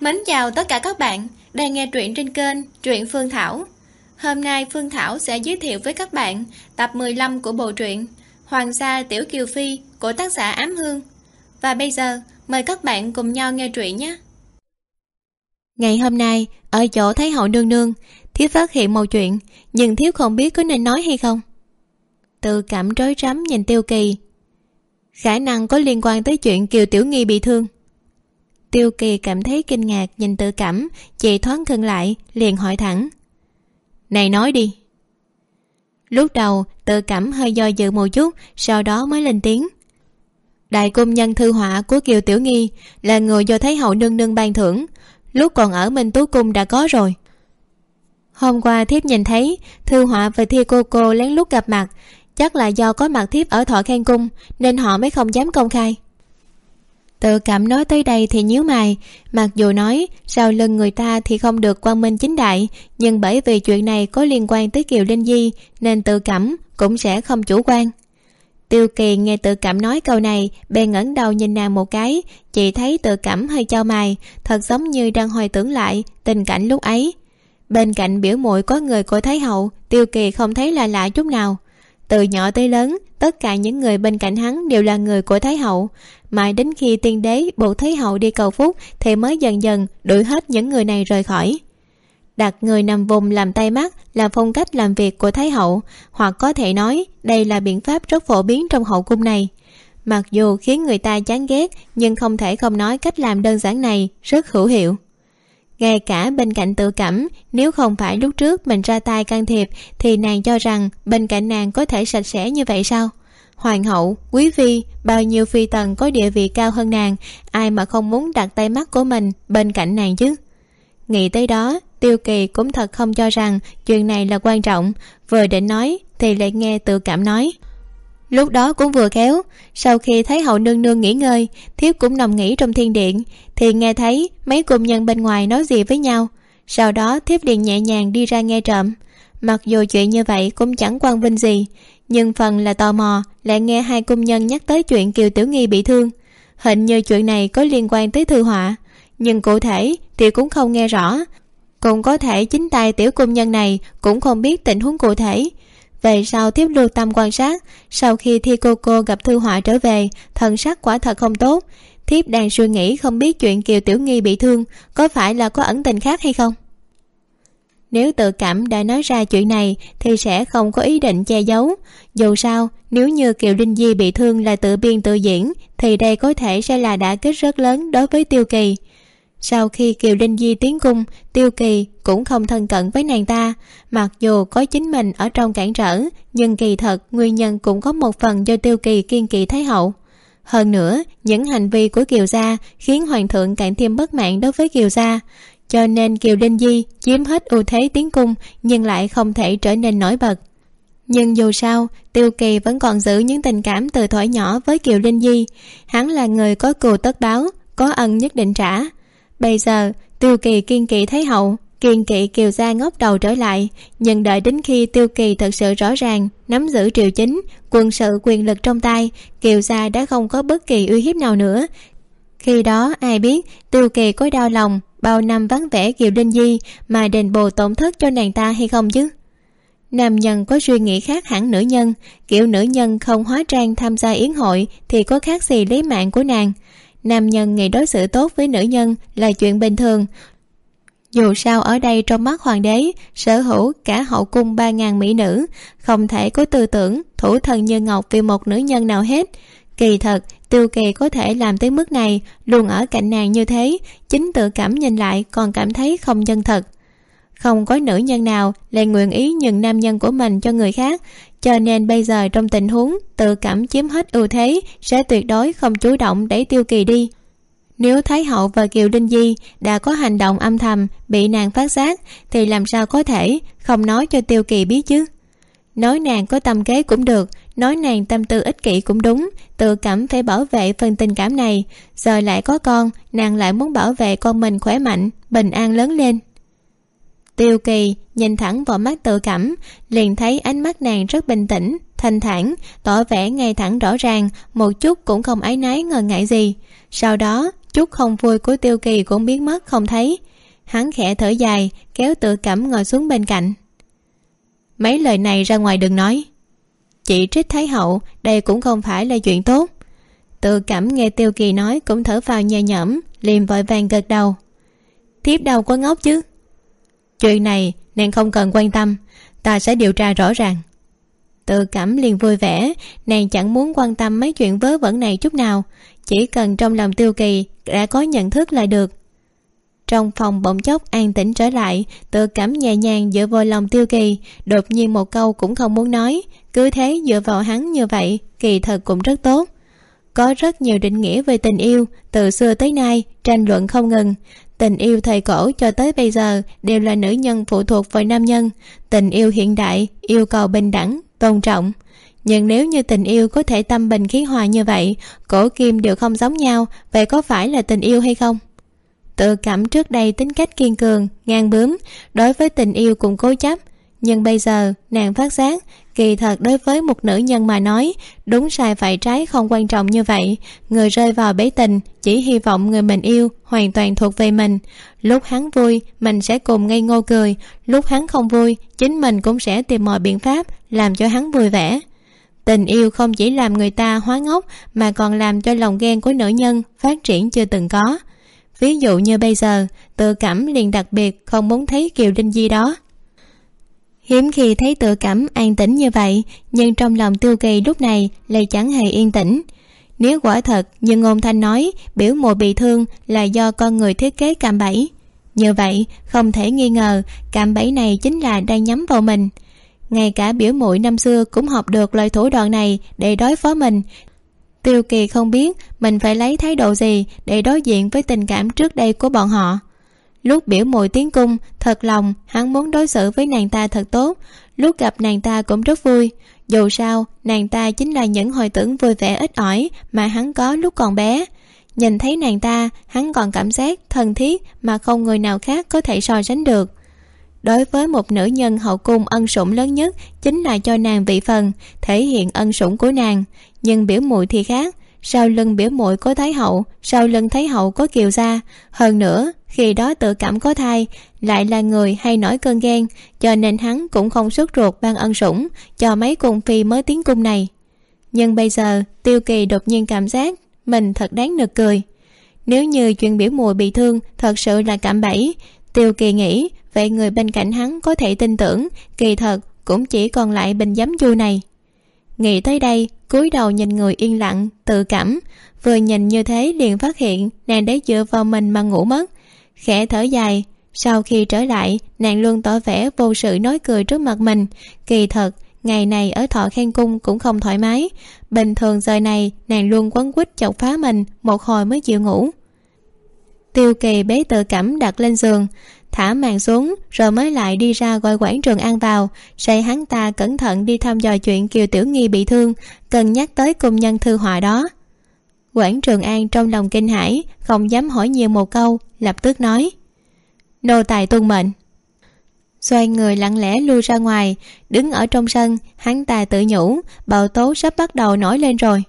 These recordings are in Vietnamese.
Mến chào tất cả các bạn đang nghe truyện trên kênh Truyện Phương Thảo. Hôm nay Phương Thảo sẽ giới thiệu với các bạn tập 15 của bộ truyện Hoàng gia Tiểu Kiều Phi của tác giả Ám Hương. Và bây giờ, mời các bạn cùng nhau nghe truyện nhé. Ngày hôm nay, ở chỗ Thái Hậu Nương Nương, Thiếu phát hiện một chuyện, nhưng Thiếu không biết có nên nói hay không. Từ cảm rối rắm nhìn Tiêu Kỳ. Khả năng có liên quan tới chuyện Kiều Tiểu Nghi bị thương tiêu kỳ cảm thấy kinh ngạc nhìn tự cảm chị thoáng khưng lại, liền hỏi thẳng. Này nói đi. Lúc đầu tự cảm hơi do dự một chút, sau đó mới lên tiếng. Đại cung nhân thư họa của kiều tiểu nghi là người do thấy hậu nương nương ban thưởng, lúc còn ở minh tú cung đã có rồi. Hôm qua thiếp nhìn thấy, thư họa và thi cô cô lén lút gặp mặt, chắc là do có mặt thiếp ở thọ khen cung, nên họ mới không dám công khai tự cảm nói tới đây thì nhíu mày. Mặc dù nói, sau lưng người ta thì không được quan minh chính đại, nhưng bởi vì chuyện này có liên quan tới kiều linh di, nên tự cảm cũng sẽ không chủ quan. Tiêu kỳ nghe tự cảm nói câu này, bèn ngẩng đầu nhìn nàng một cái. Chị thấy tự cảm hơi trao mày, thật giống như đang hồi tưởng lại tình cảnh lúc ấy. Bên cạnh biểu muội có người của thái hậu, tiêu kỳ không thấy là lạ chút nào từ nhỏ tới lớn, tất cả những người bên cạnh hắn đều là người của thái hậu. Mãi đến khi tiên đế buộc thái hậu đi cầu phúc, thì mới dần dần đuổi hết những người này rời khỏi. Đặt người nằm vùng làm tay mắt là phong cách làm việc của thái hậu, hoặc có thể nói, đây là biện pháp rất phổ biến trong hậu cung này. Mặc dù khiến người ta chán ghét, nhưng không thể không nói cách làm đơn giản này rất hữu hiệu ngay cả bên cạnh tự cảm, nếu không phải lúc trước mình ra tay can thiệp, thì nàng cho rằng bên cạnh nàng có thể sạch sẽ như vậy sao? Hoàng hậu, quý phi, bao nhiêu phi tần có địa vị cao hơn nàng, ai mà không muốn đặt tay mắt của mình bên cạnh nàng chứ? Nghĩ tới đó, tiêu kỳ cũng thật không cho rằng chuyện này là quan trọng. Vừa định nói, thì lại nghe tự cảm nói lúc đó cũng vừa khéo. Sau khi thấy hậu nương nương nghỉ ngơi, thiếp cũng nằm nghỉ trong thiên điện, thì nghe thấy mấy cung nhân bên ngoài nói gì với nhau. Sau đó thiếp liền nhẹ nhàng đi ra nghe trộm. Mặc dù chuyện như vậy cũng chẳng quan vinh gì, nhưng phần là tò mò lại nghe hai cung nhân nhắc tới chuyện kiều tiểu nghi bị thương. Hình như chuyện này có liên quan tới thư họa, nhưng cụ thể thì cũng không nghe rõ. Cũng có thể chính tay tiểu cung nhân này cũng không biết tình huống cụ thể về sau tiếp lưu tâm quan sát. Sau khi thi cô cô gặp thư họa trở về, thần sắc quả thật không tốt. Thiếp đang suy nghĩ không biết chuyện kiều tiểu nghi bị thương, có phải là có ẩn tình khác hay không? Nếu tự cảm đã nói ra chuyện này, thì sẽ không có ý định che giấu. Dù sao, nếu như kiều linh di bị thương là tự biên tự diễn, thì đây có thể sẽ là đả kích rất lớn đối với tiêu kỳ sau khi kiều linh di tiến cung, tiêu kỳ cũng không thân cận với nàng ta. Mặc dù có chính mình ở trong cản trở, nhưng kỳ thật nguyên nhân cũng có một phần do tiêu kỳ kiên kỵ thái hậu. Hơn nữa, những hành vi của kiều gia khiến hoàng thượng càng thêm bất mãn đối với kiều gia. Cho nên kiều linh di chiếm hết ưu thế tiến cung, nhưng lại không thể trở nên nổi bật. Nhưng dù sao, tiêu kỳ vẫn còn giữ những tình cảm từ thuở nhỏ với kiều linh di. Hắn là người có cừu tất báo, có ân nhất định trả bây giờ, tiêu kỳ kiên kỵ thấy hậu, kiên kỵ kiều gia ngóc đầu trở lại, nhưng đợi đến khi tiêu kỳ thật sự rõ ràng, nắm giữ triều chính, quân sự quyền lực trong tay kiều gia đã không có bất kỳ uy hiếp nào nữa. Khi đó, ai biết, tiêu kỳ có đau lòng bao năm vắng vẻ kiều linh di mà đền bù tổn thất cho nàng ta hay không chứ? Nam nhân có suy nghĩ khác hẳn nữ nhân, kiểu nữ nhân không hóa trang tham gia yến hội thì có khác gì lấy mạng của nàng nam nhân nghĩ đối xử tốt với nữ nhân là chuyện bình thường. Dù sao ở đây trong mắt hoàng đế, sở hữu cả hậu cung ba ngàn mỹ nữ, không thể có tư tưởng, thủ thần như ngọc vì một nữ nhân nào hết. Kỳ thật, tiêu kỳ có thể làm tới mức này, luôn ở cạnh nàng như thế, chính tự cảm nhìn lại còn cảm thấy không chân thật không có nữ nhân nào lại nguyện ý nhường nam nhân của mình cho người khác. Cho nên bây giờ trong tình huống, tự cảm chiếm hết ưu thế, sẽ tuyệt đối không chủ động để tiêu kỳ đi. Nếu thái hậu và kiều đinh di đã có hành động âm thầm, bị nàng phát giác, thì làm sao có thể không nói cho tiêu kỳ biết chứ? Nói nàng có tâm kế cũng được, nói nàng tâm tư ích kỷ cũng đúng, tự cảm phải bảo vệ phần tình cảm này. Giờ lại có con, nàng lại muốn bảo vệ con mình khỏe mạnh, bình an lớn lên tiêu kỳ nhìn thẳng vào mắt tự cảm liền thấy ánh mắt nàng rất bình tĩnh, thanh thản, tỏ vẻ ngay thẳng rõ ràng, một chút cũng không áy náy ngờ ngại gì. Sau đó, chút không vui của tiêu kỳ cũng biến mất không thấy. Hắn khẽ thở dài, kéo tự cẩm ngồi xuống bên cạnh. Mấy lời này ra ngoài đừng nói. Chị trích thái hậu, đây cũng không phải là chuyện tốt. Tự cảm nghe tiêu kỳ nói cũng thở vào nhẹ nhõm, liền vội vàng gật đầu. Thiếp đâu có ngốc chứ? Chuyện này nàng không cần quan tâm. Ta sẽ điều tra rõ ràng. Tự cảm liền vui vẻ, nàng chẳng muốn quan tâm mấy chuyện vớ vẩn này chút nào. Chỉ cần trong lòng tiêu kỳ đã có nhận thức là được. Trong phòng bỗng chốc an tĩnh trở lại, tự cảm nhẹ nhàng dựa vào lòng tiêu kỳ, đột nhiên một câu cũng không muốn nói. Cứ thế dựa vào hắn như vậy, kỳ thật cũng rất tốt. Có rất nhiều định nghĩa về tình yêu, từ xưa tới nay, tranh luận không ngừng tình yêu thời cổ cho tới bây giờ đều là nữ nhân phụ thuộc vào nam nhân. Tình yêu hiện đại, yêu cầu bình đẳng, tôn trọng. Nhưng nếu như tình yêu có thể tâm bình khí hòa như vậy, cổ kim đều không giống nhau, vậy có phải là tình yêu hay không? Tự cảm trước đây tính cách kiên cường, ngang bướm đối với tình yêu cũng cố chấp nhưng bây giờ, nàng phát giác, kỳ thật đối với một nữ nhân mà nói, đúng sai phải trái không quan trọng như vậy. Người rơi vào bế tình, chỉ hy vọng người mình yêu hoàn toàn thuộc về mình. Lúc hắn vui, mình sẽ cùng ngây ngô cười. Lúc hắn không vui, chính mình cũng sẽ tìm mọi biện pháp làm cho hắn vui vẻ. Tình yêu không chỉ làm người ta hóa ngốc, mà còn làm cho lòng ghen của nữ nhân phát triển chưa từng có. Ví dụ như bây giờ, tự cảm liền đặc biệt không muốn thấy kiều linh di đó hiếm khi thấy tự cảm an tĩnh như vậy, nhưng trong lòng tiêu kỳ lúc này lại chẳng hề yên tĩnh. Nếu quả thật như ngôn thanh nói, biểu mùa bị thương là do con người thiết kế cạm bẫy. Như vậy, không thể nghi ngờ cạm bẫy này chính là đang nhắm vào mình. Ngay cả biểu muội năm xưa cũng học được lời thủ đoạn này để đối phó mình. Tiêu kỳ không biết mình phải lấy thái độ gì để đối diện với tình cảm trước đây của bọn họ lúc biểu mồi tiến cung, thật lòng, hắn muốn đối xử với nàng ta thật tốt. Lúc gặp nàng ta cũng rất vui. Dù sao, nàng ta chính là những hồi tưởng vui vẻ ít ỏi mà hắn có lúc còn bé. Nhìn thấy nàng ta, hắn còn cảm giác thân thiết mà không người nào khác có thể so sánh được. Đối với một nữ nhân hậu cung ân sủng lớn nhất chính là cho nàng vị phần, thể hiện ân sủng của nàng. Nhưng biểu muội thì khác. Sau lưng biểu muội có thái hậu, sau lưng thái hậu có kiều gia. Hơn nữa khi đó tự cảm có thai, lại là người hay nổi cơn ghen, cho nên hắn cũng không xuất ruột ban ân sủng cho mấy cung phi mới tiến cung này. Nhưng bây giờ, tiêu kỳ đột nhiên cảm giác mình thật đáng nực cười. Nếu như chuyện biểu mùi bị thương thật sự là cảm bẫy, tiêu kỳ nghĩ vậy người bên cạnh hắn có thể tin tưởng kỳ thật cũng chỉ còn lại bình giấm chu này. Nghĩ tới đây, cúi đầu nhìn người yên lặng, tự cảm, vừa nhìn như thế liền phát hiện nàng đấy dựa vào mình mà ngủ mất khẽ thở dài. Sau khi trở lại, nàng luôn tỏ vẻ vô sự nói cười trước mặt mình. Kỳ thật, ngày này ở thọ khen cung cũng không thoải mái. Bình thường giờ này, nàng luôn quấn quýt chọc phá mình, một hồi mới chịu ngủ. Tiêu kỳ bế tự cảm đặt lên giường, thả màn xuống, rồi mới lại đi ra gọi quảng trường an vào. Say hắn ta cẩn thận đi thăm dò chuyện kiều tiểu nghi bị thương cần nhắc tới cung nhân thư họa đó quản trường an trong lòng kinh hãi, không dám hỏi nhiều một câu, lập tức nói. Nô tài tuân mệnh. Xoay người lặng lẽ lui ra ngoài, đứng ở trong sân, hắn ta tự nhủ bầu tố sắp bắt đầu nổi lên rồi.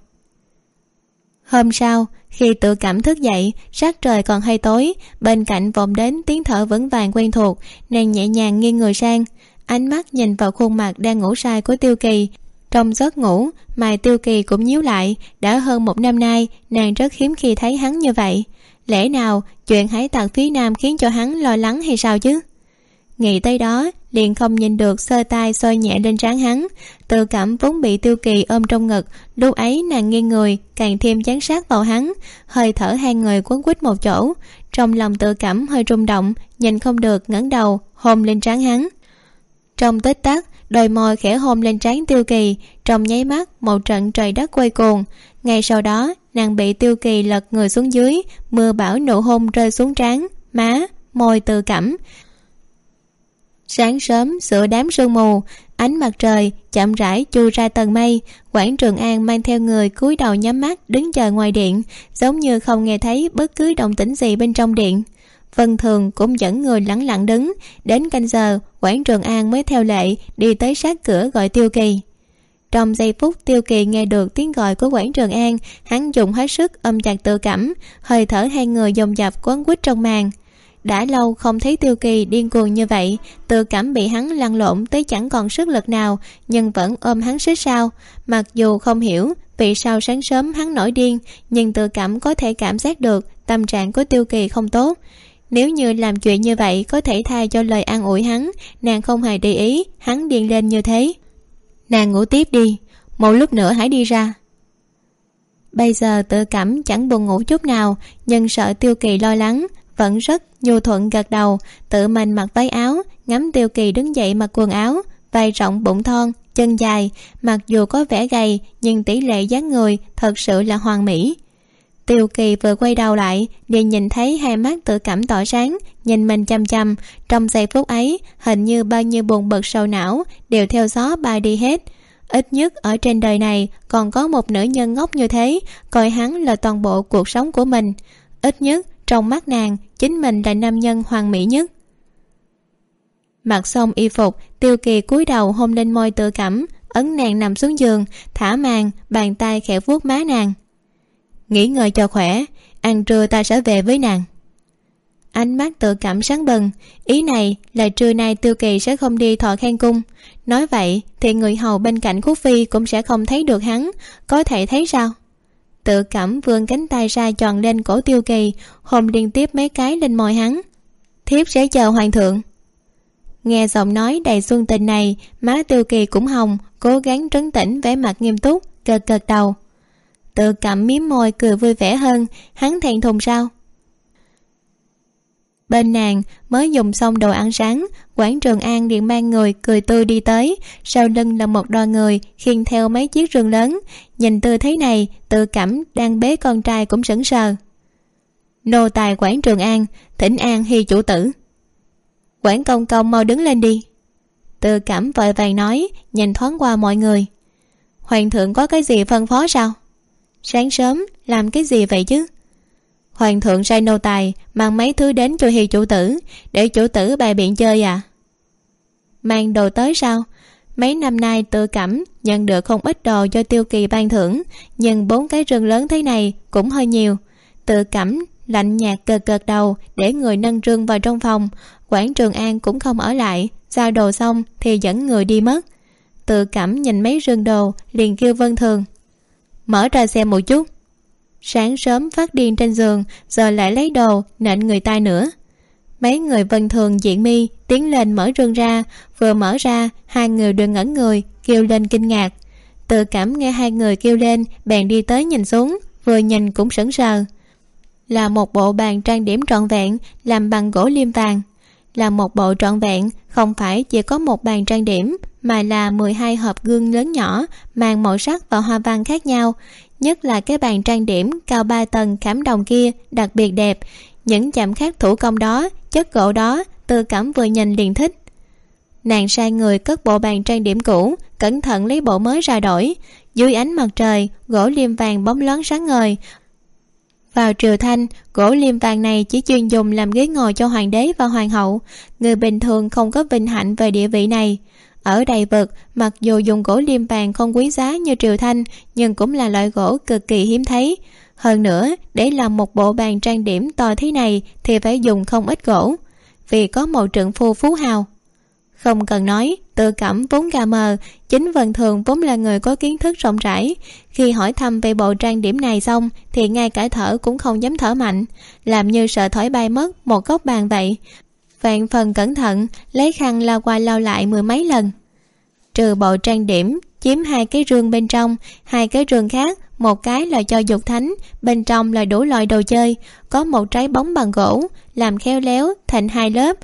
Hôm sau, khi tự cảm thức dậy, sắc trời còn hơi tối, bên cạnh vọng đến tiếng thở vững vàng quen thuộc, nàng nhẹ nhàng nghiêng người sang, ánh mắt nhìn vào khuôn mặt đang ngủ say của tiêu kỳ trong giấc ngủ mày tiêu kỳ cũng nhíu lại, đã hơn một năm nay, nàng rất hiếm khi thấy hắn như vậy. Lẽ nào chuyện hải tặc phía nam khiến cho hắn lo lắng hay sao chứ? Nghĩ tới đó, liền không nhìn được sơ tay xoay nhẹ lên trán hắn. Tự cảm vốn bị tiêu kỳ ôm trong ngực, lúc ấy nàng nghiêng người, càng thêm chán sát vào hắn. Hơi thở hai người quấn quýt một chỗ. Trong lòng tự cảm hơi rung động, nhìn không được, ngẩng đầu, hôn lên trán hắn. Trong tích tắc đôi môi khẽ hôn lên trán tiêu kỳ, trong nháy mắt một trận trời đất quay cuồng. Ngay sau đó, nàng bị tiêu kỳ lật người xuống dưới, mưa bão nụ hôn rơi xuống trán, má, môi từ cẩm. Sáng sớm, giữa đám sương mù, ánh mặt trời chậm rãi chui ra tầng mây. Quảng trường an mang theo người cúi đầu nhắm mắt, đứng chờ ngoài điện, giống như không nghe thấy bất cứ động tĩnh gì bên trong điện vân thường cũng dẫn người lẳng lặng đứng. Đến canh giờ, quảng trường an mới theo lệ, đi tới sát cửa gọi tiêu kỳ. Trong giây phút, tiêu kỳ nghe được tiếng gọi của quảng trường an hắn dùng hết sức ôm chặt tự cảm, hơi thở hai người dồn dập quấn quýt trong màn. Đã lâu không thấy tiêu kỳ điên cuồng như vậy, tự cảm bị hắn lăn lộn tới chẳng còn sức lực nào, nhưng vẫn ôm hắn xích sao mặc dù không hiểu vì sao sáng sớm hắn nổi điên, nhưng tự cảm có thể cảm giác được tâm trạng của tiêu kỳ không tốt nếu như làm chuyện như vậy có thể thay cho lời an ủi hắn, nàng không hề để ý, hắn điên lên như thế. Nàng ngủ tiếp đi, một lúc nữa hãy đi ra. Bây giờ tự cảm chẳng buồn ngủ chút nào, nhưng sợ tiêu kỳ lo lắng, vẫn rất nhu thuận gật đầu, tự mình mặc váy áo, ngắm tiêu kỳ đứng dậy mặc quần áo, vai rộng bụng thon, chân dài, mặc dù có vẻ gầy, nhưng tỷ lệ dáng người thật sự là hoàn mỹ tiêu kỳ vừa quay đầu lại, liền nhìn thấy hai mắt tự cảm tỏ sáng, nhìn mình chăm chăm. Trong giây phút ấy, hình như bao nhiêu buồn bực sầu não đều theo gió bay đi hết. Ít nhất ở trên đời này, còn có một nữ nhân ngốc như thế, coi hắn là toàn bộ cuộc sống của mình. Ít nhất, trong mắt nàng, chính mình là nam nhân hoàn mỹ nhất. Mặc xong y phục, tiêu kỳ cúi đầu hôn lên môi tự cảm, ấn nàng nằm xuống giường, thả màn, bàn tay khẽ vuốt má nàng nghỉ ngơi cho khỏe, ăn trưa ta sẽ về với nàng. Ánh mắt tự cảm sáng bừng, ý này là trưa nay tiêu kỳ sẽ không đi thọ khen cung. Nói vậy thì người hầu bên cạnh khúc phi cũng sẽ không thấy được hắn, có thể thấy sao? Tự cảm vươn cánh tay ra tròn lên cổ tiêu kỳ hôn liên tiếp mấy cái lên môi hắn. Thiếp sẽ chờ hoàng thượng. Nghe giọng nói đầy xuân tình này, má tiêu kỳ cũng hồng, cố gắng trấn tĩnh vẻ mặt nghiêm túc, cợt cợt đầu tự cảm miếm môi cười vui vẻ hơn. Hắn thẹn thùng sao? Bên nàng mới dùng xong đồ ăn sáng, quảng trường an điện mang người cười tươi đi tới. Sau lưng là một đoàn người khiêng theo mấy chiếc rương lớn. Nhìn tư thế này, tự cảm đang bế con trai cũng sững sờ. Nô tài quảng trường an, thỉnh an hy chủ tử. Quảng công công mau đứng lên đi. Tự cảm vội vàng nói, nhìn thoáng qua mọi người. Hoàng thượng có cái gì phân phó sao? Sáng sớm, làm cái gì vậy chứ? Hoàng thượng sai nô tài mang mấy thứ đến cho hi chủ tử, để chủ tử bày biện chơi à? Mang đồ tới sao? Mấy năm nay tự cảm nhận được không ít đồ cho tiêu kỳ ban thưởng, nhưng bốn cái rừng lớn thế này cũng hơi nhiều. Tự cảm lạnh nhạt cợt cợt đầu để người nâng rương vào trong phòng, quảng trường an cũng không ở lại, giao đồ xong thì dẫn người đi mất. Tự cảm nhìn mấy rương đồ liền kêu vân thường mở ra xem một chút. Sáng sớm phát điên trên giường, giờ lại lấy đồ, nện người ta nữa. Mấy người vân thường diện mi tiến lên mở rương ra, vừa mở ra, hai người đều ngẩn người, kêu lên kinh ngạc. Tự cảm nghe hai người kêu lên, bèn đi tới nhìn xuống, vừa nhìn cũng sững sờ. Là một bộ bàn trang điểm trọn vẹn, làm bằng gỗ liêm vàng là một bộ trọn vẹn, không phải chỉ có một bàn trang điểm, mà là mười hai hộp gương lớn nhỏ, mang màu sắc và hoa văn khác nhau. Nhất là cái bàn trang điểm cao ba tầng khảm đồng kia, đặc biệt đẹp. Những chạm khắc thủ công đó, chất gỗ đó, tư cảm vừa nhìn liền thích. Nàng sai người cất bộ bàn trang điểm cũ, cẩn thận lấy bộ mới ra đổi. Dưới ánh mặt trời, gỗ liêm vàng bóng loáng sáng ngời vào triều thanh gỗ liêm vàng này chỉ chuyên dùng làm ghế ngồi cho hoàng đế và hoàng hậu. Người bình thường không có vinh hạnh về địa vị này. Ở đầy vực, mặc dù dùng gỗ liêm vàng không quý giá như triều thanh, nhưng cũng là loại gỗ cực kỳ hiếm thấy. Hơn nữa, để làm một bộ bàn trang điểm to thế này thì phải dùng không ít gỗ. Vì có một trượng phu phú hào. Không cần nói tự cảm vốn gà mờ, chính vần thường vốn là người có kiến thức rộng rãi. Khi hỏi thăm về bộ trang điểm này xong, thì ngay cả thở cũng không dám thở mạnh. Làm như sợ thổi bay mất một góc bàn vậy. Vạn phần cẩn thận, lấy khăn lau qua lau lại mười mấy lần. Trừ bộ trang điểm, chiếm hai cái rương bên trong, hai cái rương khác, một cái là cho dục thánh, bên trong là đủ loại đồ chơi. Có một trái bóng bằng gỗ, làm khéo léo thành hai lớp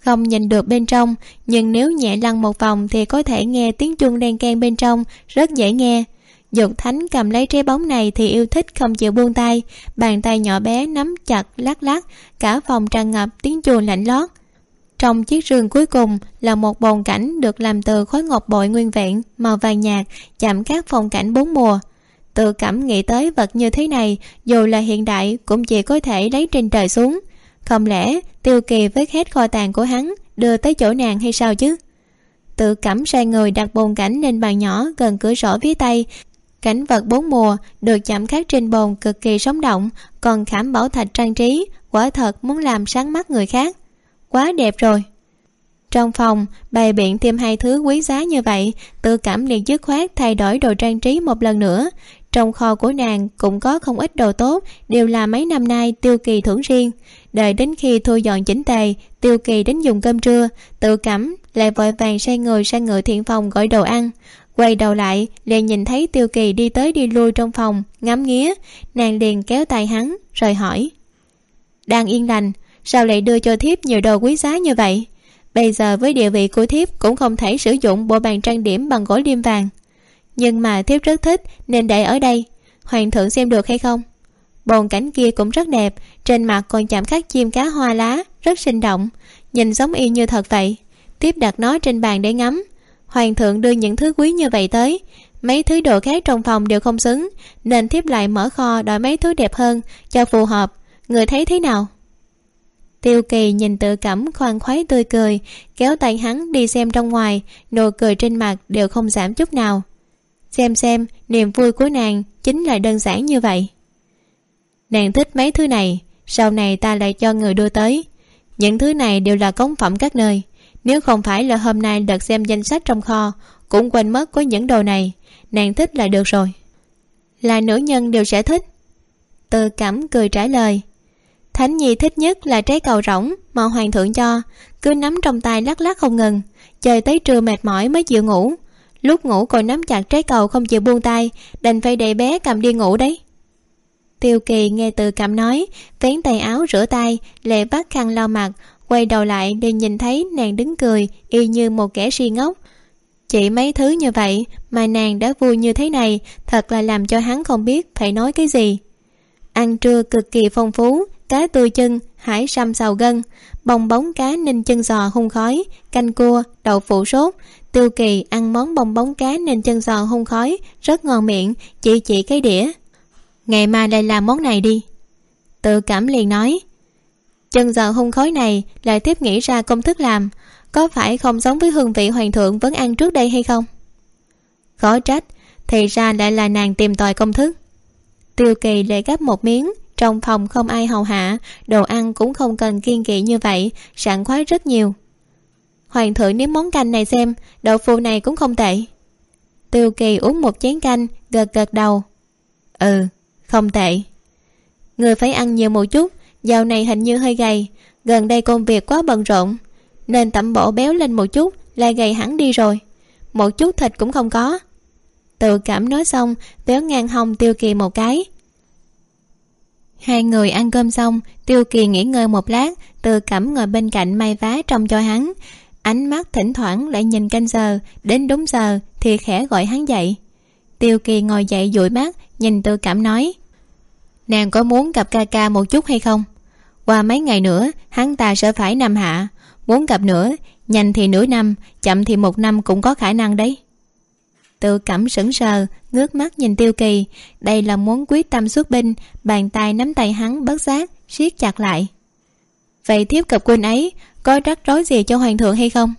không nhìn được bên trong, nhưng nếu nhẹ lăn một vòng thì có thể nghe tiếng chuông đen ken bên trong, rất dễ nghe. Dục thánh cầm lấy trái bóng này thì yêu thích không chịu buông tay, bàn tay nhỏ bé nắm chặt lắc lắc, cả phòng tràn ngập tiếng chuông lạnh lót. Trong chiếc rương cuối cùng là một bồn cảnh được làm từ khối ngọc bội nguyên vẹn màu vàng nhạt, chạm các phong cảnh bốn mùa. Tự cảm nghĩ tới vật như thế này, dù là hiện đại cũng chỉ có thể lấy trên trời xuống không lẽ tiêu kỳ với hết kho tàng của hắn, đưa tới chỗ nàng hay sao chứ? Tự cẩm sai người đặt bồn cảnh lên bàn nhỏ gần cửa sổ phía tây. Cảnh vật bốn mùa được chạm khắc trên bồn cực kỳ sống động, còn khảm bảo thạch trang trí, quả thật muốn làm sáng mắt người khác. Quá đẹp rồi. Trong phòng, bày biện thêm hai thứ quý giá như vậy, tự cảm liền dứt khoát thay đổi đồ trang trí một lần nữa. Trong kho của nàng cũng có không ít đồ tốt, đều là mấy năm nay tiêu kỳ thưởng riêng đợi đến khi thu dọn chỉnh tề, tiêu kỳ đến dùng cơm trưa, tự cảm lại vội vàng say người sang ngựa thiện phòng gọi đồ ăn. Quay đầu lại, liền nhìn thấy tiêu kỳ đi tới đi lui trong phòng, ngắm nghía. Nàng liền kéo tay hắn, rồi hỏi, đang yên lành, sao lại đưa cho thiếp nhiều đồ quý giá như vậy? Bây giờ với địa vị của thiếp cũng không thể sử dụng bộ bàn trang điểm bằng gỗ liêm vàng. Nhưng mà thiếp rất thích, nên để ở đây. Hoàng thượng xem được hay không? Bồn cảnh kia cũng rất đẹp. Trên mặt còn chạm khắc chim cá hoa lá, rất sinh động. Nhìn giống y như thật vậy. Tiếp đặt nó trên bàn để ngắm. Hoàng thượng đưa những thứ quý như vậy tới. Mấy thứ đồ khác trong phòng đều không xứng, nên thiếp lại mở kho đòi mấy thứ đẹp hơn cho phù hợp. Người thấy thế nào? Tiêu kỳ nhìn tự cảm khoan khoái tươi cười, kéo tay hắn đi xem trong ngoài. Nụ cười trên mặt đều không giảm chút nào. Xem xem, niềm vui của nàng chính là đơn giản như vậy nàng thích mấy thứ này, sau này ta lại cho người đưa tới. Những thứ này đều là cống phẩm các nơi. Nếu không phải là hôm nay đợt xem danh sách trong kho, cũng quên mất có những đồ này. Nàng thích là được rồi. Là nữ nhân đều sẽ thích. Từ cảm cười trả lời. Thánh nhi thích nhất là trái cầu rỗng mà hoàng thượng cho, cứ nắm trong tay lắc lắc không ngừng chơi tới trưa mệt mỏi mới chịu ngủ. Lúc ngủ còn nắm chặt trái cầu không chịu buông tay, đành phải đè bé cầm đi ngủ đấy tiêu kỳ nghe từ cảm nói, vén tay áo rửa tay, lệ bắt khăn lau mặt, quay đầu lại để nhìn thấy nàng đứng cười, y như một kẻ si ngốc. Chỉ mấy thứ như vậy mà nàng đã vui như thế này, thật là làm cho hắn không biết phải nói cái gì. Ăn trưa cực kỳ phong phú, cá tươi chân, hải sâm xào gân, bong bóng cá ninh chân giò hung khói, canh cua, đậu phụ sốt. Tiêu kỳ ăn món bong bóng cá ninh chân giò hung khói, rất ngon miệng, chỉ chỉ cái đĩa ngày mai lại làm món này đi. Tự cảm liền nói. Chân giờ hung khói này lại tiếp nghĩ ra công thức làm. Có phải không giống với hương vị hoàng thượng vẫn ăn trước đây hay không? Khó trách, thì ra lại là nàng tìm tòi công thức. Tiêu kỳ lệ gắp một miếng, trong phòng không ai hầu hạ, đồ ăn cũng không cần kiên kỵ như vậy, sảng khoái rất nhiều. Hoàng thượng nếm món canh này xem, đậu phụ này cũng không tệ. Tiêu kỳ uống một chén canh, gật gật đầu. Ừ không tệ. Người phải ăn nhiều một chút, dạo này hình như hơi gầy, gần đây công việc quá bận rộn, nên tẩm bổ béo lên một chút là gầy hẳn đi rồi. Một chút thịt cũng không có. Tự cảm nói xong véo ngang hông tiêu kỳ một cái. Hai người ăn cơm xong, tiêu kỳ nghỉ ngơi một lát, tự cảm ngồi bên cạnh may vá trông cho hắn. Ánh mắt thỉnh thoảng lại nhìn canh giờ, đến đúng giờ thì khẽ gọi hắn dậy tiêu kỳ ngồi dậy dụi mắt, nhìn tự cảm nói, nàng có muốn gặp ca ca một chút hay không? Qua mấy ngày nữa, hắn ta sẽ phải nằm hạ. Muốn gặp nữa, nhanh thì nửa năm, chậm thì một năm cũng có khả năng đấy. Tự cảm sững sờ, ngước mắt nhìn tiêu kỳ. Đây là muốn quyết tâm xuất binh, bàn tay nắm tay hắn bất giác, siết chặt lại. Vậy thiếp cập quên ấy có rắc rối gì cho hoàng thượng hay không?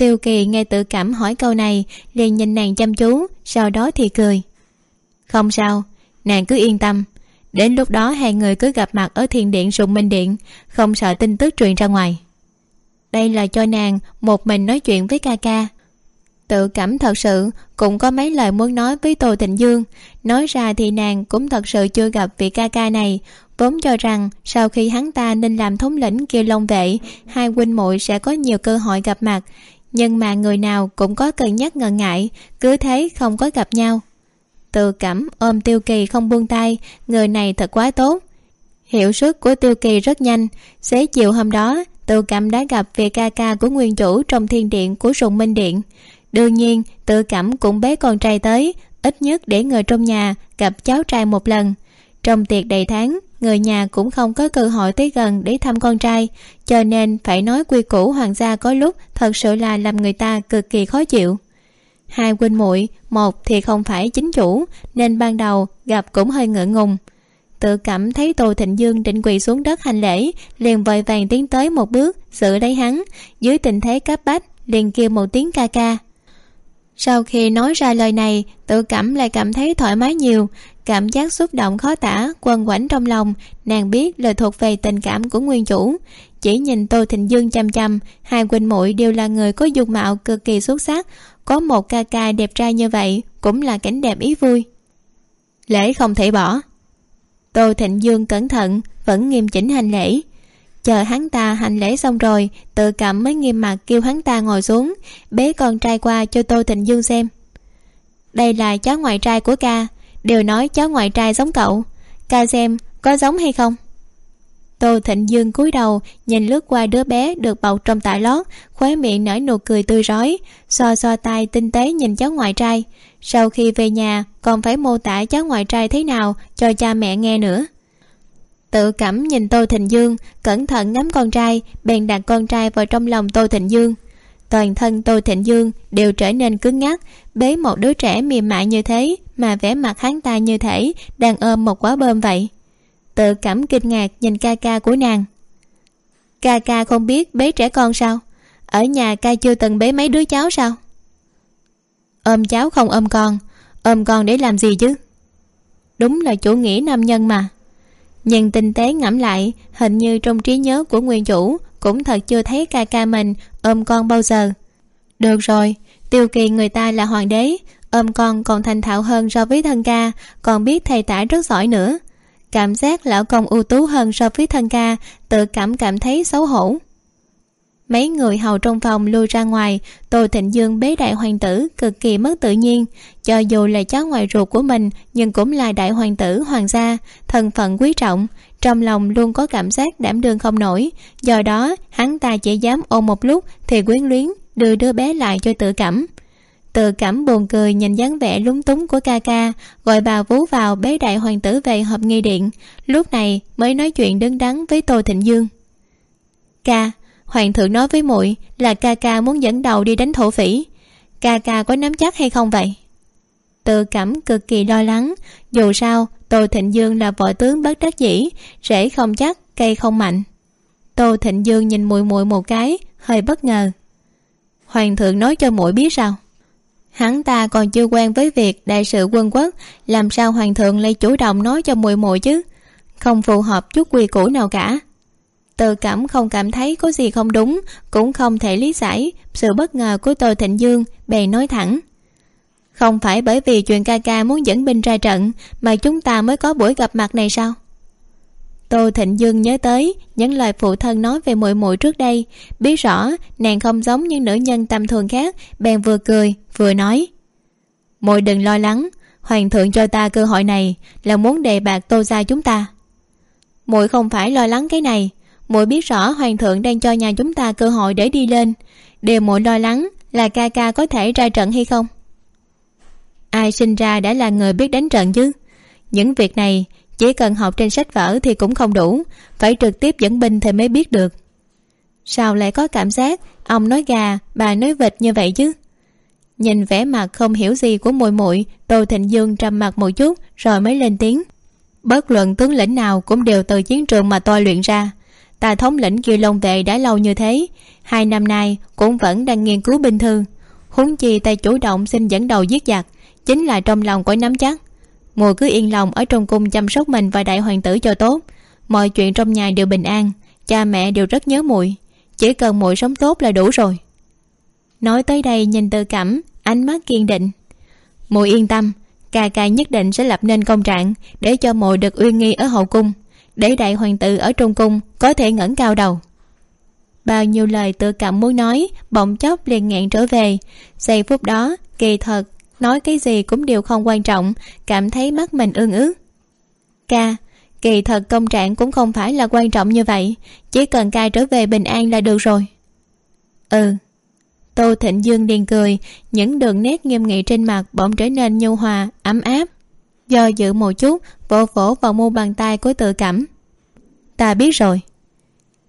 Tiêu kỳ nghe tự cảm hỏi câu này, liền nhìn nàng chăm chú, sau đó thì cười. Không sao, nàng cứ yên tâm. Đến lúc đó hai người cứ gặp mặt ở thiền điện sùng minh điện, không sợ tin tức truyền ra ngoài. Đây là cho nàng một mình nói chuyện với ca ca. Tự cảm thật sự, cũng có mấy lời muốn nói với tô thịnh dương. Nói ra thì nàng cũng thật sự chưa gặp vị ca ca này. Vốn cho rằng sau khi hắn ta nên làm thống lĩnh kia long vệ, hai huynh muội sẽ có nhiều cơ hội gặp mặt nhưng mà người nào cũng có cân nhắc ngần ngại, cứ thế không có gặp nhau. Tự cảm ôm tiêu kỳ không buông tay, người này thật quá tốt. Hiệu suất của tiêu kỳ rất nhanh. Xế chiều hôm đó tự cảm đã gặp về ca ca của nguyên chủ trong thiên điện của sùng minh điện. Đương nhiên tự cảm cũng bế con trai tới, ít nhất để người trong nhà gặp cháu trai một lần. Trong tiệc đầy tháng người nhà cũng không có cơ hội tới gần để thăm con trai, cho nên phải nói quy củ hoàng gia có lúc thật sự là làm người ta cực kỳ khó chịu. Hai huynh muội, một thì không phải chính chủ, nên ban đầu gặp cũng hơi ngượng ngùng. Tự cảm thấy tô thịnh dương định quỳ xuống đất hành lễ, liền vội vàng tiến tới một bước, giữ lấy hắn. Dưới tình thế cấp bách, liền kêu một tiếng ca ca sau khi nói ra lời này tự cảm lại cảm thấy thoải mái nhiều. Cảm giác xúc động khó tả, quần quảnh trong lòng. Nàng biết lời thuộc về tình cảm của nguyên chủ. Chỉ nhìn tô thịnh dương chăm chăm, hai huynh muội đều là người có dung mạo cực kỳ xuất sắc. Có một ca ca đẹp trai như vậy cũng là cảnh đẹp ý vui. Lễ không thể bỏ. Tô thịnh dương cẩn thận, vẫn nghiêm chỉnh hành lễ chờ hắn ta hành lễ xong rồi, tự cảm mới nghiêm mặt kêu hắn ta ngồi xuống. Bế con trai qua cho tô thịnh dương xem. Đây là cháu ngoại trai của ca, đều nói cháu ngoại trai giống cậu. Ca xem có giống hay không? Tô thịnh dương cúi đầu, nhìn lướt qua đứa bé được bọc trong tả lót, khóe miệng nở nụ cười tươi rói so so tay tinh tế nhìn cháu ngoại trai. Sau khi về nhà, còn phải mô tả cháu ngoại trai thế nào cho cha mẹ nghe nữa tự cảm nhìn tô thịnh dương, cẩn thận ngắm con trai, bèn đặt con trai vào trong lòng tô thịnh dương. Toàn thân tô thịnh dương đều trở nên cứng ngắc, bế một đứa trẻ mềm mại như thế mà vẻ mặt hắn ta như thể đang ôm một quả bơm vậy. Tự cảm kinh ngạc nhìn ca ca của nàng. Ca ca không biết bế trẻ con sao? Ở nhà ca chưa từng bế mấy đứa cháu sao? Ôm cháu không ôm con ôm con để làm gì chứ? Đúng là chủ nghĩa nam nhân mà nhưng tinh tế ngẫm lại, hình như trong trí nhớ của nguyên chủ cũng thật chưa thấy ca ca mình ôm con bao giờ. Được rồi, tiêu kỳ người ta là hoàng đế, ôm con còn thành thạo hơn so với thân ca, còn biết thầy tả rất giỏi nữa. Cảm giác lão công ưu tú hơn so với thân ca, tự cảm cảm thấy xấu hổ mấy người hầu trong phòng lui ra ngoài. Tô thịnh dương bế đại hoàng tử, cực kỳ mất tự nhiên. Cho dù là cháu ngoại ruột của mình, nhưng cũng là đại hoàng tử, hoàng gia, thân phận quý trọng. Trong lòng luôn có cảm giác đảm đương không nổi. Do đó, hắn ta chỉ dám ôm một lúc thì quyến luyến đưa đứa bé lại cho tự cảm. Tự cảm buồn cười nhìn dáng vẻ lúng túng của ca ca, gọi bà vú vào bế đại hoàng tử về hộp nghi điện. Lúc này mới nói chuyện đứng đắn với tô thịnh dương. Ca hoàng thượng nói với muội là ca ca muốn dẫn đầu đi đánh thổ phỉ. Ca ca có nắm chắc hay không vậy? Tự cảm cực kỳ lo lắng. Dù sao, tô thịnh dương là võ tướng bất đắc dĩ, rễ không chắc, cây không mạnh. Tô thịnh dương nhìn muội muội một cái, hơi bất ngờ. Hoàng thượng nói cho muội biết sao? Hắn ta còn chưa quen với việc đại sự quân quốc, làm sao hoàng thượng lại chủ động nói cho muội muội chứ? Không phù hợp chút quy củ nào cả tự cảm không cảm thấy có gì không đúng, cũng không thể lý giải. Sự bất ngờ của tô thịnh dương, bèn nói thẳng. Không phải bởi vì chuyện ca ca muốn dẫn binh ra trận, mà chúng ta mới có buổi gặp mặt này sao? Tô thịnh dương nhớ tới những lời phụ thân nói về muội muội trước đây. Biết rõ nàng không giống những nữ nhân tầm thường khác, bèn vừa cười, vừa nói. Muội đừng lo lắng, hoàng thượng cho ta cơ hội này là muốn đề bạc tô gia chúng ta. Muội không phải lo lắng cái này mỗi biết rõ hoàng thượng đang cho nhà chúng ta cơ hội để đi lên. Điều mỗi lo lắng là ca ca có thể ra trận hay không? Ai sinh ra đã là người biết đánh trận chứ? Những việc này, chỉ cần học trên sách vở thì cũng không đủ. Phải trực tiếp dẫn binh thì mới biết được. Sao lại có cảm giác ông nói gà, bà nói vịt như vậy chứ? Nhìn vẻ mặt không hiểu gì của muội muội, tô thịnh dương trầm mặt một chút rồi mới lên tiếng. Bất luận tướng lĩnh nào cũng đều từ chiến trường mà tôi luyện ra ta thống lĩnh kiều long vệ đã lâu như thế, hai năm nay cũng vẫn đang nghiên cứu binh thư huống chi ta chủ động xin dẫn đầu giết giặc chính là trong lòng có nắm chắc. Mùa cứ yên lòng ở trong cung chăm sóc mình và đại hoàng tử cho tốt, mọi chuyện trong nhà đều bình an, cha mẹ đều rất nhớ muội. Chỉ cần muội sống tốt là đủ rồi. Nói tới đây nhìn tư cảm ánh mắt kiên định. Muội yên tâm, ca ca nhất định sẽ lập nên công trạng để cho muội được uy nghi ở hậu cung để đại hoàng tử ở trong cung có thể ngẩng cao đầu. Bao nhiêu lời tự cảm muốn nói, bỗng chốc liền nghẹn trở về. Giây phút đó, kỳ thật, nói cái gì cũng đều không quan trọng, cảm thấy mắt mình ương ướt ca, kỳ thật công trạng cũng không phải là quan trọng như vậy, chỉ cần ca trở về bình an là được rồi. Ừ. Tô thịnh dương liền cười, những đường nét nghiêm nghị trên mặt bỗng trở nên nhu hòa, ấm áp. Do dự một chút, vỗ vỗ vào mu bàn tay của tự cảm ta biết rồi.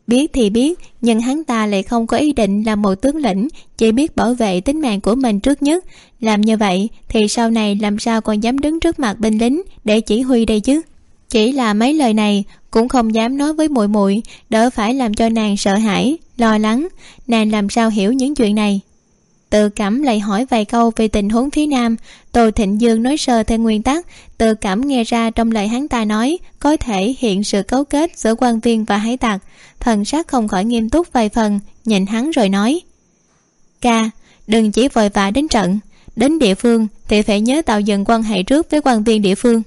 Biết thì biết, nhưng hắn ta lại không có ý định làm một tướng lĩnh, chỉ biết bảo vệ tính mạng của mình trước nhất. Làm như vậy thì sau này làm sao còn dám đứng trước mặt binh lính để chỉ huy đây chứ? Chỉ là mấy lời này cũng không dám nói với muội muội, đỡ phải làm cho nàng sợ hãi, lo lắng. Nàng làm sao hiểu những chuyện này? Tự cảm lại hỏi vài câu về tình huống phía nam. Tô thịnh dương nói sơ theo nguyên tắc. Tự cảm nghe ra trong lời hắn ta nói, có thể hiện sự cấu kết giữa quan viên và hải tặc. Thần sắc không khỏi nghiêm túc vài phần, nhìn hắn rồi nói. Ca, đừng chỉ vội vã đến trận. Đến địa phương thì phải nhớ tạo dựng quan hệ trước với quan viên địa phương.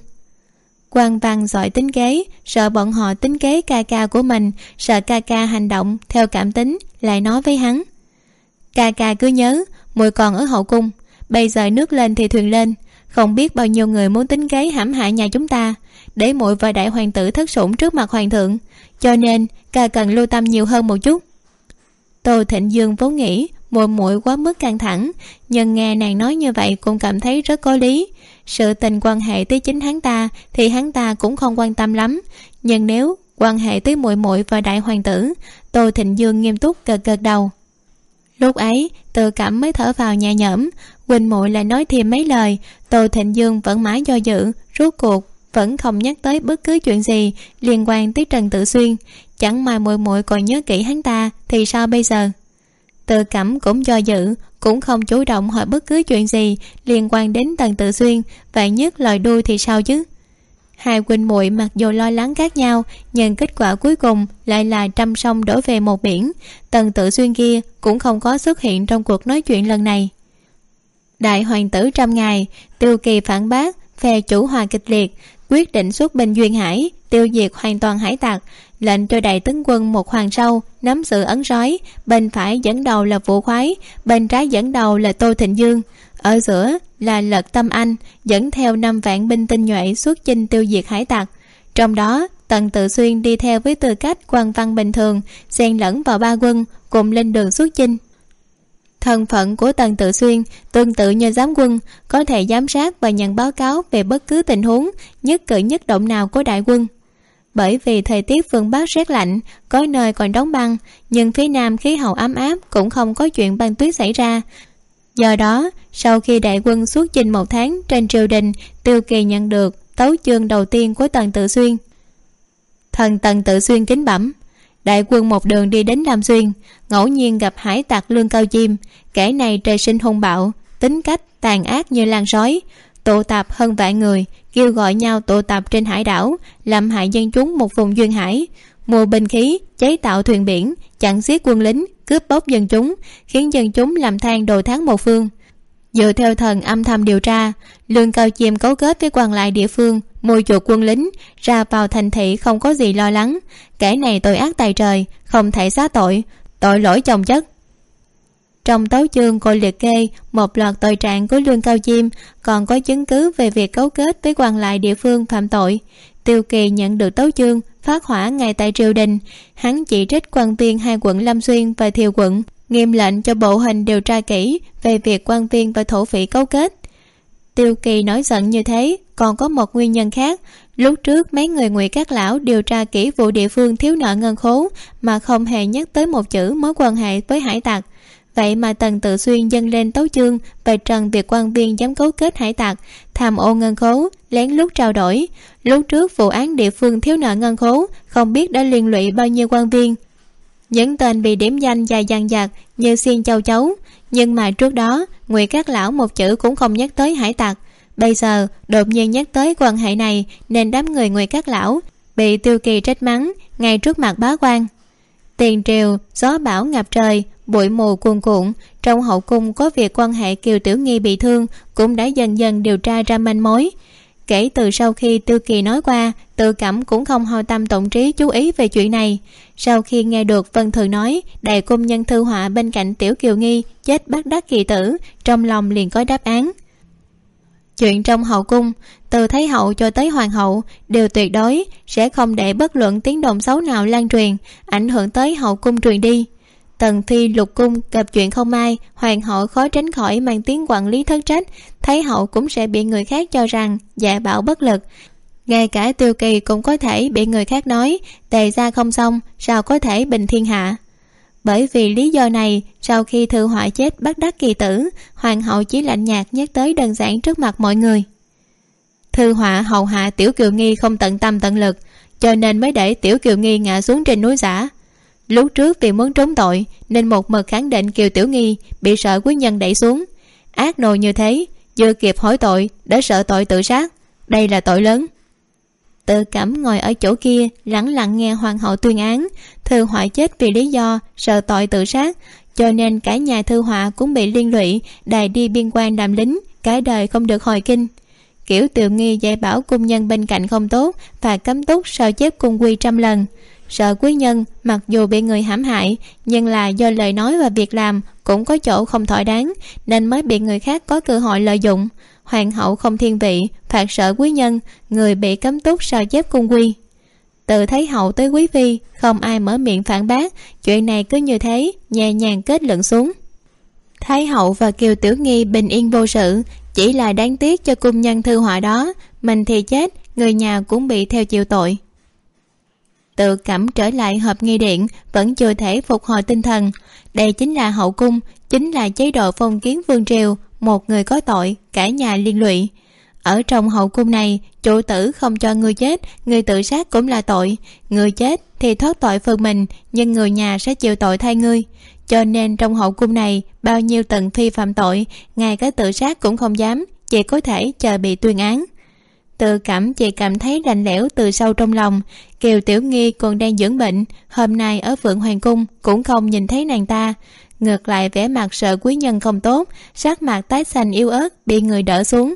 Quan văn giỏi tính kế, sợ bọn họ tính kế ca ca của mình, sợ ca ca hành động theo cảm tính, lại nói với hắn. Ca ca cứ nhớ muội còn ở hậu cung. Bây giờ nước lên thì thuyền lên. Không biết bao nhiêu người muốn tính kế hãm hại nhà chúng ta. Để muội và đại hoàng tử thất sủng trước mặt hoàng thượng. Cho nên, ca cần lưu tâm nhiều hơn một chút. Tô thịnh dương vốn nghĩ, muội muội quá mức căng thẳng. Nhưng nghe nàng nói như vậy cũng cảm thấy rất có lý. Sự tình quan hệ tới chính hắn ta thì hắn ta cũng không quan tâm lắm. Nhưng nếu quan hệ tới muội muội và đại hoàng tử, tô thịnh dương nghiêm túc gật gật đầu lúc ấy tự cảm mới thở vào nhẹ nhõm. Quỳnh muội lại nói thêm mấy lời. Tô thịnh dương vẫn mãi do dự, rốt cuộc vẫn không nhắc tới bất cứ chuyện gì liên quan tới trần tự xuyên. Chẳng mà muội muội còn nhớ kỹ hắn ta, thì sao bây giờ? Tự cảm cũng do dự, cũng không chủ động hỏi bất cứ chuyện gì liên quan đến tần tự xuyên, vậy nhất lời đuôi thì sao chứ? Hai huynh muội mặc dù lo lắng khác nhau, nhưng kết quả cuối cùng lại là trăm sông đổ về một biển. Tần tự xuyên kia cũng không có xuất hiện trong cuộc nói chuyện lần này. Đại hoàng tử trăm ngày, tiêu kỳ phản bác, phe chủ hòa kịch liệt, quyết định xuất binh duyên hải, tiêu diệt hoàn toàn hải tặc, lệnh cho đại tướng quân một hoàng sâu nắm sự ấn sói, bên phải dẫn đầu là vũ khoái, bên trái dẫn đầu là tô thịnh dương. Ở giữa là lật tâm anh dẫn theo năm vạn binh tinh nhuệ xuất chinh tiêu diệt hải tặc. Trong đó, tần tự xuyên đi theo với tư cách quan văn bình thường, xen lẫn vào ba quân, cùng lên đường xuất chinh. Thân phận của tần tự xuyên tương tự như giám quân, có thể giám sát và nhận báo cáo về bất cứ tình huống, nhất cử nhất động nào của đại quân. Bởi vì thời tiết phương bắc rét lạnh, có nơi còn đóng băng, nhưng phía nam khí hậu ấm áp cũng không có chuyện băng tuyết xảy ra do đó, sau khi đại quân xuất chinh một tháng trên triều đình tiêu kỳ nhận được tấu chương đầu tiên của tần tự xuyên. Thần tần tự xuyên kính bẩm, đại quân một đường đi đến lam xuyên, ngẫu nhiên gặp hải tặc lương cao chim kẻ này trời sinh hung bạo, tính cách tàn ác như lan sói, tụ tập hơn vạn người, kêu gọi nhau tụ tập trên hải đảo, làm hại dân chúng một vùng duyên hải, mua binh khí, chế tạo thuyền biển, chặn giết quân lính cướp bóc dân chúng, khiến dân chúng làm than đồ tháng một phương. Dựa theo thần âm thầm điều tra, lương cao chiêm cấu kết với quan lại địa phương mua chuộc quân lính, ra vào thành thị không có gì lo lắng. Kẻ này tội ác tài trời, không thể xá tội tội lỗi chồng chất. Trong tấu chương cô liệt kê, một loạt tội trạng của lương cao chiêm còn có chứng cứ về việc cấu kết với quan lại địa phương phạm tội. Tiêu kỳ nhận được tấu chương phát hỏa ngay tại triều đình. Hắn chỉ trích quan viên hai quận lâm xuyên và thiều quận, nghiêm lệnh cho bộ hình điều tra kỹ về việc quan viên và thổ phỉ cấu kết. Tiêu kỳ nói giận như thế, còn có một nguyên nhân khác. Lúc trước mấy người ngụy các lão điều tra kỹ vụ địa phương thiếu nợ ngân khố mà không hề nhắc tới một chữ mối quan hệ với hải tặc vậy mà tần tự xuyên dâng lên tấu chương về trần việc quan viên dám cấu kết hải tặc tham ô ngân khố lén lút trao đổi. Lúc trước vụ án địa phương thiếu nợ ngân khố không biết đã liên lụy bao nhiêu quan viên. Những tên bị điểm danh dài dằng dặc như xiên châu chấu nhưng mà trước đó, ngụy các lão một chữ cũng không nhắc tới hải tặc bây giờ, đột nhiên nhắc tới quan hệ này, nên đám người ngụy các lão bị tiêu kỳ trách mắng ngay trước mặt bá quan. Tiền triều, gió bão ngập trời bụi mù cuồn cuộn, trong hậu cung có việc quan hệ kiều tiểu nghi bị thương, cũng đã dần dần điều tra ra manh mối. Kể từ sau khi tư kỳ nói qua tự cảm cũng không hao tâm tổng trí chú ý về chuyện này. Sau khi nghe được vân thư nói đại cung nhân thư họa bên cạnh tiểu kiều nghi chết bắt đắc kỳ tử, trong lòng liền có đáp án. Chuyện trong hậu cung, từ thái hậu cho tới hoàng hậu, đều tuyệt đối, sẽ không để bất luận tiếng động xấu nào lan truyền, ảnh hưởng tới hậu cung truyền đi tần thi lục cung gặp chuyện không ai, hoàng hậu khó tránh khỏi mang tiếng quản lý thất trách thái hậu cũng sẽ bị người khác cho rằng dạ bảo bất lực. Ngay cả tiêu kỳ cũng có thể bị người khác nói, tề ra không xong, sao có thể bình thiên hạ? Bởi vì lý do này, sau khi thư họa chết bắt đắc kỳ tử, hoàng hậu chỉ lạnh nhạt nhắc tới đơn giản trước mặt mọi người. Thư họa hầu hạ tiểu kiều nghi không tận tâm tận lực, cho nên mới để tiểu kiều nghi ngã xuống trên núi giả lúc trước vì muốn trốn tội, nên một mực khẳng định kiều tiểu nghi bị sợ quý nhân đẩy xuống. Ác nồi như thế, chưa kịp hỏi tội, đã sợ tội tự sát. Đây là tội lớn. Tự cảm ngồi ở chỗ kia, lẳng lặng nghe hoàng hậu tuyên án, thư họa chết vì lý do sợ tội tự sát. Cho nên cả nhà thư họa cũng bị liên lụy, đài đi biên quan làm lính cả đời không được hồi kinh. Kiểu tiểu nghi dạy bảo cung nhân bên cạnh không tốt và cấm túc sao chép cung quy trăm lần sợ quý nhân mặc dù bị người hãm hại, nhưng là do lời nói và việc làm cũng có chỗ không thỏa đáng, nên mới bị người khác có cơ hội lợi dụng. Hoàng hậu không thiên vị, phạt sợ quý nhân, người bị cấm túc sao chép cung quy. Từ thấy hậu tới quý phi, không ai mở miệng phản bác, chuyện này cứ như thế, nhẹ nhàng kết luận xuống. Thái hậu và kiều tiểu nghi bình yên vô sự, chỉ là đáng tiếc cho cung nhân thư họa đó, mình thì chết, người nhà cũng bị theo chịu tội tự cảm trở lại hợp nghi điện, vẫn chưa thể phục hồi tinh thần. Đây chính là hậu cung, chính là chế độ phong kiến vương triều, một người có tội, cả nhà liên lụy. Ở trong hậu cung này, chủ tử không cho người chết, người tự sát cũng là tội. Người chết thì thoát tội phần mình, nhưng người nhà sẽ chịu tội thay ngươi. Cho nên trong hậu cung này, bao nhiêu tần phi phạm tội, ngay cái tự sát cũng không dám, chỉ có thể chờ bị tuyên án tự cảm chị cảm thấy lạnh lẽo từ sâu trong lòng. Kiều tiểu nghi còn đang dưỡng bệnh. Hôm nay ở phượng hoàng cung cũng không nhìn thấy nàng ta. Ngược lại vẻ mặt sợ quý nhân không tốt, sắc mặt tái xanh yếu ớt, bị người đỡ xuống.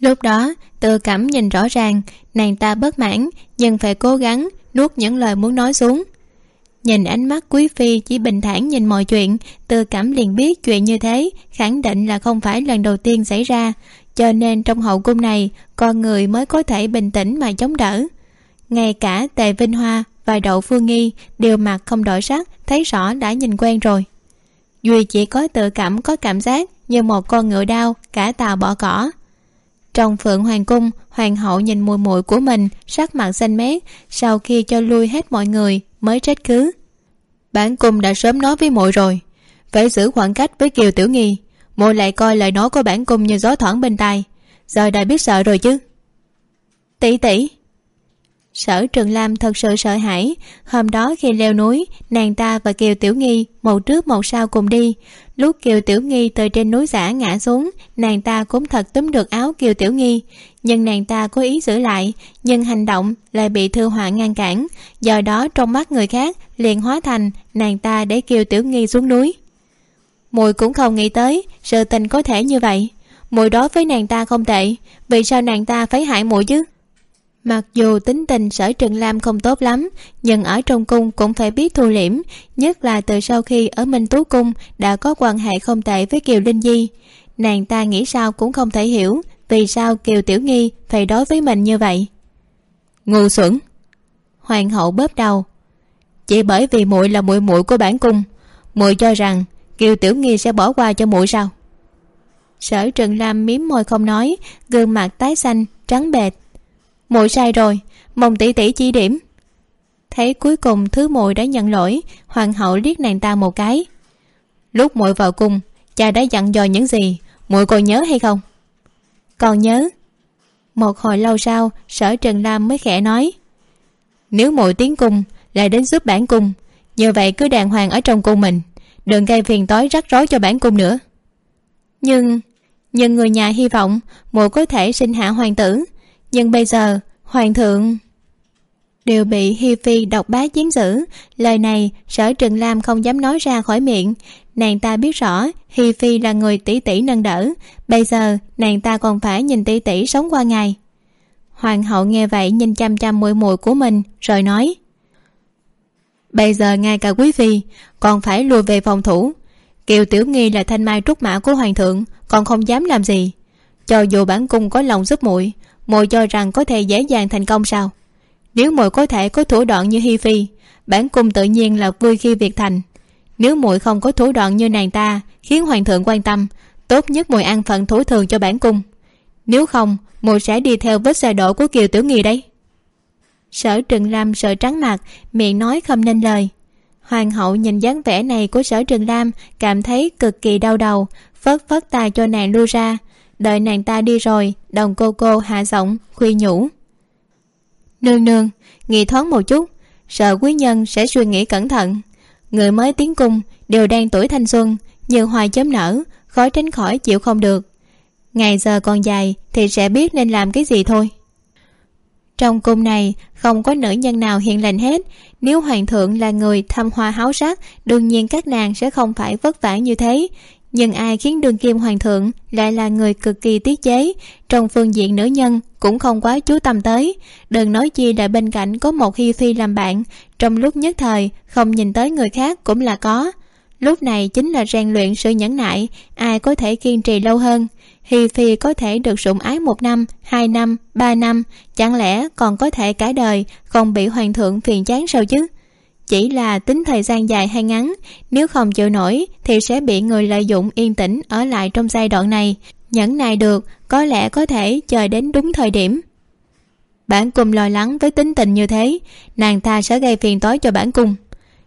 Lúc đó tự cảm nhìn rõ ràng, nàng ta bất mãn, nhưng phải cố gắng nuốt những lời muốn nói xuống. Nhìn ánh mắt quý phi chỉ bình thản nhìn mọi chuyện tự cảm liền biết chuyện như thế khẳng định là không phải lần đầu tiên xảy ra cho nên trong hậu cung này, con người mới có thể bình tĩnh mà chống đỡ. Ngay cả tề vinh hoa và đậu phương nghi đều mặt không đổi sắc, thấy rõ đã nhìn quen rồi. Duy chỉ có tự cảm, có cảm giác như một con ngựa đau cả tàu bỏ cỏ. Trong phượng hoàng cung, hoàng hậu nhìn mùi mùi của mình, sắc mặt xanh mét, sau khi cho lui hết mọi người mới trách cứ. Bản cung đã sớm nói với muội rồi, phải giữ khoảng cách với kiều tiểu nghi muội lại coi lời nói của bản cung như gió thoảng bên tai. Giờ đã biết sợ rồi chứ? Tỷ tỷ. Sở trường lam thật sự sợ hãi. Hôm đó khi leo núi, nàng ta và kiều tiểu nghi một trước một sau cùng đi. Lúc kiều tiểu nghi từ trên núi giả ngã xuống, nàng ta cũng thật túm được áo kiều tiểu nghi. Nhưng nàng ta có ý giữ lại, nhưng hành động lại bị thư họa ngăn cản. Do đó trong mắt người khác liền hóa thành nàng ta để kiều tiểu nghi xuống núi mùi cũng không nghĩ tới, sự tình có thể như vậy. Mùi đối với nàng ta không tệ, vì sao nàng ta phải hại mùi chứ? Mặc dù tính tình sở trần lam không tốt lắm, nhưng ở trong cung cũng phải biết thu liễm, nhất là từ sau khi ở minh tú cung đã có quan hệ không tệ với kiều linh di. Nàng ta nghĩ sao cũng không thể hiểu, vì sao kiều tiểu nghi phải đối với mình như vậy? Ngu xuẩn. Hoàng hậu bóp đầu. Chỉ bởi vì muội là muội muội của bản cung muội cho rằng kiều tiểu nghi sẽ bỏ qua cho muội sao? Sở trần lam miếm môi không nói gương mặt tái xanh trắng bệch. Muội sai rồi mong tỷ tỷ chỉ điểm. Thấy cuối cùng thứ muội đã nhận lỗi hoàng hậu liếc nàng ta một cái. Lúc muội vào cung cha đã dặn dò những gì muội còn nhớ hay không? Còn nhớ. Một hồi lâu sau sở trần lam mới khẽ nói. Nếu muội tiến cung lại đến giúp bản cung như vậy cứ đàng hoàng ở trong cung mình đừng gây phiền tối rắc rối cho bản cung nữa. Nhưng nhưng người nhà hy vọng muội có thể sinh hạ hoàng tử. Nhưng bây giờ, hoàng thượng đều bị hi phi độc bá chiến dữ lời này, sở trừng lam không dám nói ra khỏi miệng. Nàng ta biết rõ hi phi là người tỷ tỷ nâng đỡ. Bây giờ, nàng ta còn phải nhìn tỷ tỷ sống qua ngày. Hoàng hậu nghe vậy nhìn chăm chăm mùi mùi của mình, rồi nói bây giờ ngay cả quý phi còn phải lùi về phòng thủ. Kiều tiểu nghi là thanh mai trúc mã của hoàng thượng, còn không dám làm gì. Cho dù bản cung có lòng giúp muội muội cho rằng có thể dễ dàng thành công sao? Nếu muội có thể có thủ đoạn như hi phi, bản cung tự nhiên là vui khi việc thành. Nếu muội không có thủ đoạn như nàng ta, khiến hoàng thượng quan tâm, tốt nhất muội ăn phận thủ thường cho bản cung. Nếu không, muội sẽ đi theo vết xe đổ của kiều tiểu nghi đấy sở trừng lam sợ trắng mặt, miệng nói không nên lời. Hoàng hậu nhìn dáng vẻ này của sở trường lam, cảm thấy cực kỳ đau đầu phớt phớt tay cho nàng lui ra. Đợi nàng ta đi rồi, đồng cô cô hạ giọng khuyên nhủ. Nương nương nghĩ thoáng một chút, sợ quý nhân sẽ suy nghĩ cẩn thận. Người mới tiến cung, đều đang tuổi thanh xuân như hoa chớm nở, khó tránh khỏi chịu không được. Ngày giờ còn dài, thì sẽ biết nên làm cái gì thôi trong cung này, không có nữ nhân nào hiện lành hết. Nếu hoàng thượng là người thăm hoa háo sắc, đương nhiên các nàng sẽ không phải vất vả như thế. Nhưng ai khiến đường kim hoàng thượng lại là người cực kỳ tiết chế? Trong phương diện nữ nhân cũng không quá chú tâm tới. Đừng nói chi là bên cạnh có một hi phi làm bạn, trong lúc nhất thời không nhìn tới người khác cũng là có. Lúc này chính là rèn luyện sự nhẫn nại, ai có thể kiên trì lâu hơn? Hi phi có thể được sủng ái một năm, hai năm, ba năm, chẳng lẽ còn có thể cả đời không bị hoàng thượng phiền chán sao chứ? Chỉ là tính thời gian dài hay ngắn, nếu không chịu nổi thì sẽ bị người lợi dụng yên tĩnh ở lại trong giai đoạn này. Nhẫn nại được, có lẽ có thể chờ đến đúng thời điểm. Bản cung lo lắng với tính tình như thế, nàng ta sẽ gây phiền toái cho bản cung.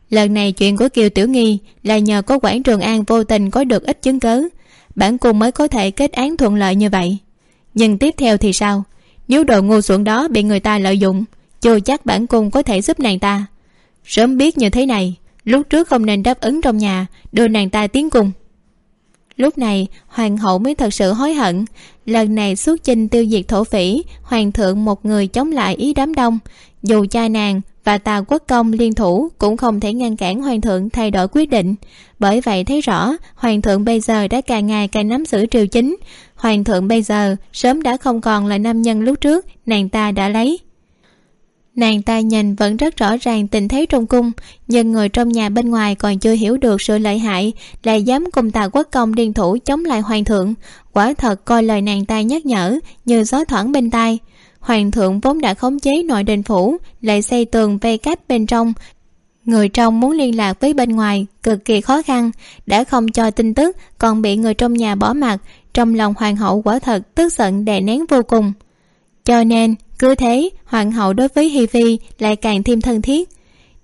Lần này chuyện của kiều tiểu nghi là nhờ có quản trường an vô tình có được ít chứng cớ bản cung mới có thể kết án thuận lợi như vậy. Nhưng tiếp theo thì sao? Nếu đồ ngu xuẩn đó bị người ta lợi dụng, chưa chắc bản cung có thể giúp nàng ta. Sớm biết như thế này, lúc trước không nên đáp ứng trong nhà, đưa nàng ta tiến cung. Lúc này, hoàng hậu mới thật sự hối hận. Lần này xuất chinh tiêu diệt thổ phỉ, hoàng thượng một người chống lại ý đám đông. Dù cha nàng và tào quốc công liên thủ cũng không thể ngăn cản hoàng thượng thay đổi quyết định. Bởi vậy thấy rõ, hoàng thượng bây giờ đã càng ngày càng nắm giữ triều chính. Hoàng thượng bây giờ sớm đã không còn là nam nhân lúc trước, nàng ta đã lấy. Nàng ta nhìn vẫn rất rõ ràng tình thế trong cung, nhưng người trong nhà bên ngoài còn chưa hiểu được sự lợi hại, lại dám cùng tào quốc công liên thủ chống lại hoàng thượng. Quả thật coi lời nàng ta nhắc nhở như gió thoảng bên tai hoàng thượng vốn đã khống chế nội đình phủ, lại xây tường vây cách bên trong. Người trong muốn liên lạc với bên ngoài, cực kỳ khó khăn. Đã không cho tin tức, còn bị người trong nhà bỏ mặt trong lòng hoàng hậu quả thật tức giận đè nén vô cùng. Cho nên, cứ thế, hoàng hậu đối với hi phi lại càng thêm thân thiết.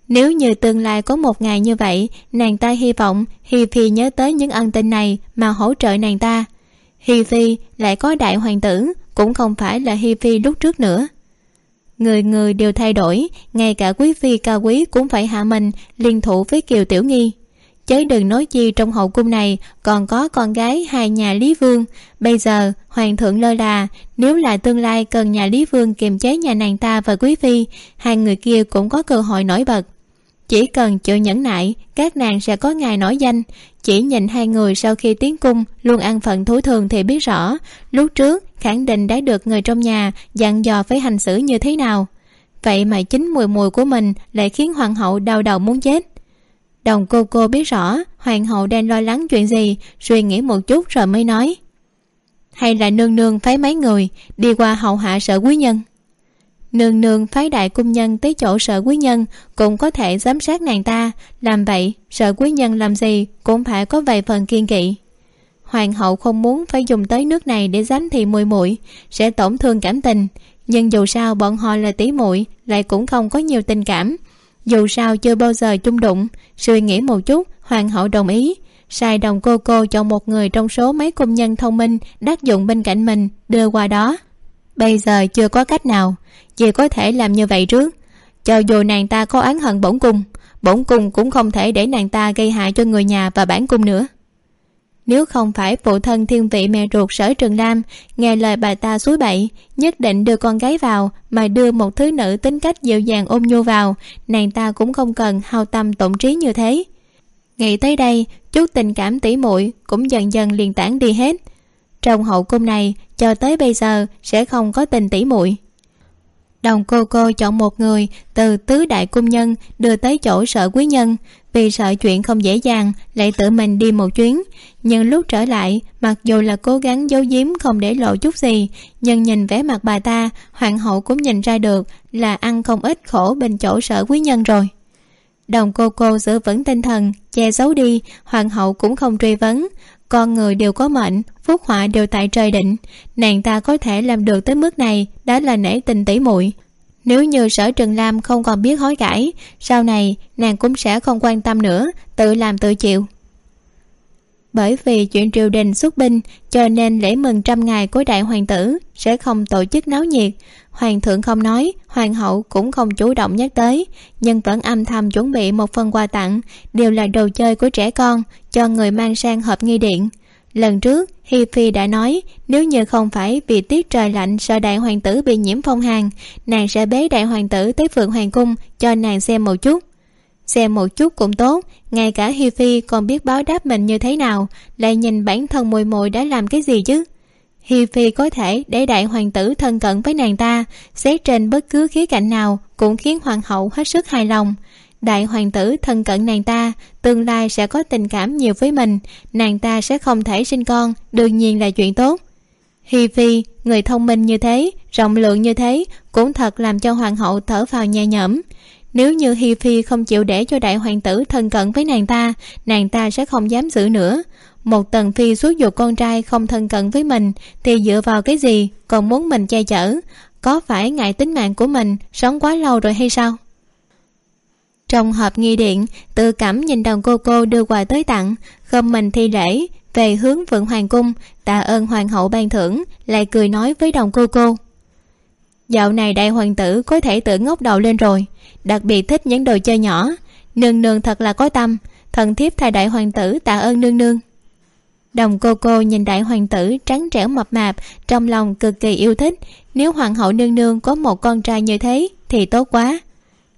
Nếu như tương lai có một ngày như vậy, nàng ta hy vọng hi phi nhớ tới những ân tình này mà hỗ trợ nàng ta. Hi phi lại có đại hoàng tử cũng không phải là hi phi lúc trước nữa. Người người đều thay đổi, ngay cả quý phi cao quý cũng phải hạ mình, liên thủ với kiều tiểu nghi. Chớ đừng nói chi trong hậu cung này còn có con gái hai nhà lý vương. Bây giờ, hoàng thượng lơ là, nếu là tương lai cần nhà lý vương kiềm chế nhà nàng ta và quý phi, hai người kia cũng có cơ hội nổi bật chỉ cần chịu nhẫn nại, các nàng sẽ có ngày nổi danh. Chỉ nhìn hai người sau khi tiến cung, luôn ăn phận thú thường thì biết rõ. Lúc trước, khẳng định đã được người trong nhà dặn dò phải hành xử như thế nào. Vậy mà chính mùi mùi của mình lại khiến hoàng hậu đau đầu muốn chết. Đồng cô cô biết rõ hoàng hậu đang lo lắng chuyện gì, suy nghĩ một chút rồi mới nói. Hay là nương nương phái mấy người đi qua hậu hạ sở quý nhân? Nương nương phái đại cung nhân tới chỗ sở quý nhân, cũng có thể giám sát nàng ta. Làm vậy sở quý nhân làm gì cũng phải có vài phần kiên kỵ. Hoàng hậu không muốn phải dùng tới nước này để giám thị mùi muội, sẽ tổn thương cảm tình. Nhưng dù sao bọn họ là tỷ muội, lại cũng không có nhiều tình cảm. Dù sao chưa bao giờ chung đụng, suy nghĩ một chút, hoàng hậu đồng ý. Sai đồng cô cô chọn một người trong số mấy công nhân thông minh đắc dụng bên cạnh mình, đưa qua đó bây giờ chưa có cách nào. Chỉ có thể làm như vậy trước. Cho dù nàng ta có oán hận bổn cung bổn cung cũng không thể để nàng ta gây hại cho người nhà và bản cung nữa. Nếu không phải phụ thân thiên vị mẹ ruột sở trường lam nghe lời bà ta suối bậy, nhất định đưa con gái vào mà đưa một thứ nữ tính cách dịu dàng ôm nhu vào, nàng ta cũng không cần hao tâm tổn trí như thế. Nghĩ tới đây, chút tình cảm tỉ muội cũng dần dần liền tản đi hết trong hậu cung này, cho tới bây giờ, sẽ không có tình tỉ muội. Đồng cô cô chọn một người từ tứ đại cung nhân đưa tới chỗ sở quý nhân, vì sợ chuyện không dễ dàng, lại tự mình đi một chuyến. Nhưng lúc trở lại, mặc dù là cố gắng giấu giếm không để lộ chút gì, nhưng nhìn vẻ mặt bà ta, hoàng hậu cũng nhìn ra được là ăn không ít khổ bên chỗ sở quý nhân rồi. Đồng cô cô giữ vững tinh thần, che giấu đi, hoàng hậu cũng không truy vấn con người đều có mệnh, phúc họa đều tại trời định. Nàng ta có thể làm được tới mức này đã là nể tình tỷ muội. Nếu như sở trần lam không còn biết hối cải, sau này nàng cũng sẽ không quan tâm nữa, tự làm tự chịu bởi vì chuyện triều đình xuất binh, cho nên lễ mừng trăm ngày của đại hoàng tử sẽ không tổ chức náo nhiệt. Hoàng thượng không nói, hoàng hậu cũng không chủ động nhắc tới, nhưng vẫn âm thầm chuẩn bị một phần quà tặng, đều là đồ chơi của trẻ con, cho người mang sang hộp nghi điện. Lần trước, hi phi đã nói, nếu như không phải vì tiết trời lạnh sợ đại hoàng tử bị nhiễm phong hàn, nàng sẽ bế đại hoàng tử tới phượng hoàng cung cho nàng xem một chút xem một chút cũng tốt. Ngay cả hi phi còn biết báo đáp mình như thế nào. Lại nhìn bản thân mùi mùi đã làm cái gì chứ? Hi phi có thể để đại hoàng tử thân cận với nàng ta xét trên bất cứ khía cạnh nào cũng khiến hoàng hậu hết sức hài lòng. Đại hoàng tử thân cận nàng ta, tương lai sẽ có tình cảm nhiều với mình. Nàng ta sẽ không thể sinh con, đương nhiên là chuyện tốt. Hi phi người thông minh như thế, rộng lượng như thế, cũng thật làm cho hoàng hậu thở vào nhẹ nhõm nếu như hi phi không chịu để cho đại hoàng tử thân cận với nàng ta nàng ta sẽ không dám giữ nữa. Một tần phi suốt dục con trai không thân cận với mình, thì dựa vào cái gì còn muốn mình che chở? Có phải ngại tính mạng của mình sống quá lâu rồi hay sao? Trong hộp nghi điện tự cảm nhìn đồng cô cô đưa quà tới tặng, không mình thi lễ, về hướng vượng hoàng cung, tạ ơn hoàng hậu ban thưởng, lại cười nói với đồng cô cô dạo này đại hoàng tử có thể tự ngóc đầu lên rồi, đặc biệt thích những đồ chơi nhỏ. Nương nương thật là có tâm, thần thiếp thay đại hoàng tử tạ ơn nương nương. Đồng cô cô nhìn đại hoàng tử trắng trẻo mập mạp, trong lòng cực kỳ yêu thích. Nếu hoàng hậu nương nương có một con trai như thế, thì tốt quá.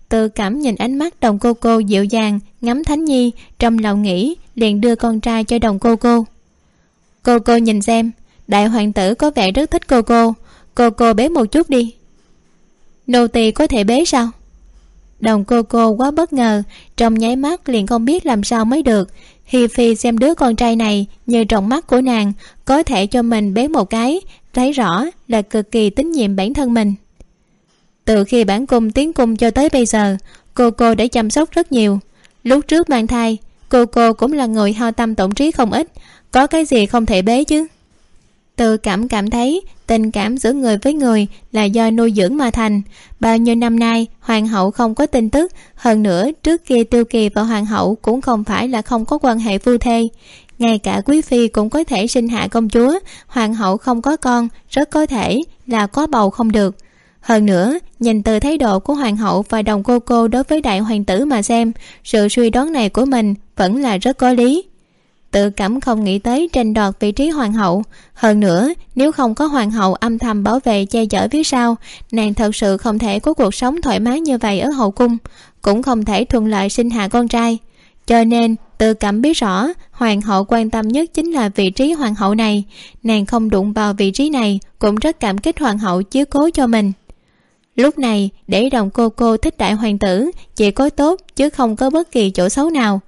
Tự cảm nhìn ánh mắt đồng cô cô dịu dàng, ngắm thánh nhi, trong lòng nghĩ, liền đưa con trai cho đồng cô cô. Cô cô nhìn xem, đại hoàng tử có vẻ rất thích cô cô. Cô cô bế một chút đi nô tỳ có thể bế sao? Đồng cô cô quá bất ngờ, trong nháy mắt liền không biết làm sao mới được. Hi phi xem đứa con trai này nhờ trong mắt của nàng, có thể cho mình bế một cái, thấy rõ là cực kỳ tín nhiệm bản thân mình. Từ khi bản cung tiến cung cho tới bây giờ, cô cô đã chăm sóc rất nhiều. Lúc trước mang thai, cô cô cũng là người hao tâm tổn trí không ít, có cái gì không thể bế chứ? Tự cảm cảm thấy, tình cảm giữa người với người là do nuôi dưỡng mà thành. Bao nhiêu năm nay, hoàng hậu không có tin tức. Hơn nữa, trước kia tiêu kỳ và hoàng hậu cũng không phải là không có quan hệ phu thê. Ngay cả quý phi cũng có thể sinh hạ công chúa. Hoàng hậu không có con, rất có thể là có bầu không được. Hơn nữa, nhìn từ thái độ của hoàng hậu và đồng cô cô đối với đại hoàng tử mà xem, sự suy đoán này của mình vẫn là rất có lý tự cảm không nghĩ tới tranh đoạt vị trí hoàng hậu. Hơn nữa, nếu không có hoàng hậu âm thầm bảo vệ che chở phía sau, nàng thật sự không thể có cuộc sống thoải mái như vậy ở hậu cung, cũng không thể thuận lợi sinh hạ con trai. Cho nên, tự cảm biết rõ, hoàng hậu quan tâm nhất chính là vị trí hoàng hậu này. Nàng không đụng vào vị trí này, cũng rất cảm kích hoàng hậu chiếu cố cho mình. Lúc này, để đồng cô cô thích đại hoàng tử, chỉ có tốt chứ không có bất kỳ chỗ xấu nào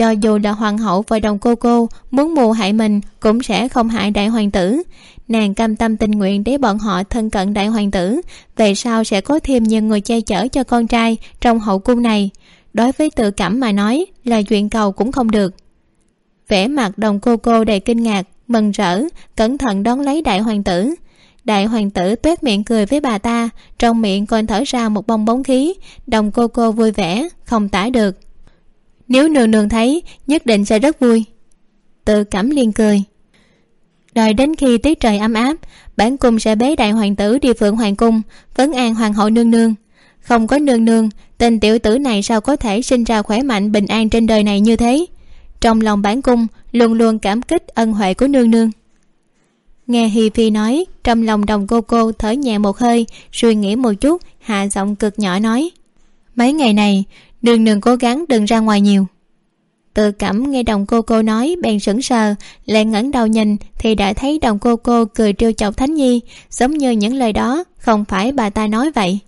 cho dù là hoàng hậu và đồng cô cô, muốn mù hại mình cũng sẽ không hại đại hoàng tử. Nàng cam tâm tình nguyện để bọn họ thân cận đại hoàng tử, về sau sẽ có thêm nhiều người che chở cho con trai trong hậu cung này. Đối với tự cảm mà nói là chuyện cầu cũng không được. Vẻ mặt đồng cô cô đầy kinh ngạc, mừng rỡ, cẩn thận đón lấy đại hoàng tử. Đại hoàng tử tuét miệng cười với bà ta, trong miệng còn thở ra một bong bóng khí. Đồng cô cô vui vẻ, không tả được nếu nương nương thấy, nhất định sẽ rất vui. Tự cảm liền cười. Đợi đến khi tiết trời ấm áp, bản cung sẽ bế đại hoàng tử đi phượng hoàng cung, vấn an hoàng hậu nương nương. Không có nương nương, tên tiểu tử này sao có thể sinh ra khỏe mạnh bình an trên đời này như thế? Trong lòng bản cung, luôn luôn cảm kích ân huệ của nương nương. Nghe hi phi nói, trong lòng đồng cô cô thở nhẹ một hơi, suy nghĩ một chút, hạ giọng cực nhỏ nói. Mấy ngày này nương nương cố gắng đừng ra ngoài nhiều. Tự cảm nghe đồng cô cô nói, bèn sững sờ, lại ngẩng đầu nhìn thì đã thấy đồng cô cô cười trêu chọc thánh nhi, giống như những lời đó không phải bà ta nói vậy.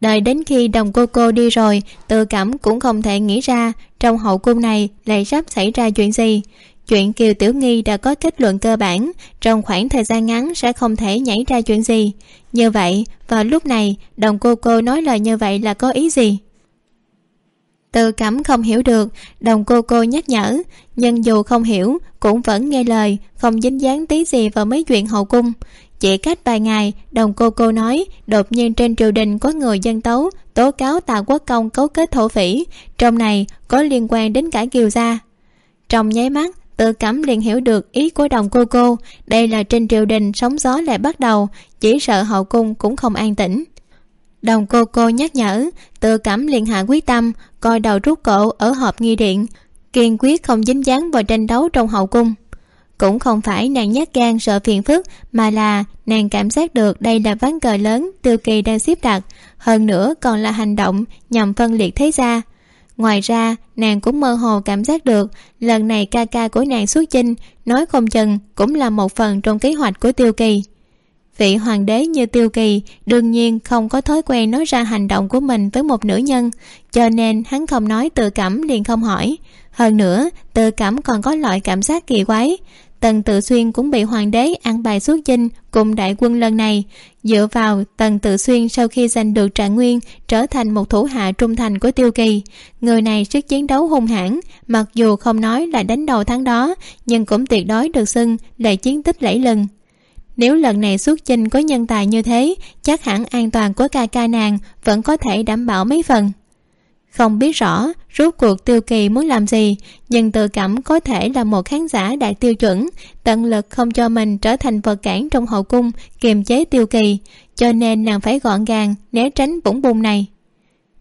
Đợi đến khi đồng cô cô đi rồi tự cảm cũng không thể nghĩ ra trong hậu cung này lại sắp xảy ra chuyện gì. Chuyện kiều tiểu nghi đã có kết luận cơ bản, trong khoảng thời gian ngắn sẽ không thể nhảy ra chuyện gì. Như vậy, vào lúc này, đồng cô cô nói lời như vậy là có ý gì? Tự cảm không hiểu được, đồng cô cô nhắc nhở, nhưng dù không hiểu, cũng vẫn nghe lời, không dính dáng tí gì vào mấy chuyện hậu cung. Chỉ cách vài ngày, đồng cô cô nói, đột nhiên trên triều đình có người dân tấu, tố cáo tào quốc công cấu kết thổ phỉ, trong này có liên quan đến cả kiều gia. Trong nháy mắt tự cảm liền hiểu được ý của đồng cô cô, đây là trên triều đình sóng gió lại bắt đầu, chỉ sợ hậu cung cũng không an tĩnh đồng cô cô nhắc nhở, tự cảm liền hạ quyết tâm, coi đầu rút cổ ở hộp nghi điện. Kiên quyết không dính dáng vào tranh đấu trong hậu cung. Cũng không phải nàng nhát gan sợ phiền phức, mà là nàng cảm giác được đây là ván cờ lớn tiêu kỳ đang xếp đặt. Hơn nữa còn là hành động nhằm phân liệt thế gia. Ngoài ra, nàng cũng mơ hồ cảm giác được lần này ca ca của nàng xuất chinh, nói không chừng cũng là một phần trong kế hoạch của tiêu kỳ vị hoàng đế như tiêu kỳ đương nhiên không có thói quen nói ra hành động của mình với một nữ nhân, cho nên hắn không nói tự cảm liền không hỏi. Hơn nữa, tự cảm còn có loại cảm giác kỳ quái. Tần tự xuyên cũng bị hoàng đế ăn bài xuất chinh cùng đại quân lần này. Dựa vào tần tự xuyên sau khi giành được trạng nguyên trở thành một thủ hạ trung thành của tiêu kỳ, người này sức chiến đấu hung hãn, mặc dù không nói là đánh đầu tháng đó, nhưng cũng tuyệt đối được xưng là chiến tích lẫy lừng nếu lần này xuất chinh có nhân tài như thế, chắc hẳn an toàn của ca ca nàng vẫn có thể đảm bảo mấy phần. Không biết rõ rốt cuộc tiêu kỳ muốn làm gì, nhưng tự cảm có thể là một khán giả đạt tiêu chuẩn, tận lực không cho mình trở thành vật cản trong hậu cung, kiềm chế tiêu kỳ, cho nên nàng phải gọn gàng, né tránh bủng bùng này.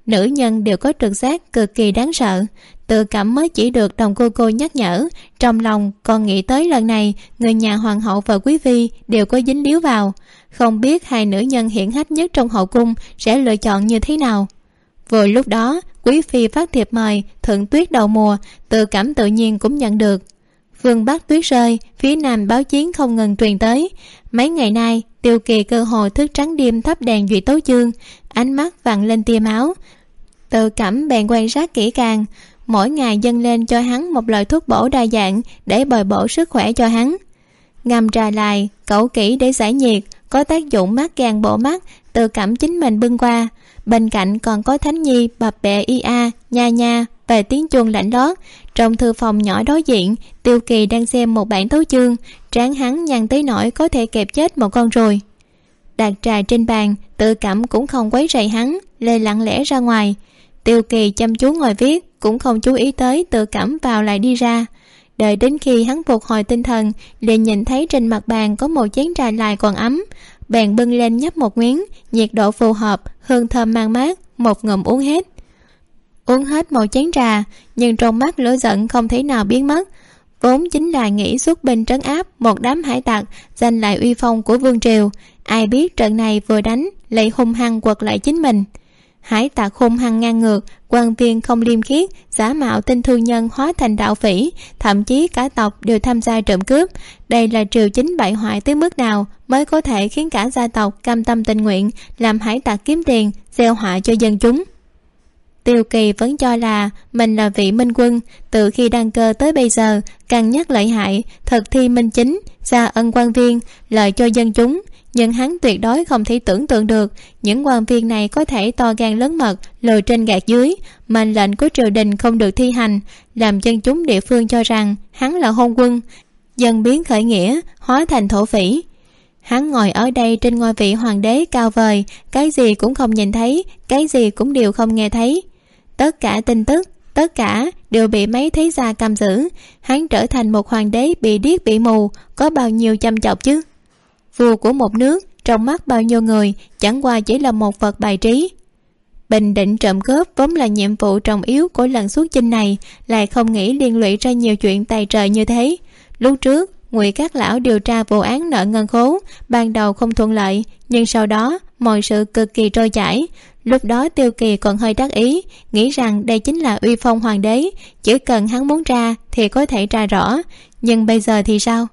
Nữ nhân đều có trực giác cực kỳ đáng sợ tự cảm mới chỉ được đồng cô cô nhắc nhở. Trong lòng còn nghĩ tới lần này, người nhà hoàng hậu và quý phi đều có dính líu vào. Không biết hai nữ nhân hiển hách nhất trong hậu cung sẽ lựa chọn như thế nào. Vừa lúc đó, quý phi phát thiệp mời, thượng tuyết đầu mùa, tự cảm tự nhiên cũng nhận được. Phương bắc tuyết rơi, phía nam báo chiến không ngừng truyền tới. Mấy ngày nay, tiêu kỳ cơ hội thức trắng đêm thắp đèn duy tấu chương, ánh mắt vặn lên tia máu. Tự cảm bèn quan sát kỹ càng mỗi ngày dâng lên cho hắn một loại thuốc bổ đa dạng để bồi bổ sức khỏe cho hắn. Ngâm trà lại, cẩu kỹ để giải nhiệt, có tác dụng mát gan bộ mắt, tự cảm chính mình bưng qua. Bên cạnh còn có thánh nhi, bập bẹ ia nha nha về tiếng chuông lạnh lót. Trong thư phòng nhỏ đối diện, tiêu kỳ đang xem một bản tấu chương tráng hắn nhăn tới nỗi có thể kẹp chết một con ruồi. Đặt trà trên bàn, tự cảm cũng không quấy rầy hắn, lê lặng lẽ ra ngoài. Tiêu kỳ chăm chú ngồi viết cũng không chú ý tới tự cảm vào lại đi ra. Đợi đến khi hắn phục hồi tinh thần, liền nhìn thấy trên mặt bàn có một chén trà lại còn ấm. Bèn bưng lên nhấp một miếng, nhiệt độ phù hợp, hương thơm mang mát, một ngụm uống hết. Uống hết một chén trà, nhưng trong mắt lửa giận không thể nào biến mất. Vốn chính là nghĩ xuất binh trấn áp một đám hải tặc, giành lại uy phong của vương triều. Ai biết trận này vừa đánh lại hung hăng quật lại chính mình hải tạc hung hăng ngang ngược, quan viên không liêm khiết, giả mạo tinh thương nhân hóa thành đạo phỉ, thậm chí cả tộc đều tham gia trộm cướp. Đây là triều chính bại hoại tới mức nào mới có thể khiến cả gia tộc cam tâm tình nguyện làm hải tạc kiếm tiền, gieo họa cho dân chúng? Tiêu kỳ vẫn cho là mình là vị minh quân, từ khi đăng cơ tới bây giờ, càng nhắc lợi hại thực thi minh chính ra ân quan viên, lợi cho dân chúng. Nhưng hắn tuyệt đối không thể tưởng tượng được, những quan viên này có thể to gan lớn mật lồi trên gạt dưới, mệnh lệnh của triều đình không được thi hành, làm dân chúng địa phương cho rằng hắn là hôn quân, dân biến khởi nghĩa, hóa thành thổ phỉ. Hắn ngồi ở đây trên ngôi vị hoàng đế cao vời, cái gì cũng không nhìn thấy, cái gì cũng đều không nghe thấy tất cả tin tức, tất cả đều bị mấy thế gia cầm giữ. Hắn trở thành một hoàng đế bị điếc bị mù, có bao nhiêu chăm chọc chứ? Vua của một nước, trong mắt bao nhiêu người, chẳng qua chỉ là một vật bài trí. Bình định trộm cướp vốn là nhiệm vụ trọng yếu của lần xuất chinh này, lại không nghĩ liên lụy ra nhiều chuyện tài trời như thế. Lúc trước, ngụy các lão điều tra vụ án nợ ngân khố, ban đầu không thuận lợi, nhưng sau đó, mọi sự cực kỳ trôi chảy lúc đó tiêu kỳ còn hơi đắc ý, nghĩ rằng đây chính là uy phong hoàng đế, chỉ cần hắn muốn ra thì có thể ra rõ. Nhưng bây giờ thì sao?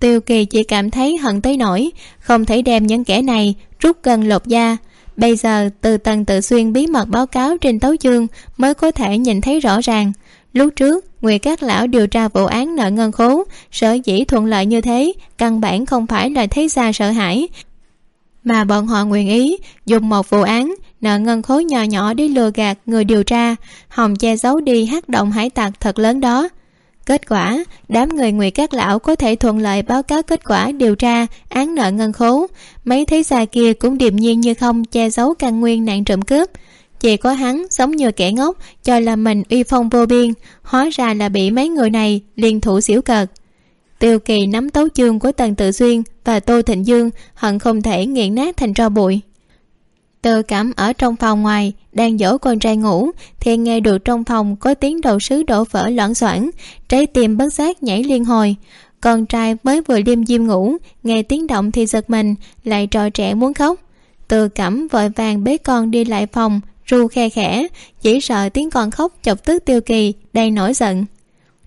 Tiêu kỳ chỉ cảm thấy hận tới nỗi, không thể đem những kẻ này rút gần lột da. Bây giờ từ tần tự xuyên bí mật báo cáo trên tấu chương mới có thể nhìn thấy rõ ràng. Lúc trước người các lão điều tra vụ án nợ ngân khố, sở dĩ thuận lợi như thế, căn bản không phải là thấy gia sợ hãi mà bọn họ nguyện ý, dùng một vụ án, nợ ngân khố nhỏ nhỏ để lừa gạt người điều tra. Hòng che giấu đi hát động hải tặc thật lớn đó. Kết quả, đám người nguyệt các lão có thể thuận lợi báo cáo kết quả điều tra án nợ ngân khố. Mấy thế gia kia cũng điềm nhiên như không che giấu căn nguyên nạn trộm cướp. Chỉ có hắn giống như kẻ ngốc, cho là mình uy phong vô biên. Hóa ra là bị mấy người này liên thủ xỉu cợt tiêu kỳ nắm tấu chương của tần tự xuyên và tô thịnh dương, hận không thể nghiện nát thành tro bụi. Tự cảm ở trong phòng ngoài, đang dỗ con trai ngủ, thì nghe được trong phòng có tiếng đầu sứ đổ vỡ loãng xoảng, trái tim bất giác nhảy liên hồi. Con trai mới vừa liêm diêm ngủ, nghe tiếng động thì giật mình, lại trò trẻ muốn khóc. Tự cảm vội vàng bế con đi lại phòng, ru khe khẽ, chỉ sợ tiếng con khóc chọc tức tiêu kỳ đang nổi giận.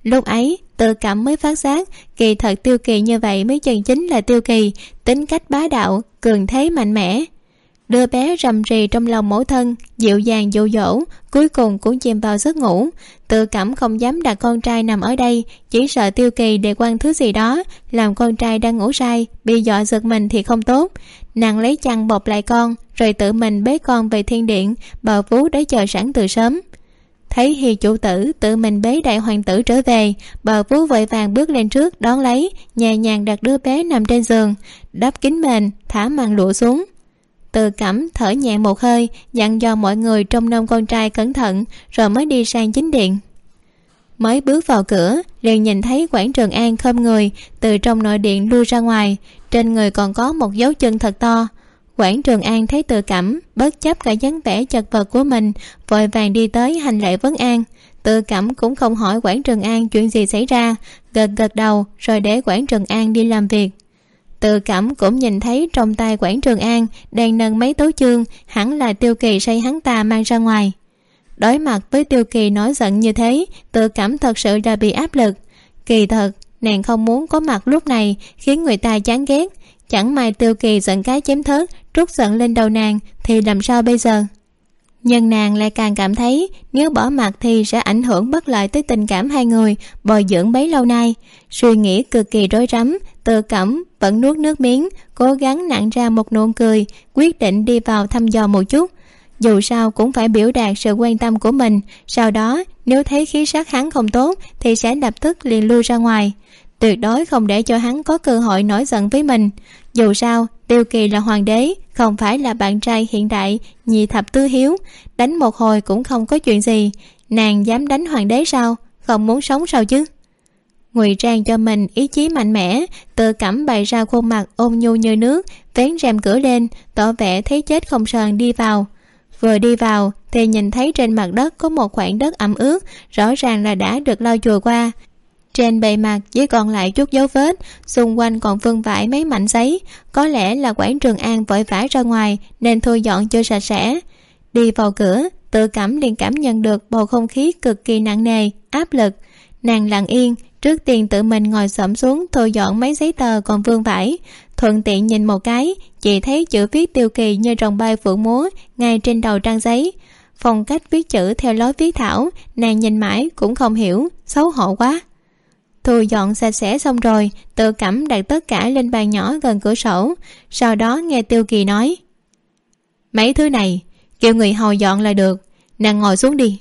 Lúc ấy tự cảm mới phát giác, kỳ thật tiêu kỳ như vậy mới chân chính là tiêu kỳ, tính cách bá đạo, cường thế mạnh mẽ. Đứa bé rầm rì trong lòng mẫu thân, dịu dàng dụ dỗ, cuối cùng cũng chìm vào giấc ngủ. Tự cảm không dám đặt con trai nằm ở đây, chỉ sợ tiêu kỳ để quan thứ gì đó, làm con trai đang ngủ say, bị dọa giật mình thì không tốt. Nàng lấy chăn bọc lại con, rồi tự mình bế con về thiên điện bờ vú đã chờ sẵn từ sớm thấy hi chủ tử tự mình bế đại hoàng tử trở về bờ vú vội vàng bước lên trước đón lấy, nhẹ nhàng đặt đứa bé nằm trên giường, đắp kín mền, thả màn lụa xuống. Từ cẩm thở nhẹ một hơi, dặn dò mọi người trông nom con trai cẩn thận, rồi mới đi sang chính điện. Mới bước vào cửa, liền nhìn thấy quảng trường an khom người, từ trong nội điện lui ra ngoài, trên người còn có một dấu chân thật to quảng trường an thấy tự cảm, bất chấp cả dáng vẻ chật vật của mình, vội vàng đi tới hành lễ vấn an. Tự cảm cũng không hỏi quảng trường an chuyện gì xảy ra, gật gật đầu rồi để quảng trường an đi làm việc. Tự cảm cũng nhìn thấy trong tay quảng trường an đang nâng mấy tấu chương, hẳn là tiêu kỳ say hắn ta mang ra ngoài. Đối mặt với tiêu kỳ nói giận như thế, tự cảm thật sự là bị áp lực. Kỳ thật, nàng không muốn có mặt lúc này khiến người ta chán ghét. Chẳng may tiêu kỳ giận cái chém thớt trút giận lên đầu nàng thì làm sao bây giờ? Nhưng nàng lại càng cảm thấy nếu bỏ mặt thì sẽ ảnh hưởng bất lợi tới tình cảm hai người, bồi dưỡng bấy lâu nay. Suy nghĩ cực kỳ rối rắm, tự cẩm vẫn nuốt nước miếng, cố gắng nặn ra một nụ cười, quyết định đi vào thăm dò một chút. Dù sao cũng phải biểu đạt sự quan tâm của mình, sau đó nếu thấy khí sắc hắn không tốt thì sẽ lập tức liền lui ra ngoài. Tuyệt đối không để cho hắn có cơ hội nổi giận với mình dù sao, tiêu kỳ là hoàng đế, không phải là bạn trai hiện đại nhị thập tứ hiếu. Đánh một hồi cũng không có chuyện gì. Nàng dám đánh hoàng đế sao? Không muốn sống sao chứ? Ngụy trang cho mình ý chí mạnh mẽ, tự cảm bày ra khuôn mặt ôn nhu như nước, vén rèm cửa lên, tỏ vẻ thấy chết không sờn đi vào. Vừa đi vào, thì nhìn thấy trên mặt đất có một khoảng đất ẩm ướt, rõ ràng là đã được lau chùi qua trên bề mặt chỉ còn lại chút dấu vết, xung quanh còn vương vãi mấy mảnh giấy. Có lẽ là quảng trường an vội vã ra ngoài, nên thu dọn chưa sạch sẽ. Đi vào cửa, tự cảm liền cảm nhận được bầu không khí cực kỳ nặng nề, áp lực. Nàng lặng yên, trước tiên tự mình ngồi xổm xuống thu dọn mấy giấy tờ còn vương vãi. Thuận tiện nhìn một cái chị thấy chữ viết tiêu kỳ như rồng bay phượng múa, ngay trên đầu trang giấy. Phong cách viết chữ theo lối viết thảo, nàng nhìn mãi cũng không hiểu, xấu hổ quá thu dọn sạch sẽ xong rồi, tự cẩm đặt tất cả lên bàn nhỏ gần cửa sổ. Sau đó nghe tiêu kỳ nói, mấy thứ này, kêu người hầu dọn là được. Nàng ngồi xuống đi.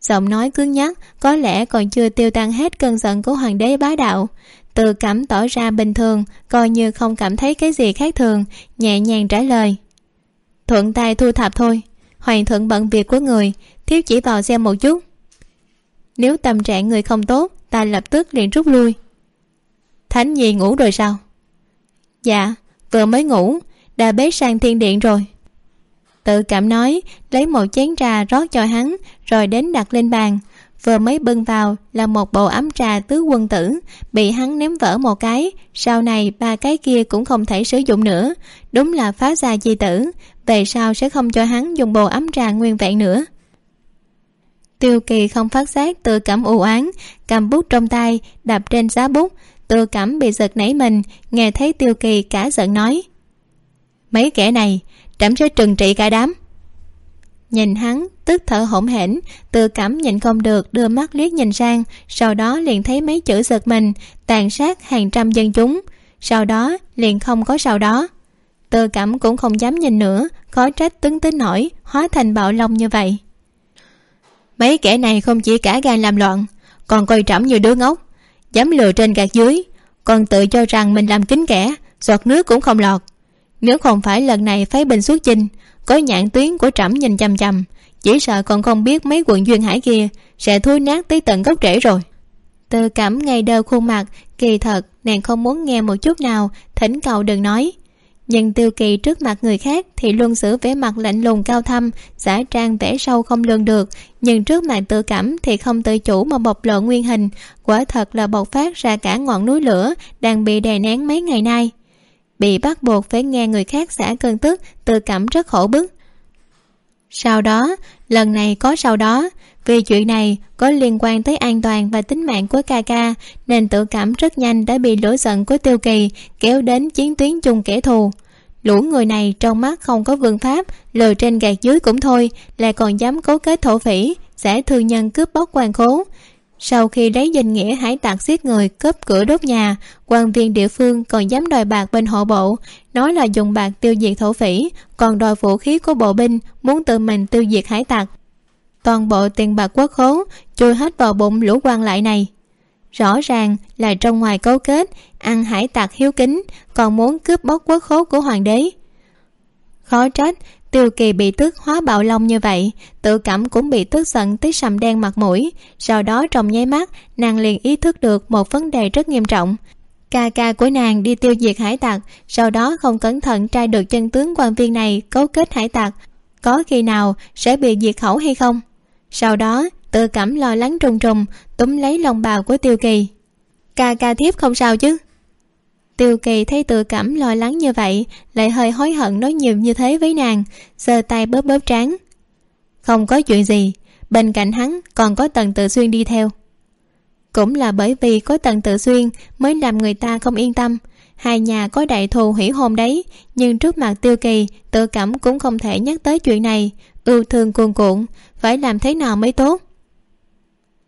Giọng nói cứng nhắc, có lẽ còn chưa tiêu tan hết cơn giận của hoàng đế bá đạo. Tự cảm tỏ ra bình thường, coi như không cảm thấy cái gì khác thường, nhẹ nhàng trả lời, thuận tay thu thập thôi. Hoàng thuận bận việc của người thiếu chỉ vào xem một chút nếu tâm trạng người không tốt, ta lập tức liền rút lui. Thánh nhi ngủ rồi sao? Dạ vừa mới ngủ, đã bế sang thiên điện rồi. Tự cảm nói, lấy một chén trà rót cho hắn, rồi đến đặt lên bàn. Vừa mới bưng vào là một bộ ấm trà tứ quân tử, bị hắn ném vỡ một cái. Sau này, ba cái kia cũng không thể sử dụng nữa. Đúng là phá gia di tử, về sau sẽ không cho hắn dùng bộ ấm trà nguyên vẹn nữa tiêu kỳ không phát giác tự cảm u oán, cầm bút trong tay đập trên giá bút. Tự cảm bị giật nảy mình, nghe thấy tiêu kỳ cả giận nói, mấy kẻ này, trẫm sẽ trừng trị cả đám. Nhìn hắn, tức thở hổn hển tự cảm nhìn không được đưa mắt liếc nhìn sang, sau đó liền thấy mấy chữ giật mình, tàn sát hàng trăm dân chúng. Sau đó, liền không có sau đó. Tự cảm cũng không dám nhìn nữa, khó trách tướng tính nổi, hóa thành bạo long như vậy mấy kẻ này không chỉ cả gan làm loạn, còn coi trẫm như đứa ngốc. Dám lừa trên gạt dưới, còn tự cho rằng mình làm kính kẻ, giọt nước cũng không lọt. Nếu không phải lần này phái binh xuất chinh, có nhãn tuyến của trẫm nhìn chằm chằm, chỉ sợ còn không biết mấy quận duyên hải kia sẽ thui nát tới tận gốc rễ rồi. Tự cảm ngay đơ khuôn mặt, kỳ thật nàng không muốn nghe một chút nào, thỉnh cầu đừng nói nhưng tiêu kỳ trước mặt người khác thì luôn giữ vẻ mặt lạnh lùng cao thâm, giả trang vẻ sâu không lường được. Nhưng trước mặt tự cảm thì không tự chủ mà bộc lộ nguyên hình. Quả thật là bộc phát ra cả ngọn núi lửa đang bị đè nén mấy ngày nay. Bị bắt buộc phải nghe người khác xả cơn tức tự cảm rất khổ bức. Sau đó, lần này có sau đó vì chuyện này có liên quan tới an toàn và tính mạng của ca ca, nên tự cảm rất nhanh đã bị lỗi giận của tiêu kỳ kéo đến chiến tuyến chung kẻ thù. Lũ người này trong mắt không có vương pháp lừa trên gạt dưới cũng thôi, lại còn dám cố kết thổ phỉ sẽ thương nhân cướp bóc quan khố. Sau khi lấy danh nghĩa hải tặc giết người cướp cửa đốt nhà, quan viên địa phương còn dám đòi bạc bên hộ bộ. Nói là dùng bạc tiêu diệt thổ phỉ, còn đòi vũ khí của bộ binh muốn tự mình tiêu diệt hải tặc toàn bộ tiền bạc quốc khố, chui hết vào bụng lũ quan lại này. Rõ ràng là trong ngoài cấu kết, ăn hải tặc hiếu kính, còn muốn cướp bóc quốc khố của hoàng đế. Khó trách, tiêu kỳ bị tức hóa bạo long như vậy, tự cảm cũng bị tức giận tới sầm đen mặt mũi. Sau đó trong nháy mắt, nàng liền ý thức được một vấn đề rất nghiêm trọng. Ca ca của nàng đi tiêu diệt hải tặc sau đó không cẩn thận trai được chân tướng quan viên này cấu kết hải tặc có khi nào sẽ bị diệt khẩu hay không? Sau đó tự cảm lo lắng trùng trùng túm lấy lòng bào của tiêu kỳ. Ca ca thiếp không sao chứ? Tiêu kỳ thấy tự cảm lo lắng như vậy, lại hơi hối hận nói nhiều như thế với nàng, giơ tay bóp bóp trán. Không có chuyện gì, bên cạnh hắn còn có tần tự xuyên đi theo. Cũng là bởi vì có tần tự xuyên mới làm người ta không yên tâm. Hai nhà có đại thù hủy hôn đấy, nhưng trước mặt tiêu kỳ tự cảm cũng không thể nhắc tới chuyện này ưu thương cuồn cuộn, phải làm thế nào mới tốt?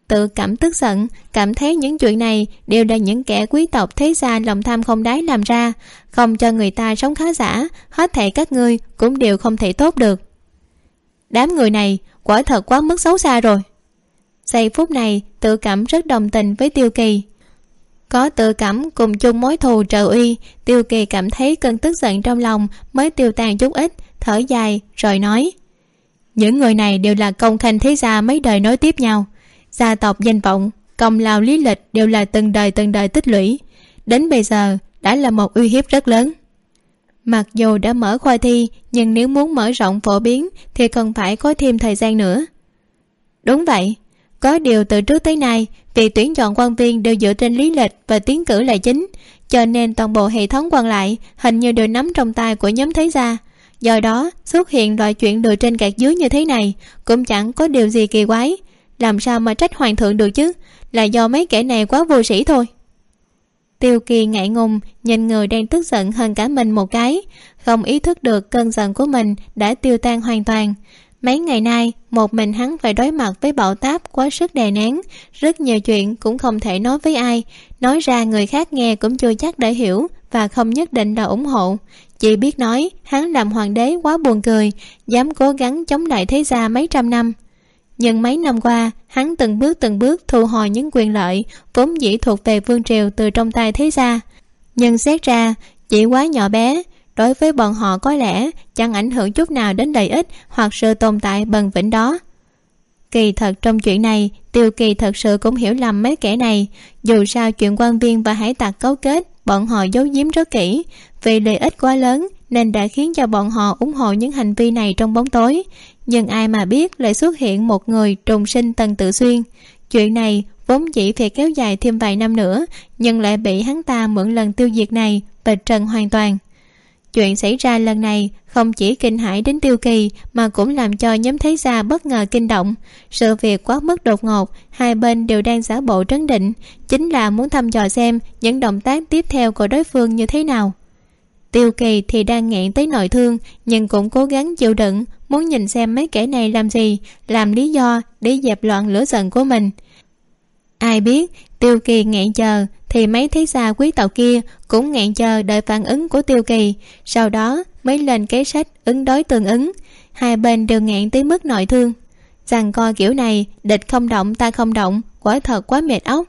Tự cảm tức giận, cảm thấy những chuyện này đều là những kẻ quý tộc thế gia lòng tham không đáy làm ra. Không cho người ta sống khá giả, hết thảy các ngươi cũng đều không thể tốt được. Đám người này, quả thật quá mức xấu xa rồi. Giây phút này, tự cảm rất đồng tình với tiêu kỳ. Có tự cảm cùng chung mối thù trợ uy, tiêu kỳ cảm thấy cơn tức giận trong lòng mới tiêu tan chút ít, thở dài, rồi nói những người này đều là công khanh thế gia mấy đời nối tiếp nhau. Gia tộc danh vọng, công lao lý lịch đều là từng đời từng đời tích lũy. Đến bây giờ, đã là một uy hiếp rất lớn. Mặc dù đã mở khoa thi, nhưng nếu muốn mở rộng phổ biến thì cần phải có thêm thời gian nữa. Đúng vậy, có điều từ trước tới nay, việc tuyển chọn quan viên đều dựa trên lý lịch và tiến cử là chính. Cho nên toàn bộ hệ thống quan lại hình như đều nắm trong tay của nhóm thế gia do đó, xuất hiện loại chuyện lừa trên gạt dưới như thế này cũng chẳng có điều gì kỳ quái. Làm sao mà trách hoàng thượng được chứ? Là do mấy kẻ này quá vô sĩ thôi. Tiêu kỳ ngại ngùng, nhìn người đang tức giận hơn cả mình một cái. Không ý thức được cơn giận của mình đã tiêu tan hoàn toàn. Mấy ngày nay, một mình hắn phải đối mặt với bão táp quá sức đè nén. Rất nhiều chuyện cũng không thể nói với ai. Nói ra người khác nghe cũng chưa chắc đã hiểu và không nhất định là ủng hộ. Chỉ biết nói, hắn làm hoàng đế quá buồn cười, dám cố gắng chống lại thế gia mấy trăm năm. Nhưng mấy năm qua, hắn từng bước từng bước thu hồi những quyền lợi vốn dĩ thuộc về vương triều từ trong tay thế gia. Nhưng xét ra, chỉ quá nhỏ bé, đối với bọn họ có lẽ chẳng ảnh hưởng chút nào đến lợi ích hoặc sự tồn tại bần vĩnh đó. Kỳ thật trong chuyện này, tiêu kỳ thật sự cũng hiểu lầm mấy kẻ này. Dù sao chuyện quan viên và hải tặc cấu kết bọn họ giấu giếm rất kỹ. Vì lợi ích quá lớn, nên đã khiến cho bọn họ ủng hộ những hành vi này trong bóng tối. Nhưng ai mà biết lại xuất hiện một người trùng sinh tần tự xuyên. Chuyện này vốn chỉ phải kéo dài thêm vài năm nữa, nhưng lại bị hắn ta mượn lần tiêu diệt này bệt trần hoàn toàn chuyện xảy ra lần này không chỉ kinh hãi đến tiêu kỳ, mà cũng làm cho nhóm thế gia bất ngờ kinh động. Sự việc quá mức đột ngột, hai bên đều đang giả bộ trấn định, chính là muốn thăm dò xem những động tác tiếp theo của đối phương như thế nào. Tiêu kỳ thì đang nghẹn tới nội thương, nhưng cũng cố gắng chịu đựng, muốn nhìn xem mấy kẻ này làm gì, làm lý do để dẹp loạn lửa giận của mình. Ai biết, tiêu kỳ nghẹn chờ thì mấy thế gia quý tộc kia cũng ngạn chờ đợi phản ứng của tiêu kỳ. Sau đó mới lên kế sách ứng đối tương ứng, hai bên đều ngạn tới mức nội thương. Rằng coi kiểu này, địch không động, ta không động, quả thật quá mệt óc.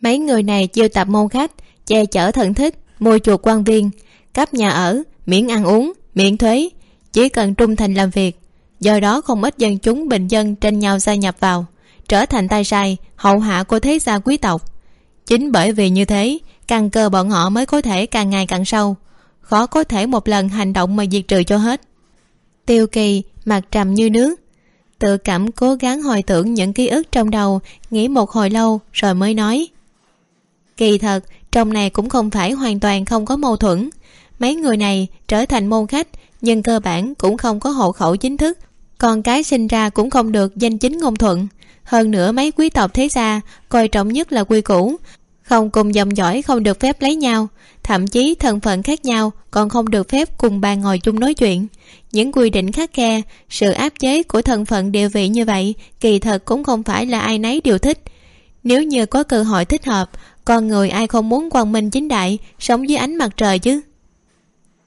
Mấy người này chiêu tập môn khách, che chở thần thích, mua chuộc quan viên cấp nhà ở, miễn ăn uống, miễn thuế, chỉ cần trung thành làm việc. Do đó không ít dân chúng bình dân tranh nhau gia nhập vào, trở thành tay sai, hậu hạ của thế gia quý tộc chính bởi vì như thế, căn cơ bọn họ mới có thể càng ngày càng sâu. Khó có thể một lần hành động mà diệt trừ cho hết. Tiêu kỳ mặt trầm như nước. Tự cảm cố gắng hồi tưởng những ký ức trong đầu, nghĩ một hồi lâu rồi mới nói. Kỳ thật, trong này cũng không phải hoàn toàn không có mâu thuẫn. Mấy người này trở thành môn khách, nhưng cơ bản cũng không có hộ khẩu chính thức. Con cái sinh ra cũng không được danh chính ngôn thuận hơn nữa mấy quý tộc thế gia coi trọng nhất là quy củ. Không cùng dòng dõi không được phép lấy nhau. Thậm chí thân phận khác nhau còn không được phép cùng bàn ngồi chung nói chuyện. Những quy định khắc khe, sự áp chế của thân phận địa vị như vậy kỳ thật cũng không phải là ai nấy đều thích. Nếu như có cơ hội thích hợp, con người ai không muốn quang minh chính đại, sống dưới ánh mặt trời chứ?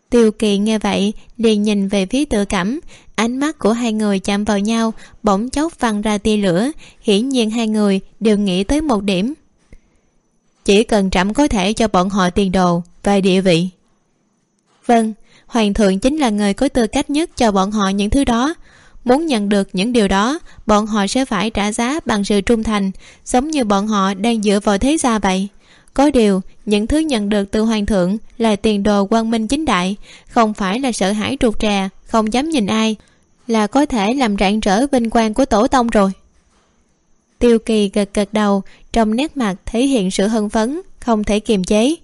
Tiêu kỳ nghe vậy, liền nhìn về phía tự cảm ánh mắt của hai người chạm vào nhau, bỗng chốc văng ra tia lửa. Hiển nhiên hai người đều nghĩ tới một điểm. Chỉ cần trẫm có thể cho bọn họ tiền đồ và địa vị. Vâng hoàng thượng chính là người có tư cách nhất cho bọn họ những thứ đó. Muốn nhận được những điều đó, bọn họ sẽ phải trả giá bằng sự trung thành, giống như bọn họ đang dựa vào thế gia vậy có điều, những thứ nhận được từ hoàng thượng là tiền đồ quang minh chính đại. Không phải là sợ hãi trục trà không dám nhìn ai, là có thể làm rạng rỡ vinh quang của tổ tông rồi. Tiêu kỳ gật gật đầu, trong nét mặt thể hiện sự hân phấn, không thể kiềm chế.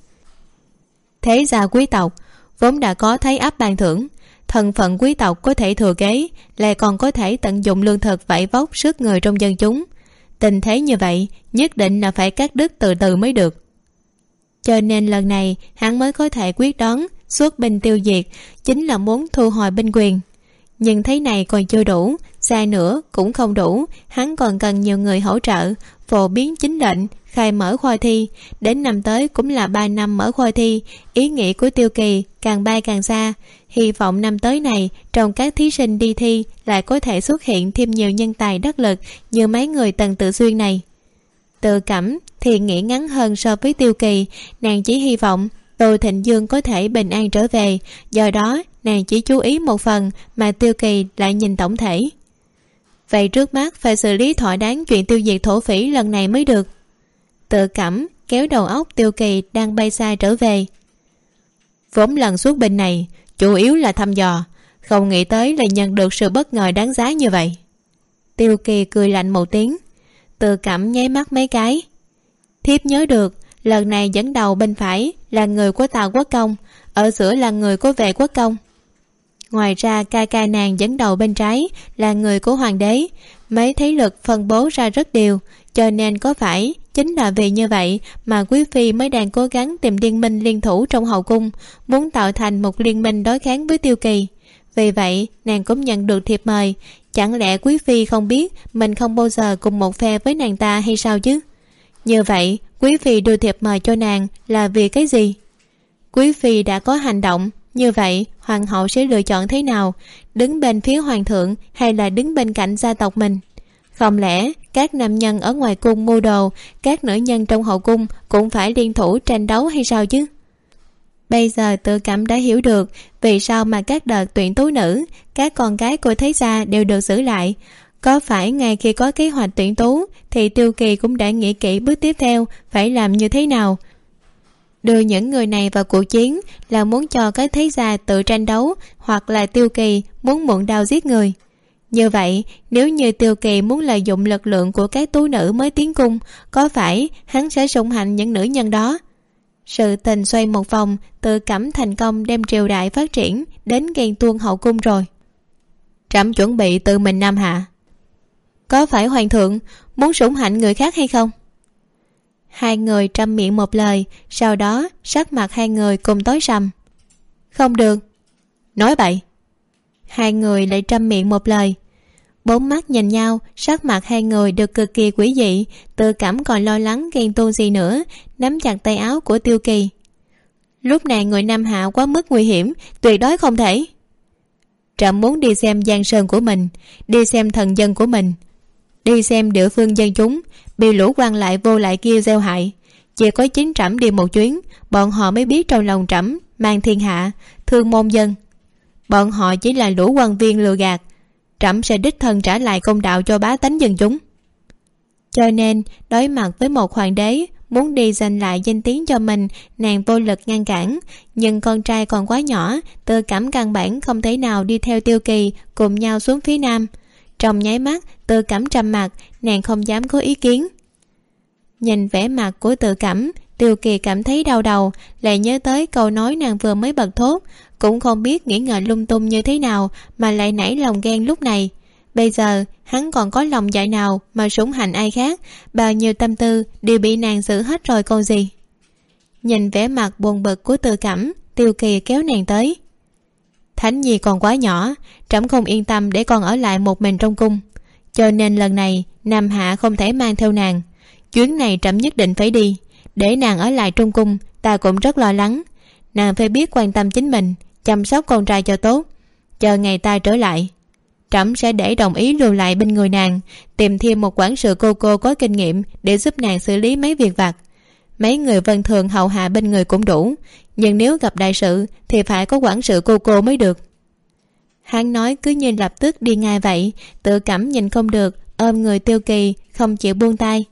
Thế gia quý tộc, vốn đã có thấy áp ban thưởng, thân phận quý tộc có thể thừa kế, lại còn có thể tận dụng lương thực vải vóc sức người trong dân chúng. Tình thế như vậy, nhất định là phải cắt đứt từ từ mới được cho nên lần này, hắn mới có thể quyết đoán xuất binh tiêu diệt chính là muốn thu hồi binh quyền. Nhưng thế này còn chưa đủ xa nữa cũng không đủ, hắn còn cần nhiều người hỗ trợ, phổ biến chính lệnh, khai mở khoa thi. Đến năm tới cũng là ba năm mở khoa thi, ý nghĩ của tiêu kỳ càng bay càng xa. Hy vọng năm tới này, trong các thí sinh đi thi lại có thể xuất hiện thêm nhiều nhân tài đắc lực như mấy người tần tự xuyên này tự cảm thì nghĩ ngắn hơn so với tiêu kỳ. Nàng chỉ hy vọng tô thịnh dương có thể bình an trở về. Do đó, nàng chỉ chú ý một phần mà tiêu kỳ lại nhìn tổng thể. Vậy trước mắt phải xử lý thỏa đáng chuyện tiêu diệt thổ phỉ lần này mới được. Tự cảm kéo đầu óc tiêu kỳ đang bay xa trở về. Vốn lần xuất binh này, chủ yếu là thăm dò, không nghĩ tới là nhận được sự bất ngờ đáng giá như vậy. Tiêu kỳ cười lạnh một tiếng từ cảm nháy mắt mấy cái. Thiếp nhớ được, lần này dẫn đầu bên phải là người của tàu quốc công, ở giữa là người của vệ quốc công. Ngoài ra ca ca nàng dẫn đầu bên trái là người của hoàng đế. Mấy thế lực phân bố ra rất đều, cho nên có phải chính là vì như vậy mà quý phi mới đang cố gắng tìm liên minh liên thủ trong hậu cung, muốn tạo thành một liên minh đối kháng với tiêu kỳ. Vì vậy, nàng cũng nhận được thiệp mời chẳng lẽ quý phi không biết mình không bao giờ cùng một phe với nàng ta hay sao chứ? Như vậy, quý phi đưa thiệp mời cho nàng là vì cái gì? Quý phi đã có hành động, như vậy hoàng hậu sẽ lựa chọn thế nào? Đứng bên phía hoàng thượng hay là đứng bên cạnh gia tộc mình? Không lẽ các nam nhân ở ngoài cung mua đồ, các nữ nhân trong hậu cung cũng phải liên thủ tranh đấu hay sao chứ? Bây giờ tự cảm đã hiểu được vì sao mà các đợt tuyển tú nữ, các con gái của thế gia đều được giữ lại. Có phải ngay khi có kế hoạch tuyển tú, thì tiêu kỳ cũng đã nghĩ kỹ bước tiếp theo phải làm như thế nào? Đưa những người này vào cuộc chiến là muốn cho các thế gia tự tranh đấu hoặc là tiêu kỳ muốn muộn đau giết người. Như vậy, nếu như tiêu kỳ muốn lợi dụng lực lượng của các tú nữ mới tiến cung, có phải hắn sẽ sủng hạnh những nữ nhân đó? Sự tình xoay một vòng tự cảm thành công đem triều đại phát triển đến ghen tuông hậu cung rồi. Trẫm chuẩn bị tự mình nam hạ. Có phải hoàng thượng muốn sủng hạnh người khác hay không? Hai người trăm miệng một lời, sau đó sắc mặt hai người cùng tối sầm. Không được. Nói vậy hai người lại trăm miệng một lời bốn mắt nhìn nhau, sắc mặt hai người được cực kỳ quỷ dị. Tự cảm còn lo lắng ghen tuông gì nữa, nắm chặt tay áo của tiêu kỳ. Lúc này người nam hạ quá mức nguy hiểm, tuyệt đối không thể. Trẫm muốn đi xem giang sơn của mình, đi xem thần dân của mình, đi xem địa phương dân chúng, bị lũ quan lại vô lại kia gieo hại. Chỉ có chính trẫm đi một chuyến, bọn họ mới biết trong lòng trẫm mang thiên hạ, thương môn dân. Bọn họ chỉ là lũ quan viên lừa gạt trẫm sẽ đích thân trả lại công đạo cho bá tánh dân chúng. Cho nên, đối mặt với một hoàng đế muốn đi giành lại danh tiếng cho mình, nàng vô lực ngăn cản. Nhưng con trai còn quá nhỏ, tư cảm căn bản không thể nào đi theo tiêu kỳ cùng nhau xuống phía nam. Trong nháy mắt, tư cảm trầm mặt nàng không dám có ý kiến. Nhìn vẻ mặt của tự cảm, tiêu kỳ cảm thấy đau đầu, lại nhớ tới câu nói nàng vừa mới bật thốt cũng không biết nghĩ ngợi lung tung như thế nào mà lại nảy lòng ghen lúc này. Bây giờ, hắn còn có lòng dạ nào mà sủng hành ai khác? Bao nhiêu tâm tư đều bị nàng giữ hết rồi còn gì? Nhìn vẻ mặt buồn bực của tự cảm tiêu kỳ kéo nàng tới. Thánh nhi còn quá nhỏ, trẫm không yên tâm để con ở lại một mình trong cung. Cho nên lần này, nam hạ không thể mang theo nàng. Chuyến này trẫm nhất định phải đi. Để nàng ở lại trong cung, ta cũng rất lo lắng. Nàng phải biết quan tâm chính mình chăm sóc con trai cho tốt. Chờ ngày ta trở lại, trẫm sẽ để đồng ý lưu lại bên người nàng, tìm thêm một quản sự cô cô có kinh nghiệm để giúp nàng xử lý mấy việc vặt. Mấy người vân thường hầu hạ bên người cũng đủ, nhưng nếu gặp đại sự thì phải có quản sự cô cô mới được. Hắn nói cứ như lập tức đi ngay vậy, tự cảm nhìn không được, ôm người tiêu kỳ, không chịu buông tay.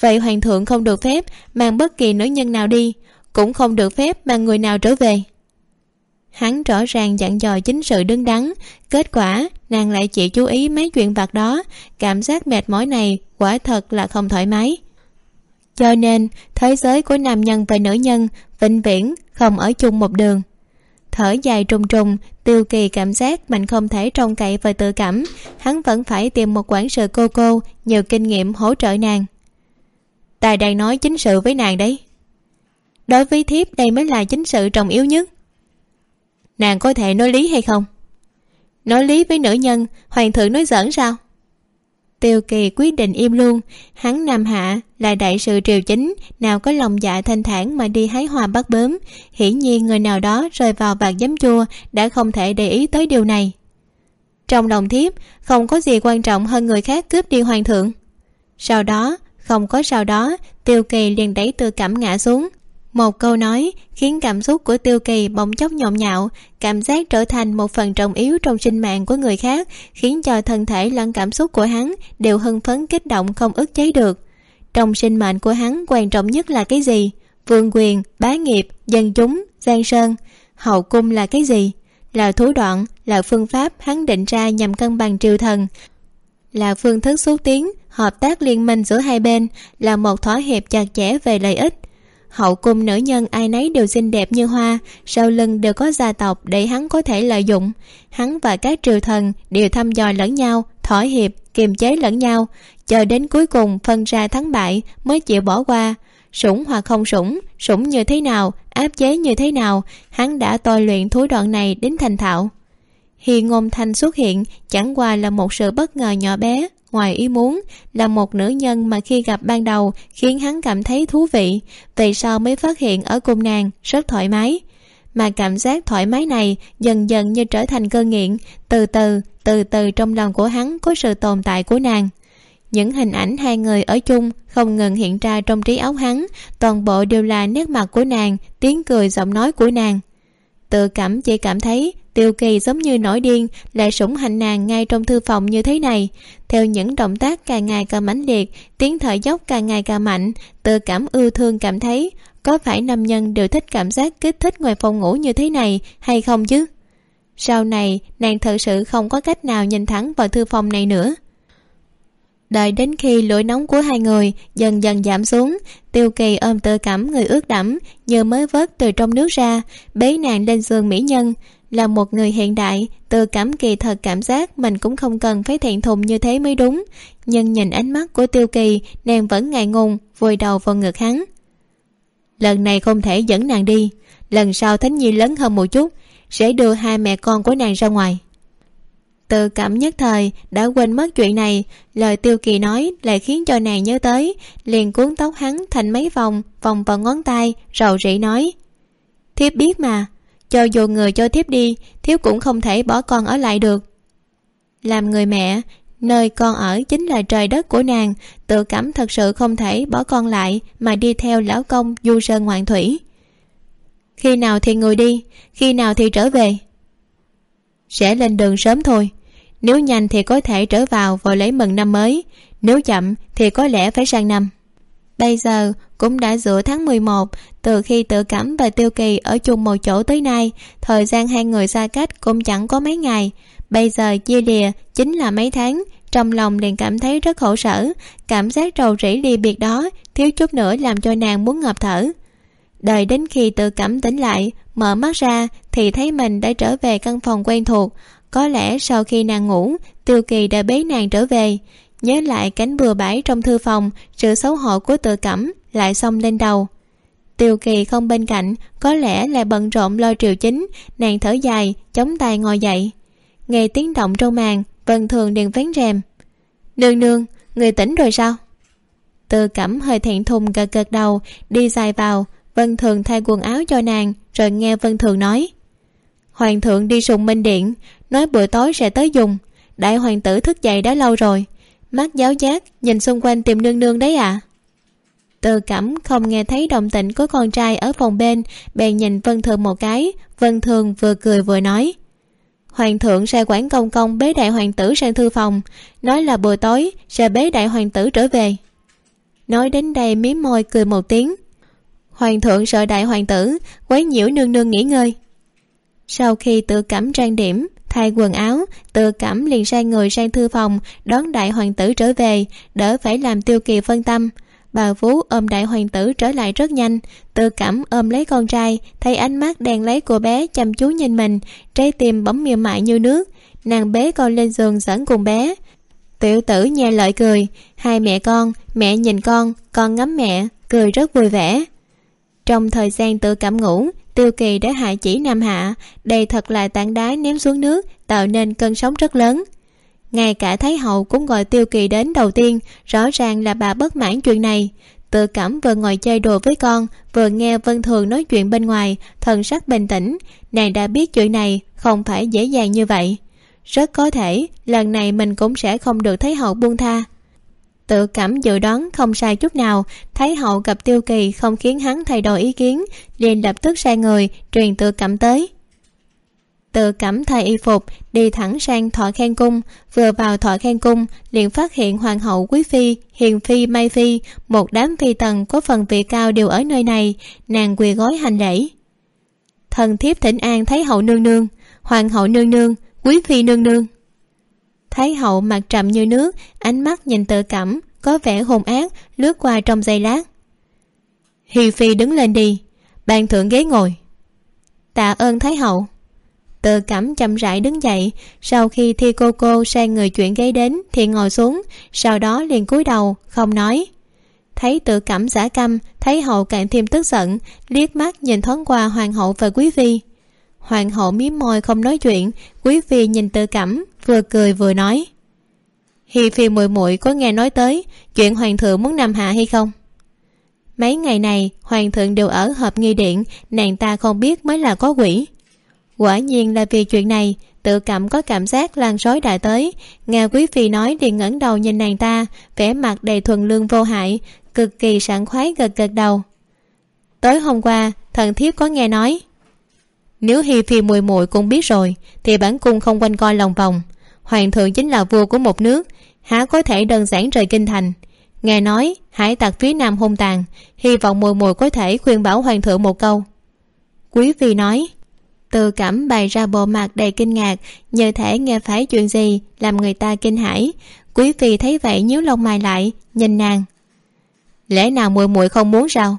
Vậy hoàng thượng không được phép mang bất kỳ nữ nhân nào đi, cũng không được phép mang người nào trở về hắn rõ ràng dặn dò chính sự đứng đắn. Kết quả, nàng lại chỉ chú ý mấy chuyện vặt đó. Cảm giác mệt mỏi này quả thật là không thoải mái. Cho nên, thế giới của nam nhân và nữ nhân vĩnh viễn không ở chung một đường. Thở dài trùng trùng, tiêu kỳ cảm giác mình không thể trông cậy và tự cảm, hắn vẫn phải tìm một quản sự cô cô nhiều kinh nghiệm hỗ trợ nàng. Ta đang nói chính sự với nàng đấy. Đối với thiếp, đây mới là chính sự trọng yếu nhất nàng có thể nói lý hay không? Nói lý với nữ nhân, hoàng thượng nói giỡn sao? Tiêu kỳ quyết định im luôn. Hắn nam hạ là đại sự triều chính, nào có lòng dạ thanh thản mà đi hái hoa bắt bướm. Hiển nhiên người nào đó rơi vào vạt giấm chua đã không thể để ý tới điều này. Trong lòng thiếp, không có gì quan trọng hơn người khác cướp đi hoàng thượng. Sau đó, không có sau đó, tiêu kỳ liền đẩy tư cảm ngã xuống một câu nói khiến cảm xúc của tiêu kỳ bỗng chốc nhộn nhạo, cảm giác trở thành một phần trọng yếu trong sinh mạng của người khác, khiến cho thân thể lẫn cảm xúc của hắn đều hưng phấn kích động không ức chế được. Trong sinh mệnh của hắn quan trọng nhất là cái gì? Vương quyền, bá nghiệp, dân chúng, giang sơn. Hậu cung là cái gì? Là thủ đoạn, là phương pháp hắn định ra nhằm cân bằng triều thần. Là phương thức xúc tiến, hợp tác liên minh giữa hai bên, là một thỏa hiệp chặt chẽ về lợi ích hậu cung nữ nhân ai nấy đều xinh đẹp như hoa, sau lưng đều có gia tộc để hắn có thể lợi dụng. Hắn và các triều thần đều thăm dò lẫn nhau, thỏa hiệp, kiềm chế lẫn nhau, chờ đến cuối cùng phân ra thắng bại mới chịu bỏ qua. Sủng hoặc không sủng sủng như thế nào, áp chế như thế nào, hắn đã tôi luyện thối đoạn này đến thành thạo hi ngôn thanh xuất hiện chẳng qua là một sự bất ngờ nhỏ bé. Ngoài ý muốn là một nữ nhân mà khi gặp ban đầu khiến hắn cảm thấy thú vị. Về sau mới phát hiện ở cùng nàng rất thoải mái? Mà cảm giác thoải mái này dần dần như trở thành cơn nghiện. Từ từ từ từ trong lòng của hắn có sự tồn tại của nàng. Những hình ảnh hai người ở chung không ngừng hiện ra trong trí óc hắn. Toàn bộ đều là nét mặt của nàng, tiếng cười, giọng nói của nàng. Tự cảm chỉ cảm thấy tiêu kỳ giống như nổi điên, lại sủng hành nàng ngay trong thư phòng như thế này. Theo những động tác càng ngày càng mãnh liệt, tiếng thở dốc càng ngày càng mạnh, tự cảm ưu thương cảm thấy, có phải nam nhân đều thích cảm giác kích thích ngoài phòng ngủ như thế này hay không chứ? Sau này, nàng thật sự không có cách nào nhìn thẳng vào thư phòng này nữa. Đợi đến khi lửa nóng của hai người dần dần giảm xuống, tiêu kỳ ôm tự cảm người ướt đẫm, như mới vớt từ trong nước ra, bế nàng lên giường mỹ nhân là một người hiện đại tự cảm kỳ thật cảm giác mình cũng không cần phải thẹn thùng như thế mới đúng. Nhưng nhìn ánh mắt của tiêu kỳ, nàng vẫn ngại ngùng, vùi đầu vào ngực hắn. Lần này không thể dẫn nàng đi. Lần sau thánh nhi lớn hơn một chút, sẽ đưa hai mẹ con của nàng ra ngoài. Tự cảm nhất thời, đã quên mất chuyện này. Lời tiêu kỳ nói lại khiến cho nàng nhớ tới, liền cuốn tóc hắn thành mấy vòng vòng vào ngón tay, rầu rĩ nói, thiếp biết mà cho dù người cho thiếp đi, thiếp cũng không thể bỏ con ở lại được. Làm người mẹ, nơi con ở chính là trời đất của nàng, tự cảm thật sự không thể bỏ con lại mà đi theo lão công du sơn ngoạn thủy. Khi nào thì người đi, khi nào thì trở về. Sẽ lên đường sớm thôi. Nếu nhanh thì có thể trở vào vào lấy mừng năm mới, nếu chậm thì có lẽ phải sang năm bây giờ cũng đã giữa tháng mười một, từ khi tự cảm và tiêu kỳ ở chung một chỗ tới nay, thời gian hai người xa cách cũng chẳng có mấy ngày. Bây giờ chia lìa chính là mấy tháng, trong lòng liền cảm thấy rất khổ sở, cảm giác rầu rĩ ly biệt đó, thiếu chút nữa làm cho nàng muốn ngập thở. Đợi đến khi tự cảm tỉnh lại, mở mắt ra thì thấy mình đã trở về căn phòng quen thuộc. Có lẽ sau khi nàng ngủ, tiêu kỳ đã bế nàng trở về nhớ lại cánh bừa bãi trong thư phòng, sự xấu hổ của tự cẩm lại xông lên đầu. Tiêu kỳ không bên cạnh, có lẽ là bận rộn lo triều chính, nàng thở dài, chống tay ngồi dậy. Nghe tiếng động trong màn, vân thường liền vén rèm. Nương nương, người tỉnh rồi sao? Tự cẩm hơi thẹn thùng gật gật đầu, đi dài vào. Vân thường thay quần áo cho nàng, rồi nghe vân thường nói. Hoàng thượng đi sùng minh điện, nói bữa tối sẽ tới dùng. Đại hoàng tử thức dậy đã lâu rồi mắt giáo giác, nhìn xung quanh tìm nương nương đấy à từ cẩm không nghe thấy động tĩnh của con trai ở phòng bên, bèn nhìn vân thường một cái. Vân thường vừa cười vừa nói, hoàng thượng sai quản công công bế đại hoàng tử sang thư phòng. Nói là buổi tối, sẽ bế đại hoàng tử trở về. Nói đến đây, mí môi cười một tiếng, hoàng thượng sợ đại hoàng tử, quấy nhiễu nương nương nghỉ ngơi. Sau khi tự cẩm trang điểm thay quần áo, tự cẩm liền sai người sang thư phòng, đón đại hoàng tử trở về, đỡ phải làm tiêu kỳ phân tâm. Bà vú ôm đại hoàng tử trở lại rất nhanh, tự cẩm ôm lấy con trai, thấy ánh mắt đèn lấy của bé chăm chú nhìn mình, trái tim bỗng mềm mại như nước. Nàng bế con lên giường dẫn cùng bé. Tiểu tử nghe lợi cười, hai mẹ con, mẹ nhìn con con ngắm mẹ cười rất vui vẻ. Trong thời gian tự cảm ngủ tiêu kỳ đã hại chỉ nam hạ. Đây thật là tảng đá ném xuống nước, tạo nên cơn sóng rất lớn. Ngay cả thái hậu cũng gọi tiêu kỳ đến đầu tiên, rõ ràng là bà bất mãn chuyện này. Tự cảm vừa ngồi chơi đùa với con, vừa nghe vân thường nói chuyện bên ngoài, thần sắc bình tĩnh. Nàng đã biết chuyện này, không phải dễ dàng như vậy. Rất có thể, lần này mình cũng sẽ không được thấy hậu buông tha tự cảm dự đoán không sai chút nào. Thấy hậu gặp tiêu kỳ không khiến hắn thay đổi ý kiến, liền lập tức sai người, truyền tự cảm tới. Tự cảm thay y phục, đi thẳng sang thọ khen cung. Vừa vào thọ khen cung, liền phát hiện hoàng hậu quý phi, hiền phi, mai phi, một đám phi tần có phần vị cao đều ở nơi này. Nàng quỳ gói hành lễ. Thần thiếp thỉnh an thấy hậu nương nương. Hoàng hậu nương nương, quý phi nương nương thái hậu mặt trầm như nước, ánh mắt nhìn tự cảm, có vẻ hồn ác, lướt qua trong giây lát. Hi phi đứng lên đi bàn thượng ghế ngồi. Tạ ơn thái hậu. Tự cảm chậm rãi đứng dậy, sau khi thi cô cô sang người chuyển ghế đến thì ngồi xuống, sau đó liền cúi đầu, không nói. Thấy tự cảm giả căm thấy hậu càng thêm tức giận, liếc mắt nhìn thoáng qua hoàng hậu và quý phi hoàng hậu mí môi không nói chuyện, quý phi nhìn tự cảm vừa cười vừa nói. Hi phi muội muội có nghe nói tới chuyện hoàng thượng muốn nằm hạ hay không? Mấy ngày này, hoàng thượng đều ở hợp nghi điện, nàng ta không biết mới là có quỷ. Quả nhiên là vì chuyện này tự cảm có cảm giác lan rối đã tới. Nghe quý phi nói liền ngẩng đầu nhìn nàng ta, vẻ mặt đầy thuần lương vô hại, cực kỳ sảng khoái gật gật đầu. Tối hôm qua, thần thiếp có nghe nói nếu hi phi muội muội cũng biết rồi, thì bản cung không quanh coi lòng vòng. Hoàng thượng chính là vua của một nước, há có thể đơn giản rời kinh thành. Nghe nói, hải tặc phía nam hung tàn, hy vọng mùi mùi có thể khuyên bảo hoàng thượng một câu. Quý phi nói, từ cảm bày ra bộ mặt đầy kinh ngạc như thể nghe phải chuyện gì làm người ta kinh hãi. Quý phi thấy vậy nhíu lông mày lại, nhìn nàng. Lẽ nào muội muội không muốn sao?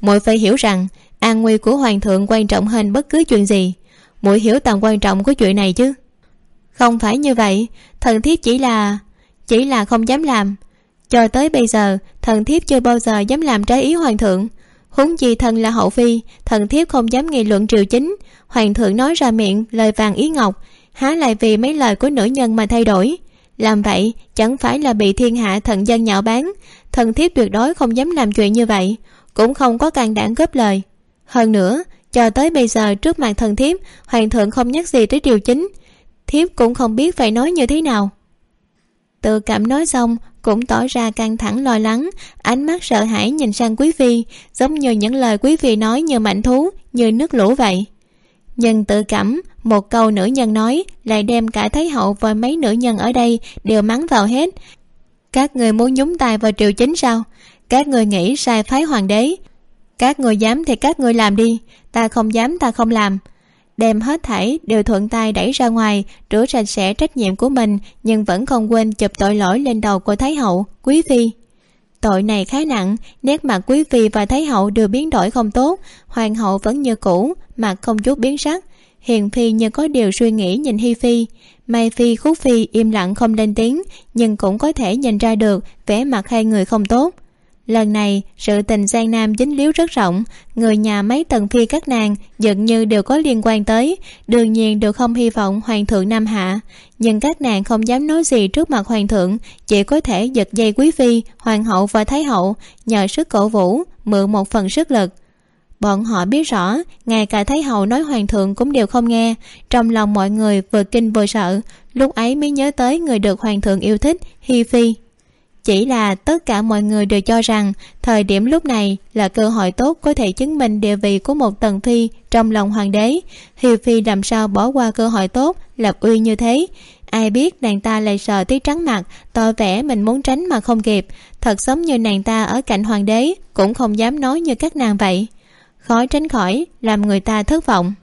Muội phải hiểu rằng an nguy của hoàng thượng quan trọng hơn bất cứ chuyện gì. Muội hiểu tầm quan trọng của chuyện này chứ? Không phải như vậy. Thần thiếp chỉ là chỉ là không dám làm. Cho tới bây giờ, thần thiếp chưa bao giờ dám làm trái ý hoàng thượng. Huống gì thần là hậu phi, thần thiếp không dám nghị luận triều chính. Hoàng thượng nói ra miệng, lời vàng ý ngọc, há lại vì mấy lời của nữ nhân mà thay đổi. Làm vậy, chẳng phải là bị thiên hạ thần dân nhạo báng. Thần thiếp tuyệt đối không dám làm chuyện như vậy, cũng không có can đảm góp lời hơn nữa, cho tới bây giờ trước mặt thần thiếp, hoàng thượng không nhắc gì tới triều chính. Thiếp cũng không biết phải nói như thế nào. Tự cảm nói xong, cũng tỏ ra căng thẳng lo lắng, ánh mắt sợ hãi nhìn sang quý phi, giống như những lời quý phi nói như mạnh thú, như nước lũ vậy. Nhưng tự cảm, một câu nữ nhân nói lại đem cả thái hậu và mấy nữ nhân ở đây đều mắng vào hết. Các người muốn nhúng tay vào triều chính sao? Các người nghĩ sai phái hoàng đế các người dám thì các người làm đi. Ta không dám, ta không làm. Đem hết thảy đều thuận tay đẩy ra ngoài, rửa sạch sẽ trách nhiệm của mình, nhưng vẫn không quên chụp tội lỗi lên đầu của thái hậu, quý phi. Tội này khá nặng, nét mặt quý phi và thái hậu đều biến đổi không tốt. Hoàng hậu vẫn như cũ, mặt không chút biến sắc. Hiền phi như có điều suy nghĩ nhìn hi phi. Mai phi, khúc phi im lặng không lên tiếng, nhưng cũng có thể nhìn ra được vẻ mặt hai người không tốt lần này, sự tình giang nam dính líu rất rộng. Người nhà mấy tầng phi các nàng dường như đều có liên quan tới. Đương nhiên đều không hy vọng hoàng thượng nam hạ. Nhưng các nàng không dám nói gì trước mặt hoàng thượng. Chỉ có thể giật dây quý phi, hoàng hậu và thái hậu, nhờ sức cổ vũ, mượn một phần sức lực. Bọn họ biết rõ, ngay cả thái hậu nói hoàng thượng cũng đều không nghe. Trong lòng mọi người vừa kinh vừa sợ, lúc ấy mới nhớ tới người được hoàng thượng yêu thích, hi phi chỉ là tất cả mọi người đều cho rằng thời điểm lúc này là cơ hội tốt có thể chứng minh địa vị của một tần phi trong lòng hoàng đế. Hi phi làm sao bỏ qua cơ hội tốt, lập uy như thế? Ai biết nàng ta lại sợ tí trắng mặt, tỏ vẻ mình muốn tránh mà không kịp. Thật giống như nàng ta ở cạnh hoàng đế, cũng không dám nói như các nàng vậy. Khó tránh khỏi, làm người ta thất vọng.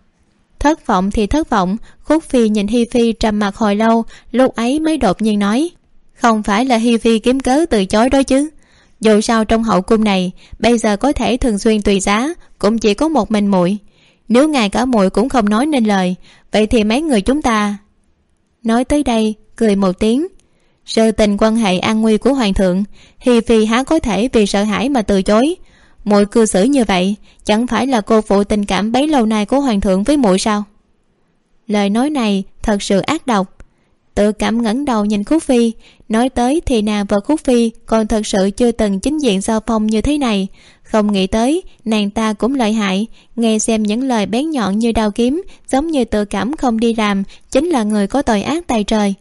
Thất vọng thì thất vọng, khúc phi nhìn hi phi trầm mặt hồi lâu, lúc ấy mới đột nhiên nói không phải là hi phi kiếm cớ từ chối đó chứ. Dù sao trong hậu cung này, bây giờ có thể thường xuyên tùy giá, cũng chỉ có một mình muội. Nếu ngài cả muội cũng không nói nên lời, vậy thì mấy người chúng ta? Nói tới đây, cười một tiếng. Sự tình quan hệ an nguy của hoàng thượng, hi phi há có thể vì sợ hãi mà từ chối. Muội cư xử như vậy, chẳng phải là cô phụ tình cảm bấy lâu nay của hoàng thượng với muội sao? Lời nói này thật sự ác độc tự cảm ngẩng đầu nhìn khúc phi. Nói tới thì nàng và khúc phi còn thật sự chưa từng chính diện giao phong như thế này. Không nghĩ tới, nàng ta cũng lợi hại. Nghe xem những lời bén nhọn như đao kiếm, giống như tự cảm không đi làm, chính là người có tội ác tài trời.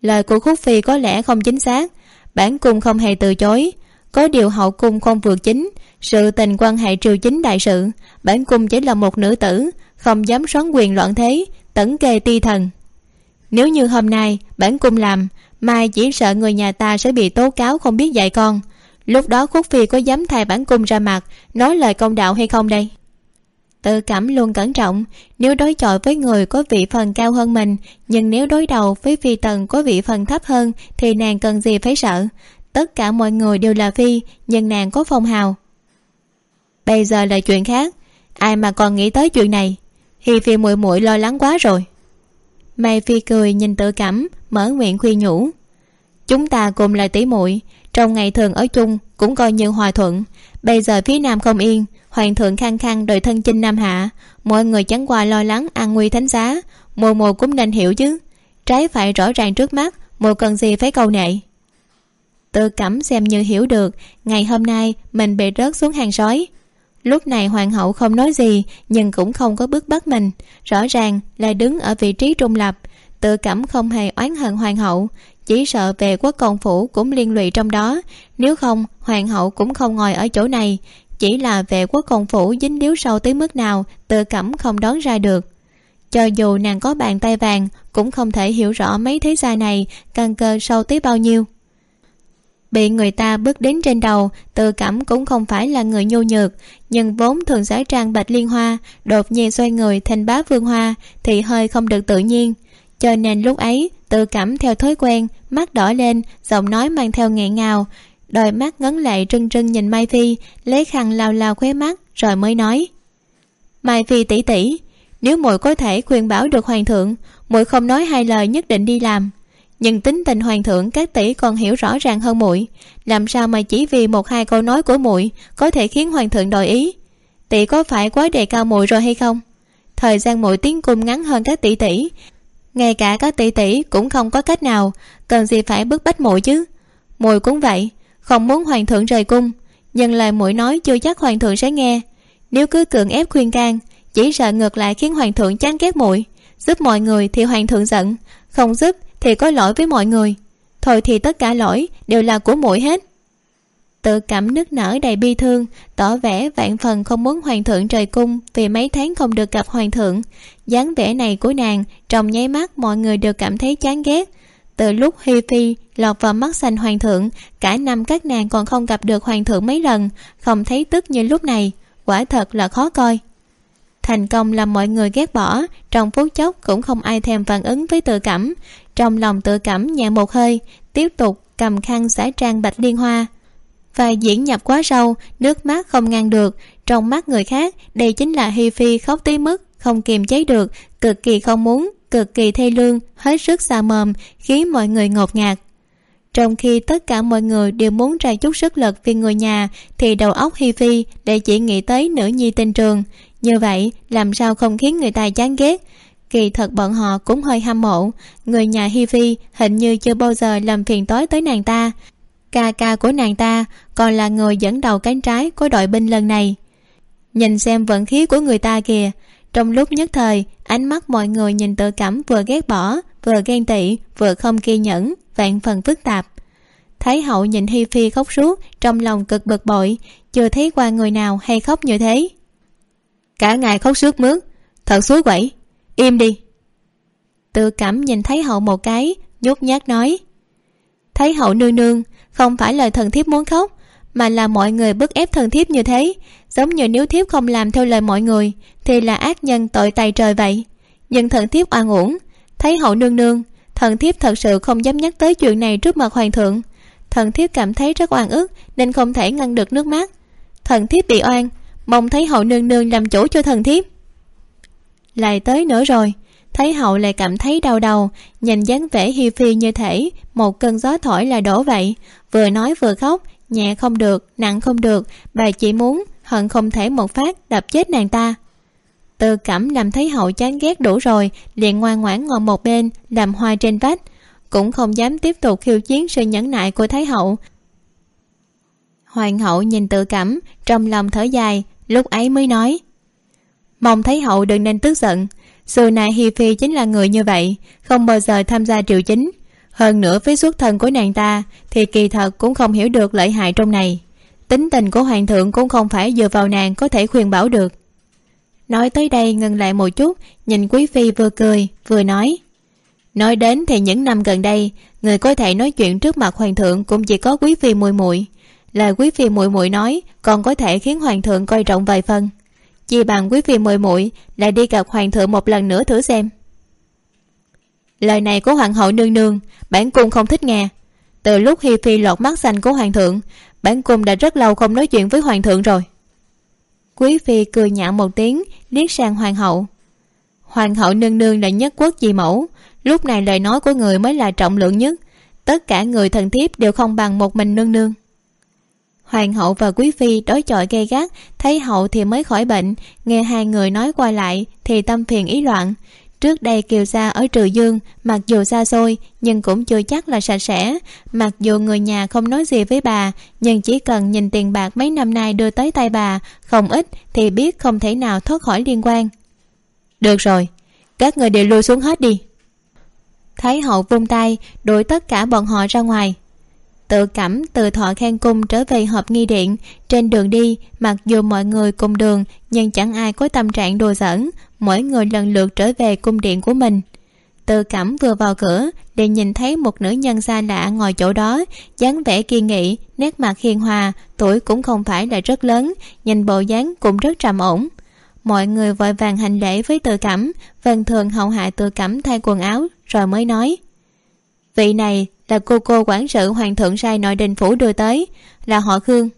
Lời của khúc phi có lẽ không chính xác. Bản cung không hề từ chối. Có điều hậu cung không vượt chính. Sự tình quan hệ triều chính đại sự. Bản cung chỉ là một nữ tử, không dám xoắn quyền loạn thế, tẩn kê ti thần nếu như hôm nay, bản cung làm, mai chỉ sợ người nhà ta sẽ bị tố cáo không biết dạy con. Lúc đó khúc phi có dám thay bản cung ra mặt, nói lời công đạo hay không đây? Tự cảm luôn cẩn trọng, nếu đối chọi với người có vị phần cao hơn mình, nhưng nếu đối đầu với phi tần có vị phần thấp hơn, thì nàng cần gì phải sợ? Tất cả mọi người đều là phi, nhưng nàng có phong hào. Bây giờ là chuyện khác, ai mà còn nghĩ tới chuyện này? Hi phi muội muội lo lắng quá rồi mai phi cười nhìn tự cảm, mở miệng khuyên nhủ. Chúng ta cùng là tỷ muội, trong ngày thường ở chung cũng coi như hòa thuận. Bây giờ phía nam không yên, hoàng thượng khăng khăng đòi thân chinh nam hạ. Mọi người chẳng qua lo lắng an nguy thánh giá mùa mùa cũng nên hiểu chứ. Trái phải rõ ràng trước mắt mùa cần gì phải câu nệ. Tự cảm xem như hiểu được, ngày hôm nay mình bị rớt xuống hàng sói lúc này hoàng hậu không nói gì, nhưng cũng không có bước bắt mình. Rõ ràng là đứng ở vị trí trung lập, tự cảm không hề oán hận hoàng hậu. Chỉ sợ về quốc công phủ cũng liên lụy trong đó, nếu không hoàng hậu cũng không ngồi ở chỗ này. Chỉ là về quốc công phủ dính điếu sâu tới mức nào, tự cảm không đoán ra được. Cho dù nàng có bàn tay vàng, cũng không thể hiểu rõ mấy thế gia này, căn cơ sâu tới bao nhiêu bị người ta bước đến trên đầu, tự cảm cũng không phải là người nhu nhược. Nhưng vốn thường giải trang bạch liên hoa, đột nhiên xoay người thành bá vương hoa, thì hơi không được tự nhiên. Cho nên lúc ấy, tự cảm theo thói quen, mắt đỏ lên, giọng nói mang theo nghẹn ngào. Đôi mắt ngấn lệ trưng trưng nhìn mai phi, lấy khăn lao lao khóe mắt, rồi mới nói. Mai phi tỷ tỷ nếu muội có thể khuyên bảo được hoàng thượng, muội không nói hai lời nhất định đi làm nhưng tính tình hoàng thượng các tỷ còn hiểu rõ ràng hơn muội. Làm sao mà chỉ vì một hai câu nói của muội có thể khiến hoàng thượng đòi ý? Tỷ có phải quá đề cao muội rồi hay không? Thời gian muội tiến cung ngắn hơn các tỷ tỷ. Ngay cả các tỷ tỷ cũng không có cách nào cần gì phải bức bách muội chứ. Muội cũng vậy, không muốn hoàng thượng rời cung, nhưng lời muội nói chưa chắc hoàng thượng sẽ nghe. Nếu cứ cưỡng ép khuyên can, chỉ sợ ngược lại khiến hoàng thượng chán ghét muội. Giúp mọi người thì hoàng thượng giận, không giúp thì có lỗi với mọi người. Thôi thì tất cả lỗi đều là của muội hết. Tự cảm nức nở đầy bi thương, tỏ vẻ vạn phần không muốn hoàng thượng trời cung vì mấy tháng không được gặp hoàng thượng. Dáng vẻ này của nàng, trong nháy mắt mọi người đều cảm thấy chán ghét. Từ lúc hi phi lọt vào mắt xanh hoàng thượng, cả năm các nàng còn không gặp được hoàng thượng mấy lần, không thấy tức như lúc này, quả thật là khó coi. Thành công làm mọi người ghét bỏ, trong phút chốc cũng không ai thèm phản ứng với tự cảm trong lòng tự cảm nhẹ một hơi, tiếp tục cầm khăn xả trang bạch liên hoa. Và diễn nhập quá sâu, nước mắt không ngăn được. Trong mắt người khác, đây chính là hi phi khóc tí mức không kiềm chế được, cực kỳ không muốn, cực kỳ thê lương, hết sức xà mồm, khiến mọi người ngột ngạt. Trong khi tất cả mọi người đều muốn ra chút sức lực vì người nhà, thì đầu óc hi phi để chỉ nghĩ tới nữ nhi tình trường. Như vậy, làm sao không khiến người ta chán ghét? Kỳ thật bọn họ cũng hơi hâm mộ. Người nhà hi phi hình như chưa bao giờ làm phiền tối tới nàng ta. Ca ca của nàng ta còn là người dẫn đầu cánh trái của đội binh lần này. Nhìn xem vận khí của người ta kìa, trong lúc nhất thời, ánh mắt mọi người nhìn tự cảm vừa ghét bỏ, vừa ghen tị, vừa không kiên nhẫn, vạn phần phức tạp. Thái hậu nhìn hi phi khóc suốt, trong lòng cực bực bội, chưa thấy qua người nào hay khóc như thế. Cả ngày khóc suốt mướt, thật suối quẩy im đi. Tự cảm nhìn thấy hậu một cái, nhút nhát nói. Thấy hậu nương nương, không phải lời thần thiếp muốn khóc, mà là mọi người bức ép thần thiếp như thế. Giống như nếu thiếp không làm theo lời mọi người, thì là ác nhân tội tày trời vậy. Nhưng thần thiếp oan uổng. Thấy hậu nương nương, thần thiếp thật sự không dám nhắc tới chuyện này trước mặt hoàng thượng. Thần thiếp cảm thấy rất oan ức, nên không thể ngăn được nước mắt. Thần thiếp bị oan, mong thấy hậu nương nương làm chủ cho thần thiếp lại tới nữa rồi. Thấy hậu lại cảm thấy đau đầu, nhìn dáng vẻ hi phi như thể một cơn gió thổi là đổ vậy. Vừa nói vừa khóc, nhẹ không được, nặng không được, bà chỉ muốn hận không thể một phát đập chết nàng ta. Tự cẩm làm thấy hậu chán ghét đủ rồi, liền ngoan ngoãn ngồi một bên, làm hoa trên vách. Cũng không dám tiếp tục khiêu chiến sự nhẫn nại của thái hậu. Hoàng hậu nhìn tự cẩm, trong lòng thở dài, lúc ấy mới nói mong thấy hậu đừng nên tức giận. Xưa nay hi phi chính là người như vậy, không bao giờ tham gia triều chính. Hơn nữa với xuất thân của nàng ta, thì kỳ thật cũng không hiểu được lợi hại trong này. Tính tình của hoàng thượng cũng không phải dựa vào nàng có thể khuyên bảo được. Nói tới đây ngừng lại một chút, nhìn quý phi vừa cười, vừa nói. Nói đến thì những năm gần đây, người có thể nói chuyện trước mặt hoàng thượng cũng chỉ có quý phi muội muội. Lời quý phi muội muội nói còn có thể khiến hoàng thượng coi trọng vài phần chi bằng quý phi mời muội, lại đi gặp hoàng thượng một lần nữa thử xem. Lời này của hoàng hậu nương nương, bản cung không thích nghe. Từ lúc hi phi lọt mắt xanh của hoàng thượng, bản cung đã rất lâu không nói chuyện với hoàng thượng rồi. Quý phi cười nhạo một tiếng, liếc sang hoàng hậu. Hoàng hậu nương nương là nhất quốc di mẫu, lúc này lời nói của người mới là trọng lượng nhất. Tất cả người thần thiếp đều không bằng một mình nương nương hoàng hậu và quý phi đối chọi gay gắt, thấy hậu thì mới khỏi bệnh. Nghe hai người nói qua lại thì tâm phiền ý loạn. Trước đây kiều gia ở trừ dương, mặc dù xa xôi, nhưng cũng chưa chắc là sạch sẽ. Mặc dù người nhà không nói gì với bà, nhưng chỉ cần nhìn tiền bạc mấy năm nay đưa tới tay bà, không ít thì biết không thể nào thoát khỏi liên quan. Được rồi, các người đều lui xuống hết đi. Thấy hậu vung tay, đuổi tất cả bọn họ ra ngoài tự cảm từ thọ khen cung trở về họp nghi điện. Trên đường đi, mặc dù mọi người cùng đường, nhưng chẳng ai có tâm trạng đồ giỡn. Mỗi người lần lượt trở về cung điện của mình. Tự cảm vừa vào cửa, liền nhìn thấy một nữ nhân xa lạ ngồi chỗ đó, dáng vẻ kiên nghị, nét mặt hiền hòa, tuổi cũng không phải là rất lớn, nhìn bộ dáng cũng rất trầm ổn. Mọi người vội vàng hành lễ với tự cảm vân thường hậu hạ tự cảm thay quần áo, rồi mới nói, vị này là cô cô quản sự hoàng thượng sai nội đình phủ đưa tới, là họ khương.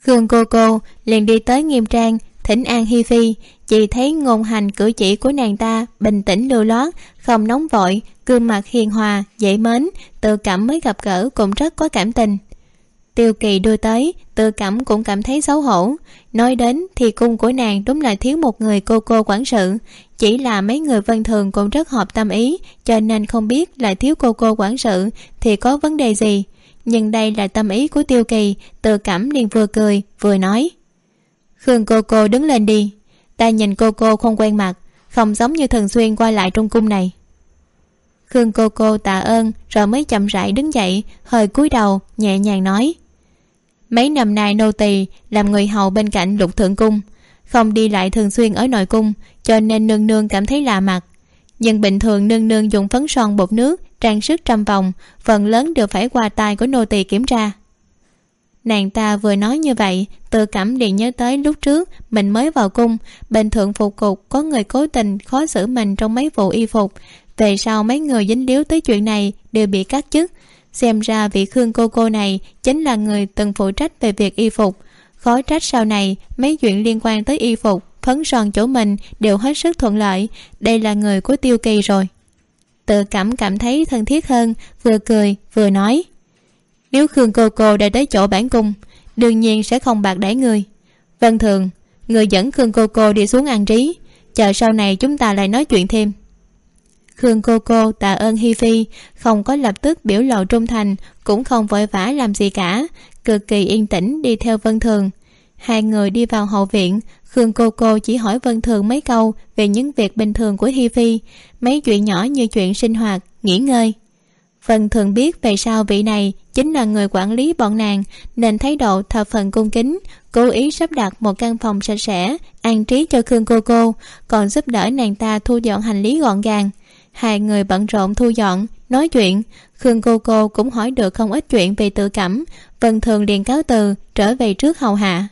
Khương cô cô liền đi tới nghiêm trang, thỉnh an hi phi. Chị thấy ngôn hành cử chỉ của nàng ta bình tĩnh lưu loát, không nóng vội, gương mặt hiền hòa, dễ mến, tự cảm mới gặp gỡ cũng rất có cảm tình tiêu kỳ đưa tới tự cảm cũng cảm thấy xấu hổ. Nói đến thì cung của nàng đúng là thiếu một người cô cô quản sự. Chỉ là mấy người vân thường cũng rất hợp tâm ý, cho nên không biết lại thiếu cô cô quản sự thì có vấn đề gì. Nhưng đây là tâm ý của tiêu kỳ tự cảm liền vừa cười, vừa nói. Khương cô cô đứng lên đi. Ta nhìn cô cô không quen mặt, không giống như thường xuyên qua lại trong cung này. Khương cô cô tạ ơn, rồi mới chậm rãi đứng dậy, hơi cúi đầu, nhẹ nhàng nói mấy năm nay nô tỳ làm người hầu bên cạnh lục thượng cung, không đi lại thường xuyên ở nội cung, cho nên nương nương cảm thấy lạ mặt. Nhưng bình thường nương nương dùng phấn son bột nước trang sức trăm vòng, phần lớn đều phải qua tay của nô tỳ kiểm tra. Nàng ta vừa nói như vậy, tự cảm liền nhớ tới lúc trước mình mới vào cung, bên thượng phục cục có người cố tình khó xử mình trong mấy vụ y phục. Về sau mấy người dính líu tới chuyện này đều bị cắt chức xem ra vị khương cô cô này chính là người từng phụ trách về việc y phục. Khó trách sau này mấy chuyện liên quan tới y phục, phấn son chỗ mình đều hết sức thuận lợi. Đây là người của tiêu kỳ rồi. Tự cảm cảm thấy thân thiết hơn, vừa cười, vừa nói. Nếu khương cô cô đã tới chỗ bản cung, đương nhiên sẽ không bạc đãi người. Vân thường, người dẫn khương cô cô đi xuống an trí. Chờ sau này chúng ta lại nói chuyện thêm khương cô cô, tạ ơn hi phi, không có lập tức biểu lộ trung thành, cũng không vội vã làm gì cả, cực kỳ yên tĩnh đi theo vân thường. Hai người đi vào hậu viện, khương cô cô chỉ hỏi vân thường mấy câu về những việc bình thường của hi phi, mấy chuyện nhỏ như chuyện sinh hoạt, nghỉ ngơi. Vân thường biết về sau vị này chính là người quản lý bọn nàng, nên thái độ thập phần cung kính, cố ý sắp đặt một căn phòng sạch sẽ, an trí cho khương cô cô, còn giúp đỡ nàng ta thu dọn hành lý gọn gàng hai người bận rộn thu dọn, nói chuyện. Khương cô cô cũng hỏi được không ít chuyện về tự cảm. Vân thường liền cáo từ, trở về trước hầu hạ.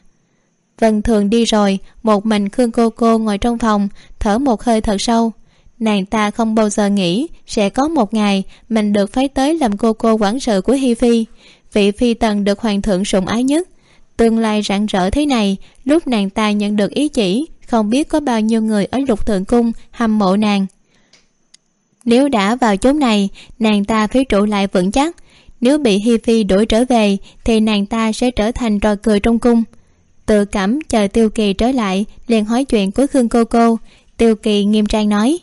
Vân thường đi rồi, một mình khương cô cô ngồi trong phòng, thở một hơi thật sâu. Nàng ta không bao giờ nghĩ sẽ có một ngày mình được phái tới làm cô cô quản sự của hi phi. Vị phi tần được hoàng thượng sủng ái nhất. Tương lai rạng rỡ thế này, lúc nàng ta nhận được ý chỉ, không biết có bao nhiêu người ở lục thượng cung hâm mộ nàng nếu đã vào chốn này, nàng ta phải trụ lại vững chắc. Nếu bị hi phi đuổi trở về, thì nàng ta sẽ trở thành trò cười trong cung. Tự cảm chờ tiêu kỳ trở lại, liền hỏi chuyện của khương cô cô. Tiêu kỳ nghiêm trang nói,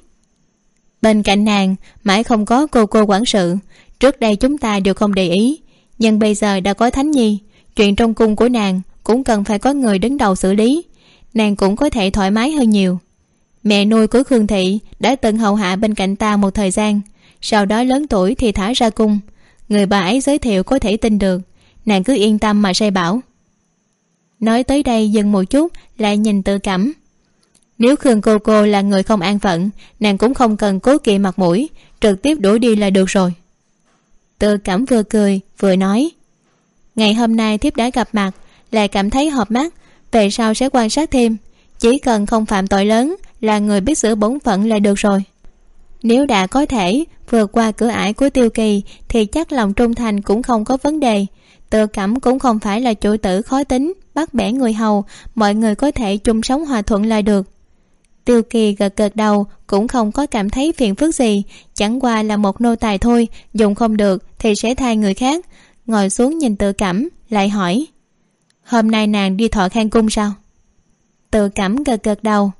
bên cạnh nàng, mãi không có cô cô quản sự. Trước đây chúng ta đều không để ý. Nhưng bây giờ đã có thánh nhi. Chuyện trong cung của nàng cũng cần phải có người đứng đầu xử lý. Nàng cũng có thể thoải mái hơn nhiều mẹ nuôi của khương thị đã từng hầu hạ bên cạnh ta một thời gian. Sau đó lớn tuổi thì thả ra cung. Người bà ấy giới thiệu có thể tin được. Nàng cứ yên tâm mà say bảo. Nói tới đây dừng một chút, lại nhìn tự cảm. Nếu khương cô cô là người không an phận, nàng cũng không cần cố kỵ mặt mũi, trực tiếp đuổi đi là được rồi. Tự cảm vừa cười, vừa nói. Ngày hôm nay thiếp đã gặp mặt, lại cảm thấy hợp mắt về sau sẽ quan sát thêm? Chỉ cần không phạm tội lớn là người biết giữ bổn phận là được rồi. Nếu đã có thể vượt qua cửa ải của tiêu kỳ, thì chắc lòng trung thành cũng không có vấn đề. Tự cảm cũng không phải là chủ tử khó tính, bắt bẻ người hầu, mọi người có thể chung sống hòa thuận là được. Tiêu kỳ gật gật đầu, cũng không có cảm thấy phiền phức gì, chẳng qua là một nô tài thôi, dùng không được thì sẽ thay người khác. Ngồi xuống nhìn tự cảm, lại hỏi, hôm nay nàng đi thọ khang cung sao? Tự cảm gật gật đầu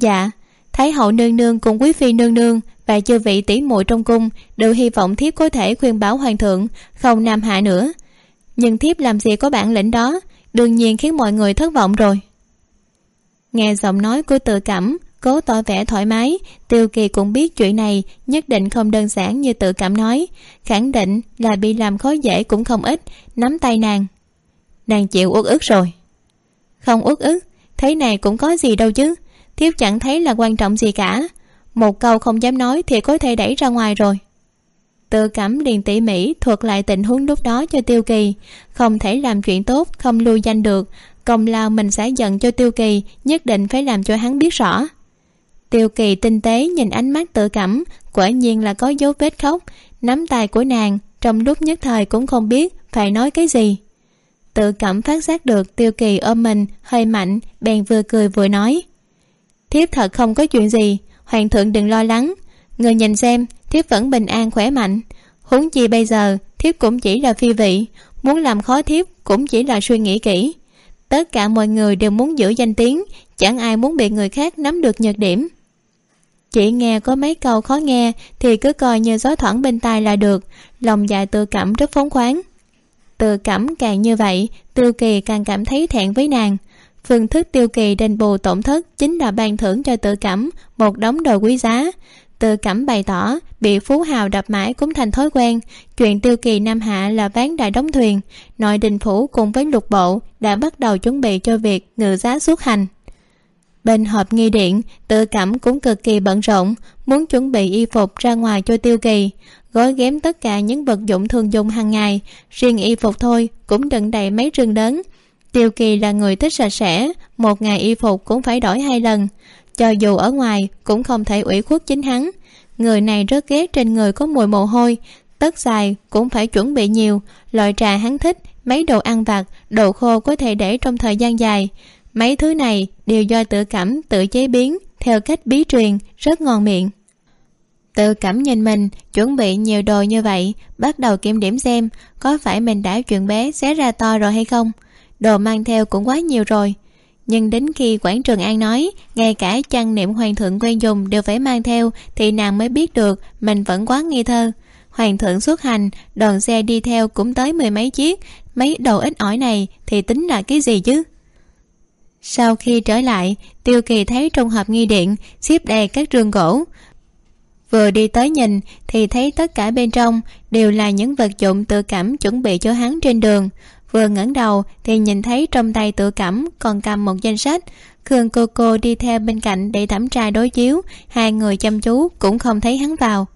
dạ thái hậu nương nương cùng quý phi nương nương và chư vị tỷ muội trong cung đều hy vọng thiếp có thể khuyên bảo hoàng thượng, không nam hạ nữa. Nhưng thiếp làm gì có bản lĩnh đó, đương nhiên khiến mọi người thất vọng rồi. Nghe giọng nói của tự cảm, cố tỏ vẻ thoải mái, tiêu kỳ cũng biết chuyện này nhất định không đơn giản như tự cảm nói, khẳng định là bị làm khó dễ cũng không ít, nắm tay nàng. Nàng chịu uất ức rồi. Không uất ức, thế này cũng có gì đâu chứ thiếp chẳng thấy là quan trọng gì cả. Một câu không dám nói thì có thể đẩy ra ngoài rồi. Tự cảm liền tỉ mỉ thuật lại tình huống lúc đó cho tiêu kỳ. Không thể làm chuyện tốt, không lưu danh được. Công lao mình sẽ giận cho tiêu kỳ, nhất định phải làm cho hắn biết rõ. Tiêu kỳ tinh tế nhìn ánh mắt tự cảm quả nhiên là có dấu vết khóc. Nắm tay của nàng, trong lúc nhất thời cũng không biết phải nói cái gì. Tự cảm phát giác được tiêu kỳ ôm mình, hơi mạnh, bèn vừa cười vừa nói thiếp thật không có chuyện gì, hoàng thượng đừng lo lắng. Người nhìn xem, thiếp vẫn bình an khỏe mạnh. Huống chi bây giờ, thiếp cũng chỉ là phi vị, muốn làm khó thiếp cũng chỉ là suy nghĩ kỹ. Tất cả mọi người đều muốn giữ danh tiếng, chẳng ai muốn bị người khác nắm được nhược điểm. Chỉ nghe có mấy câu khó nghe thì cứ coi như gió thoảng bên tai là được, lòng dạ tự cảm rất phóng khoáng. Tự cảm càng như vậy tiêu kỳ càng cảm thấy thẹn với nàng phương thức tiêu kỳ đền bù tổn thất chính là ban thưởng cho tự cảm, một đống đồ quý giá. Tự cẩm bày tỏ, bị phú hào đập mãi cũng thành thói quen. Chuyện tiêu kỳ nam hạ là ván đại đóng thuyền. Nội đình phủ cùng với lục bộ đã bắt đầu chuẩn bị cho việc ngự giá xuất hành. Bên hộp nghi điện, tự cẩm cũng cực kỳ bận rộn, muốn chuẩn bị y phục ra ngoài cho tiêu kỳ. Gói ghém tất cả những vật dụng thường dùng hàng ngày. Riêng y phục thôi, cũng đựng đầy mấy rừng lớn tiêu kỳ là người thích sạch sẽ, một ngày y phục cũng phải đổi hai lần. Cho dù ở ngoài, cũng không thể ủy khuất chính hắn. Người này rất ghét trên người có mùi mồ hôi, tất dài cũng phải chuẩn bị nhiều. Loại trà hắn thích, mấy đồ ăn vặt, đồ khô có thể để trong thời gian dài. Mấy thứ này đều do tự cảm, tự chế biến, theo cách bí truyền, rất ngon miệng. Tự cảm nhìn mình, chuẩn bị nhiều đồ như vậy, bắt đầu kiểm điểm xem có phải mình đã chuyện bé xé ra to rồi hay không đồ mang theo cũng quá nhiều rồi. Nhưng đến khi quản trường an nói, ngay cả chăn niệm hoàng thượng quen dùng đều phải mang theo, thì nàng mới biết được mình vẫn quá nghi thơ. Hoàng thượng xuất hành, đoàn xe đi theo cũng tới mười mấy chiếc. Mấy đồ ít ỏi này thì tính là cái gì chứ? Sau khi trở lại, tiêu kỳ thấy trong hộp nghi điện xếp đầy các rương gỗ. Vừa đi tới nhìn, thì thấy tất cả bên trong đều là những vật dụng tự cảm chuẩn bị cho hắn trên đường vừa ngẩng đầu thì nhìn thấy trong tay tự cảm còn cầm một danh sách. Khương cô cô đi theo bên cạnh để thẩm tra đối chiếu. Hai người chăm chú cũng không thấy hắn vào.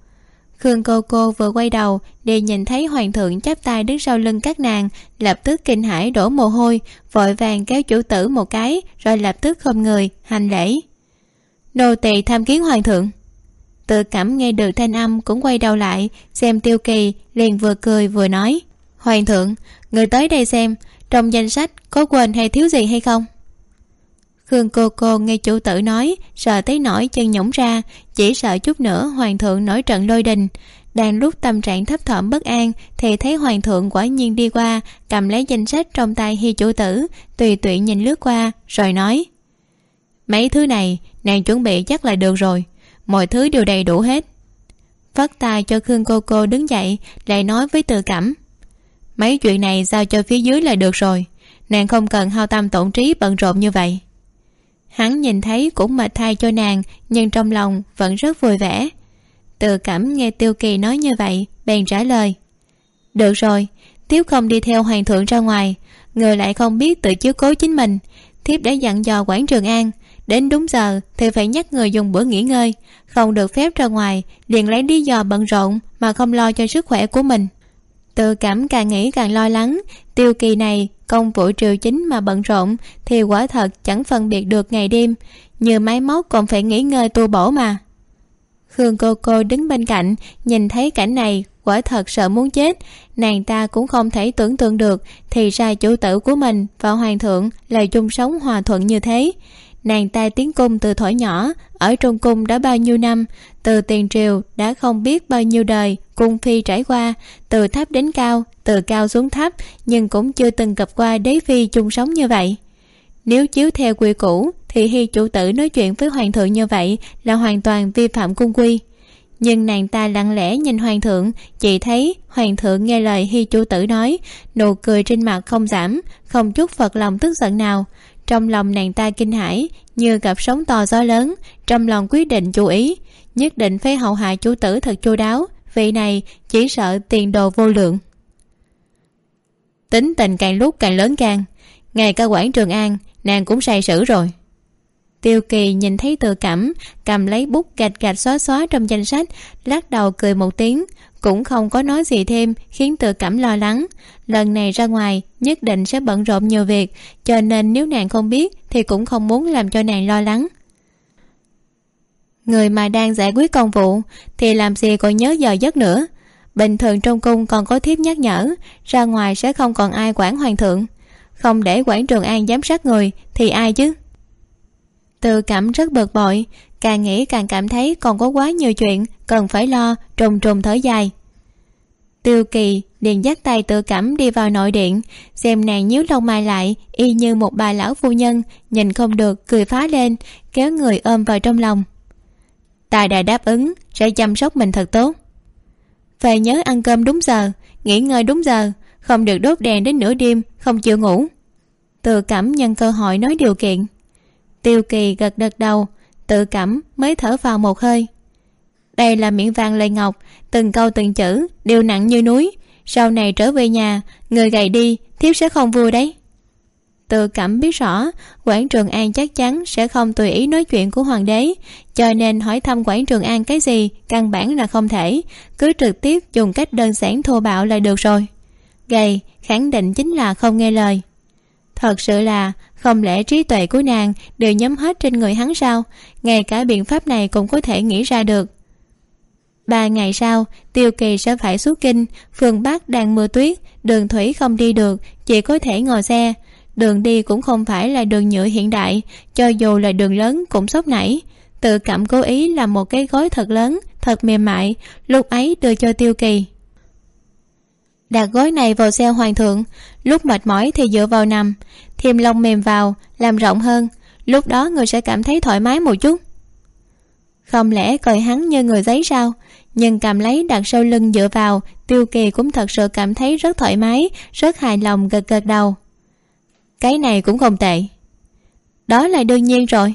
Khương cô cô vừa quay đầu để nhìn thấy hoàng thượng chắp tay đứng sau lưng các nàng, lập tức kinh hãi đổ mồ hôi, vội vàng kéo chủ tử một cái, rồi lập tức khom người, hành lễ. Nô tỳ tham kiến hoàng thượng. Tự cảm nghe được thanh âm cũng quay đầu lại, xem tiêu kỳ liền vừa cười vừa nói hoàng thượng, người tới đây xem, trong danh sách có quên hay thiếu gì hay không? Khương cô cô nghe chủ tử nói, sợ tới nổi chân nhổng ra, chỉ sợ chút nữa hoàng thượng nổi trận lôi đình. Đang lúc tâm trạng thấp thỏm bất an, thì thấy hoàng thượng quả nhiên đi qua, cầm lấy danh sách trong tay hi chủ tử, tùy tiện nhìn lướt qua, rồi nói, mấy thứ này, nàng chuẩn bị chắc là được rồi, mọi thứ đều đầy đủ hết. Vất tay cho khương cô cô đứng dậy, lại nói với tự cảm mấy chuyện này giao cho phía dưới là được rồi. Nàng không cần hao tâm tổn trí bận rộn như vậy. Hắn nhìn thấy cũng mệt thay cho nàng, nhưng trong lòng vẫn rất vui vẻ. Tự cảm nghe tiêu kỳ nói như vậy, bèn trả lời. Được rồi tiếp không đi theo hoàng thượng ra ngoài. Người lại không biết tự chiếu cố chính mình. Thiếp đã dặn dò quản trường an. Đến đúng giờ thì phải nhắc người dùng bữa nghỉ ngơi. Không được phép ra ngoài, liền lấy lý do bận rộn mà không lo cho sức khỏe của mình tự cảm càng nghĩ càng lo lắng. Tiêu kỳ này, công vụ triều chính mà bận rộn, thì quả thật chẳng phân biệt được ngày đêm. Như máy móc còn phải nghỉ ngơi tu bổ mà. Khương cô cô đứng bên cạnh, nhìn thấy cảnh này, quả thật sợ muốn chết. Nàng ta cũng không thể tưởng tượng được, thì ra chủ tử của mình và hoàng thượng là chung sống hòa thuận như thế nàng ta tiến cung từ thổi nhỏ, ở trong cung đã bao nhiêu năm, từ tiền triều đã không biết bao nhiêu đời, cung phi trải qua, từ thấp đến cao, từ cao xuống thấp nhưng cũng chưa từng gặp qua đế phi chung sống như vậy. Nếu chiếu theo quy củ, thì hy chủ tử nói chuyện với hoàng thượng như vậy là hoàn toàn vi phạm cung quy. Nhưng nàng ta lặng lẽ nhìn hoàng thượng, chỉ thấy hoàng thượng nghe lời hy chủ tử nói, nụ cười trên mặt không giảm, không chút phật lòng tức giận nào trong lòng nàng ta kinh hãi, như gặp sóng to gió lớn, trong lòng quyết định chú ý, nhất định phải hậu hạ chủ tử thật chu đáo vị này chỉ sợ tiền đồ vô lượng. Tính tình càng lúc càng lớn càng ngày ca quản trường an, nàng cũng say sử rồi. Tiêu kỳ nhìn thấy tự cảm, cầm lấy bút gạch gạch xóa xóa trong danh sách, lắc đầu cười một tiếng cũng không có nói gì thêm, khiến tự cảm lo lắng. Lần này ra ngoài, nhất định sẽ bận rộn nhiều việc, cho nên nếu nàng không biết, thì cũng không muốn làm cho nàng lo lắng. Người mà đang giải quyết công vụ, thì làm gì còn nhớ giờ giấc nữa. Bình thường trong cung còn có thiếp nhắc nhở, ra ngoài sẽ không còn ai quản hoàng thượng. Không để quản trường an giám sát người, thì ai chứ? Tự cảm rất bực bội, càng nghĩ càng cảm thấy còn có quá nhiều chuyện cần phải lo trùng trùng thở dài. Tiêu kỳ liền dắt tay tự cảm đi vào nội điện, xem nàng nhíu lông mày lại, y như một bà lão phu nhân, nhìn không được, cười phá lên, kéo người ôm vào trong lòng. Tài đã đáp ứng, sẽ chăm sóc mình thật tốt. Về nhớ ăn cơm đúng giờ, nghỉ ngơi đúng giờ, không được đốt đèn đến nửa đêm, không chịu ngủ. Tự cảm nhân cơ hội nói điều kiện. Tiêu kỳ gật gật đầu tự cảm mới thở vào một hơi đây là miệng vàng lời ngọc, từng câu từng chữ, đều nặng như núi. Sau này trở về nhà, người gầy đi, thiếp sẽ không vui đấy. Tự cảm biết rõ, quảng trường an chắc chắn sẽ không tùy ý nói chuyện của hoàng đế, cho nên hỏi thăm quảng trường an cái gì, căn bản là không thể. Cứ trực tiếp dùng cách đơn giản thô bạo là được rồi. Gầy, khẳng định chính là không nghe lời. Thật sự là, không lẽ trí tuệ của nàng đều nhắm hết trên người hắn sao? Ngay cả biện pháp này cũng có thể nghĩ ra được ba ngày sau, tiêu kỳ sẽ phải xuất kinh. Phương bắc đang mưa tuyết, đường thủy không đi được, chỉ có thể ngồi xe. Đường đi cũng không phải là đường nhựa hiện đại, cho dù là đường lớn cũng sốc nảy. Tự cảm cố ý làm một cái gói thật lớn, thật mềm mại, lúc ấy đưa cho tiêu kỳ. Đặt gói này vào xe hoàng thượng, lúc mệt mỏi thì dựa vào nằm, thêm lông mềm vào, làm rộng hơn, lúc đó người sẽ cảm thấy thoải mái một chút. Không lẽ coi hắn như người giấy sao? Nhưng cầm lấy đặt sau lưng dựa vào, tiêu kỳ cũng thật sự cảm thấy rất thoải mái, rất hài lòng gật gật đầu. Cái này cũng không tệ. Đó là đương nhiên rồi.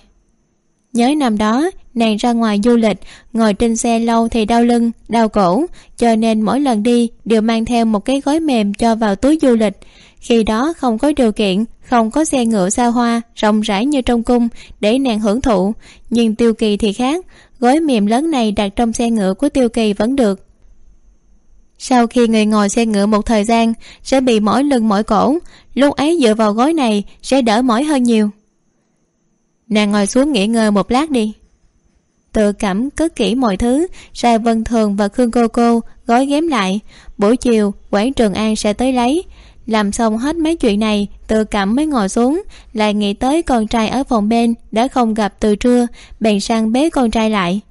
Nhớ năm đó, nàng ra ngoài du lịch, ngồi trên xe lâu thì đau lưng, đau cổ, cho nên mỗi lần đi đều mang theo một cái gói mềm cho vào túi du lịch. Khi đó không có điều kiện, không có xe ngựa xa hoa, rộng rãi như trong cung, để nàng hưởng thụ. Nhưng tiêu kỳ thì khác gói mềm lớn này đặt trong xe ngựa của tiêu kỳ vẫn được. Sau khi người ngồi xe ngựa một thời gian, sẽ bị mỏi lưng mỏi cổ. Lúc ấy dựa vào gói này sẽ đỡ mỏi hơn nhiều. Nàng ngồi xuống nghỉ ngơi một lát đi. Tự cảm cất kỹ mọi thứ, sai vân thường và khương cô cô gói ghém lại. Buổi chiều, quảng trường an sẽ tới lấy làm xong hết mấy chuyện này, tự cảm mới ngồi xuống, lại nghĩ tới con trai ở phòng bên đã không gặp từ trưa, bèn sang bế con trai lại.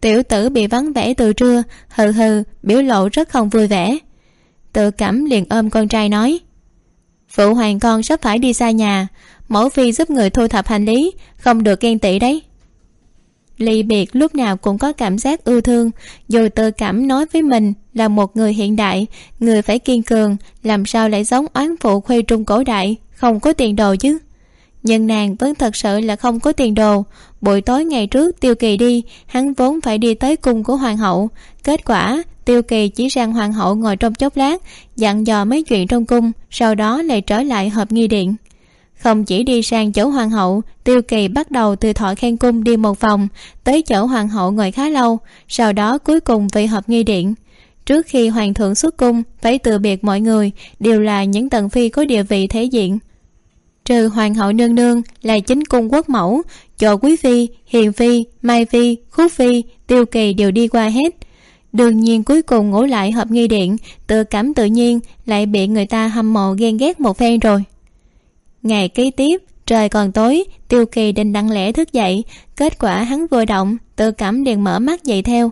Tiểu tử bị vắng vẻ từ trưa, hừ hừ, biểu lộ rất không vui vẻ. Tự cảm liền ôm con trai nói, phụ hoàng con sắp phải đi xa nhà, mẫu phi giúp người thu thập hành lý, không được ghen tị đấy ly biệt lúc nào cũng có cảm giác ưu thương. Dù tự cảm nói với mình là một người hiện đại, người phải kiên cường, làm sao lại giống oán phụ khuê trung cổ đại, không có tiền đồ chứ? Nhưng nàng vẫn thật sự là không có tiền đồ. Buổi tối ngày trước tiêu kỳ đi, hắn vốn phải đi tới cung của hoàng hậu. Kết quả, tiêu kỳ chỉ sang hoàng hậu ngồi trong chốc lát, dặn dò mấy chuyện trong cung, sau đó lại trở lại hợp nghi điện không chỉ đi sang chỗ hoàng hậu, tiêu kỳ bắt đầu từ thọ khen cung đi một vòng, tới chỗ hoàng hậu ngồi khá lâu, sau đó cuối cùng về họp nghi điện. Trước khi hoàng thượng xuất cung, phải từ biệt mọi người, đều là những tần phi có địa vị thể diện. Trừ hoàng hậu nương nương là chính cung quốc mẫu chỗ quý phi, hiền phi, mai phi, khúc phi, tiêu kỳ đều đi qua hết. Đương nhiên cuối cùng ngủ lại hợp nghi điện, tự cảm tự nhiên lại bị người ta hâm mộ ghen ghét một phen rồi ngày kế tiếp, trời còn tối, tiêu kỳ định đặng lẽ thức dậy. Kết quả hắn vừa động, tự cảm liền mở mắt dậy theo.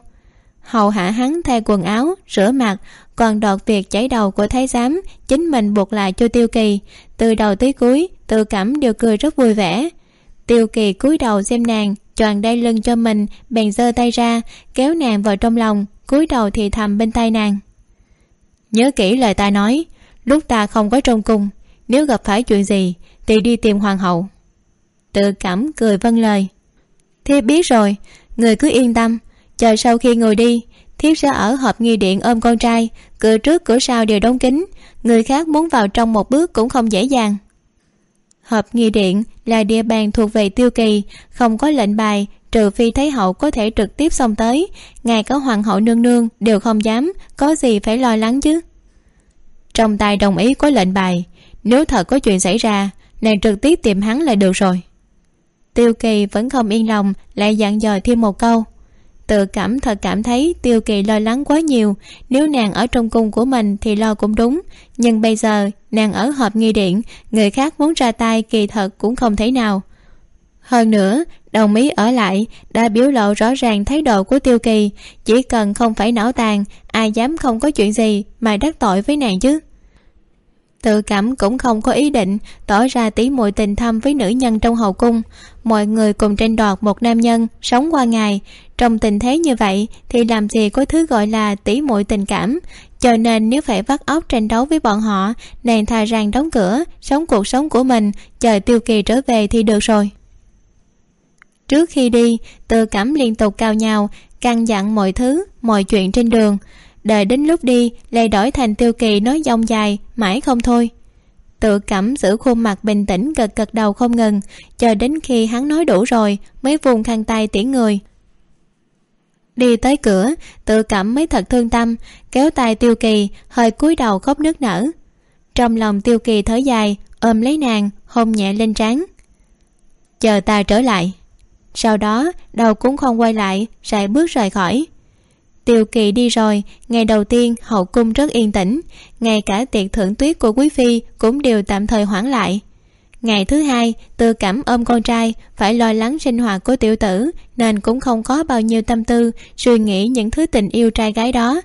Hầu hạ hắn thay quần áo, rửa mặt, còn đọt việc chảy đầu của thái giám, chính mình buộc lại cho tiêu kỳ. Từ đầu tới cuối, tự cảm đều cười rất vui vẻ. Tiêu kỳ cúi đầu xem nàng, choàng đai lưng cho mình, bèn giơ tay ra, kéo nàng vào trong lòng, cúi đầu thì thầm bên tai nàng. Nhớ kỹ lời ta nói, lúc ta không có trong cung nếu gặp phải chuyện gì, thì đi tìm hoàng hậu. Tự cảm cười vâng lời. Thiếp biết rồi, người cứ yên tâm. Chờ sau khi người đi, thiếp sẽ ở hộp nghi điện ôm con trai, cửa trước cửa sau đều đóng kín. Người khác muốn vào trong một bước cũng không dễ dàng. Hộp nghi điện là địa bàn thuộc về tiêu kỳ, không có lệnh bài, trừ phi thấy hậu có thể trực tiếp xông tới. Ngay cả hoàng hậu nương nương, đều không dám, có gì phải lo lắng chứ. Trong tay đồng ý có lệnh bài nếu thật có chuyện xảy ra, nàng trực tiếp tìm hắn là được rồi. Tiêu kỳ vẫn không yên lòng, lại dặn dò thêm một câu. Tự cảm thật cảm thấy tiêu kỳ lo lắng quá nhiều. Nếu nàng ở trong cung của mình thì lo cũng đúng. Nhưng bây giờ, nàng ở hợp nghi điện, người khác muốn ra tay kỳ thật cũng không thể nào. Hơn nữa, đồng ý ở lại đã biểu lộ rõ ràng thái độ của tiêu kỳ. Chỉ cần không phải não tàn, ai dám không có chuyện gì mà đắc tội với nàng chứ tự cảm cũng không có ý định, tỏ ra tí muội tình thâm với nữ nhân trong hậu cung. Mọi người cùng tranh đoạt một nam nhân, sống qua ngày. Trong tình thế như vậy, thì làm gì có thứ gọi là tí muội tình cảm. Cho nên nếu phải vắt óc tranh đấu với bọn họ, nàng thà rằng đóng cửa, sống cuộc sống của mình, chờ tiêu kỳ trở về thì được rồi. Trước khi đi, tự cảm liên tục cao nhào, căn dặn mọi thứ, mọi chuyện trên đường đợi đến lúc đi, lại đổi thành tiêu kỳ nói dông dài, mãi không thôi. Tự cảm giữ khuôn mặt bình tĩnh, gật gật đầu không ngừng. Chờ đến khi hắn nói đủ rồi, mới vùng khăn tay tiễn người. Đi tới cửa, tự cảm mới thật thương tâm, kéo tay tiêu kỳ, hơi cúi đầu khóc nước nở. Trong lòng tiêu kỳ thở dài, ôm lấy nàng, hôn nhẹ lên trán. Chờ ta trở lại. Sau đó, đầu cũng không quay lại, sải bước rời khỏi tiêu kỳ đi rồi, ngày đầu tiên hậu cung rất yên tĩnh, ngay cả tiệc thưởng tuyết của quý phi cũng đều tạm thời hoãn lại. Ngày thứ hai, tư cảm ôm con trai phải lo lắng sinh hoạt của tiểu tử, nên cũng không có bao nhiêu tâm tư suy nghĩ những thứ tình yêu trai gái đó.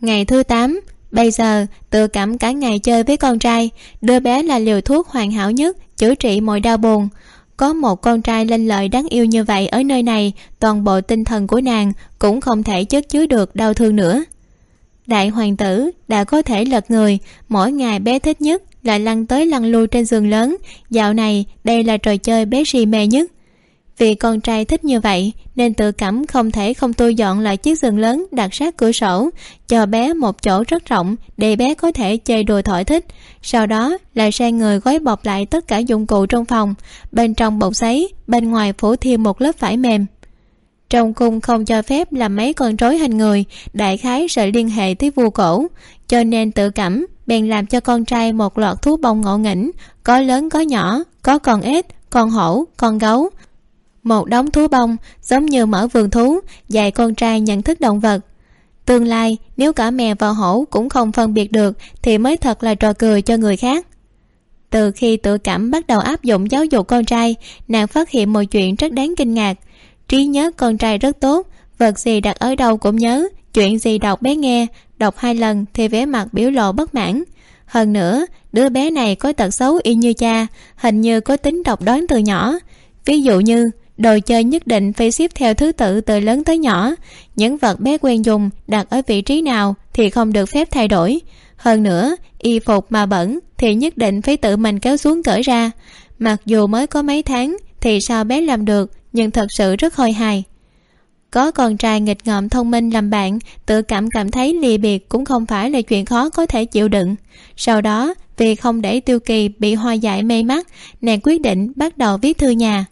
Ngày thứ tám, bây giờ tự cảm cả ngày chơi với con trai, đứa bé là liều thuốc hoàn hảo nhất, chữa trị mọi đau buồn có một con trai lanh lợi đáng yêu như vậy ở nơi này, toàn bộ tinh thần của nàng cũng không thể chất chứa được đau thương nữa. Đại hoàng tử đã có thể lật người, mỗi ngày bé thích nhất là lăn tới lăn lui trên giường lớn. Dạo này đây là trò chơi bé si mê nhất vì con trai thích như vậy, nên tự cảm không thể không tôi dọn lại chiếc giường lớn đặt sát cửa sổ, cho bé một chỗ rất rộng để bé có thể chơi đùa thỏa thích. Sau đó, lại sang người gói bọc lại tất cả dụng cụ trong phòng, bên trong bọc giấy, bên ngoài phủ thêm một lớp vải mềm. Trong cung không cho phép làm mấy con rối hình người, đại khái sợ liên hệ tới vua cổ, cho nên tự cảm, bèn làm cho con trai một loạt thú bông ngộ nghĩnh, có lớn có nhỏ, có con ếch, con hổ, con gấu một đống thú bông giống như mở vườn thú, dạy con trai nhận thức động vật. Tương lai, nếu cả mèo và hổ cũng không phân biệt được, thì mới thật là trò cười cho người khác. Từ khi tự cảm bắt đầu áp dụng giáo dục con trai, nàng phát hiện một chuyện rất đáng kinh ngạc. Trí nhớ con trai rất tốt, vật gì đặt ở đâu cũng nhớ, chuyện gì đọc bé nghe, đọc hai lần thì vẻ mặt biểu lộ bất mãn. Hơn nữa, đứa bé này có tật xấu y như cha, hình như có tính độc đoán từ nhỏ. Ví dụ như đồ chơi nhất định phải xếp theo thứ tự từ lớn tới nhỏ. Những vật bé quen dùng đặt ở vị trí nào thì không được phép thay đổi. Hơn nữa, y phục mà bẩn thì nhất định phải tự mình kéo xuống cởi ra. Mặc dù mới có mấy tháng thì sao bé làm được, nhưng thật sự rất hôi hài. Có con trai nghịch ngợm thông minh làm bạn, tự cảm cảm thấy lìa biệt cũng không phải là chuyện khó có thể chịu đựng. Sau đó, vì không để tiêu kỳ bị hoa dại mê mắt, nàng quyết định bắt đầu viết thư nhà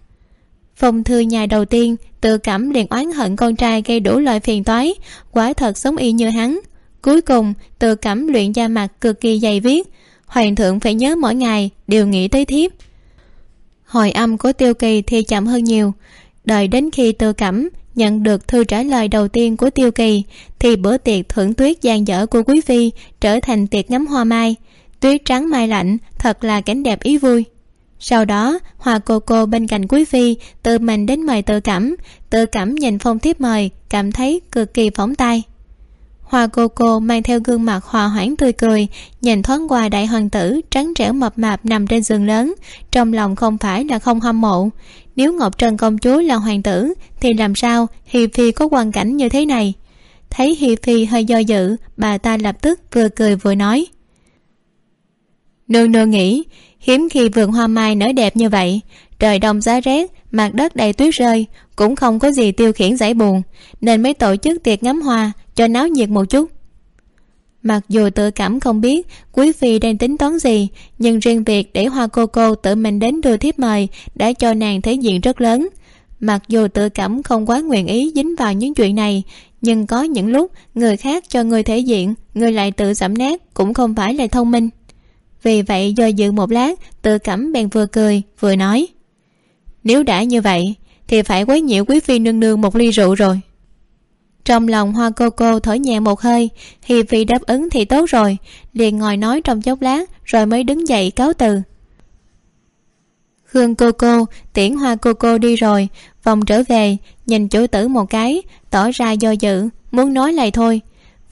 phong thư nhà đầu tiên, tự cảm liền oán hận con trai gây đủ loại phiền toái. Quả thật sống y như hắn. Cuối cùng, tự cảm luyện da mặt cực kỳ dày viết. Hoàng thượng phải nhớ mỗi ngày, đều nghĩ tới thiếp. Hồi âm của tiêu kỳ thì chậm hơn nhiều. Đợi đến khi tự cảm nhận được thư trả lời đầu tiên của tiêu kỳ, thì bữa tiệc thưởng tuyết gian dở của quý phi trở thành tiệc ngắm hoa mai. Tuyết trắng mai lạnh, thật là cảnh đẹp ý vui sau đó, hòa cô cô bên cạnh quý phi, tự mình đến mời tự cảm. Tự cảm nhìn phong thiếp mời, cảm thấy cực kỳ phóng tay hoa cô cô mang theo gương mặt hòa hoãn tươi cười, nhìn thoáng qua đại hoàng tử trắng trẻo mập mạp nằm trên giường lớn, trong lòng không phải là không hâm mộ. Nếu ngọc trân công chúa là hoàng tử, thì làm sao hi phi có hoàn cảnh như thế này? Thấy hi phi hơi do dự, bà ta lập tức vừa cười vừa nói. Nương nương nghĩ hiếm khi vườn hoa mai nở đẹp như vậy. Trời đông giá rét, mặt đất đầy tuyết rơi, cũng không có gì tiêu khiển giải buồn, nên mới tổ chức tiệc ngắm hoa cho náo nhiệt một chút. Mặc dù tự cảm không biết quý phi đang tính toán gì, nhưng riêng việc để hoa cô cô tự mình đến đưa thiếp mời đã cho nàng thể diện rất lớn. Mặc dù tự cảm không quá nguyện ý dính vào những chuyện này, nhưng có những lúc người khác cho người thể diện, người lại tự giảm nát cũng không phải là thông minh vì vậy do dự một lát, tự cảm bèn vừa cười, vừa nói. Nếu đã như vậy, thì phải quấy nhiễu quý phi nương nương một ly rượu rồi. Trong lòng hoa cô cô thở nhẹ một hơi hi phi đáp ứng thì tốt rồi, liền ngồi nói trong chốc lát, rồi mới đứng dậy cáo từ. Khương cô cô, tiễn hoa cô cô đi rồi, vòng trở về, nhìn chủ tử một cái, tỏ ra do dự, muốn nói lại thôi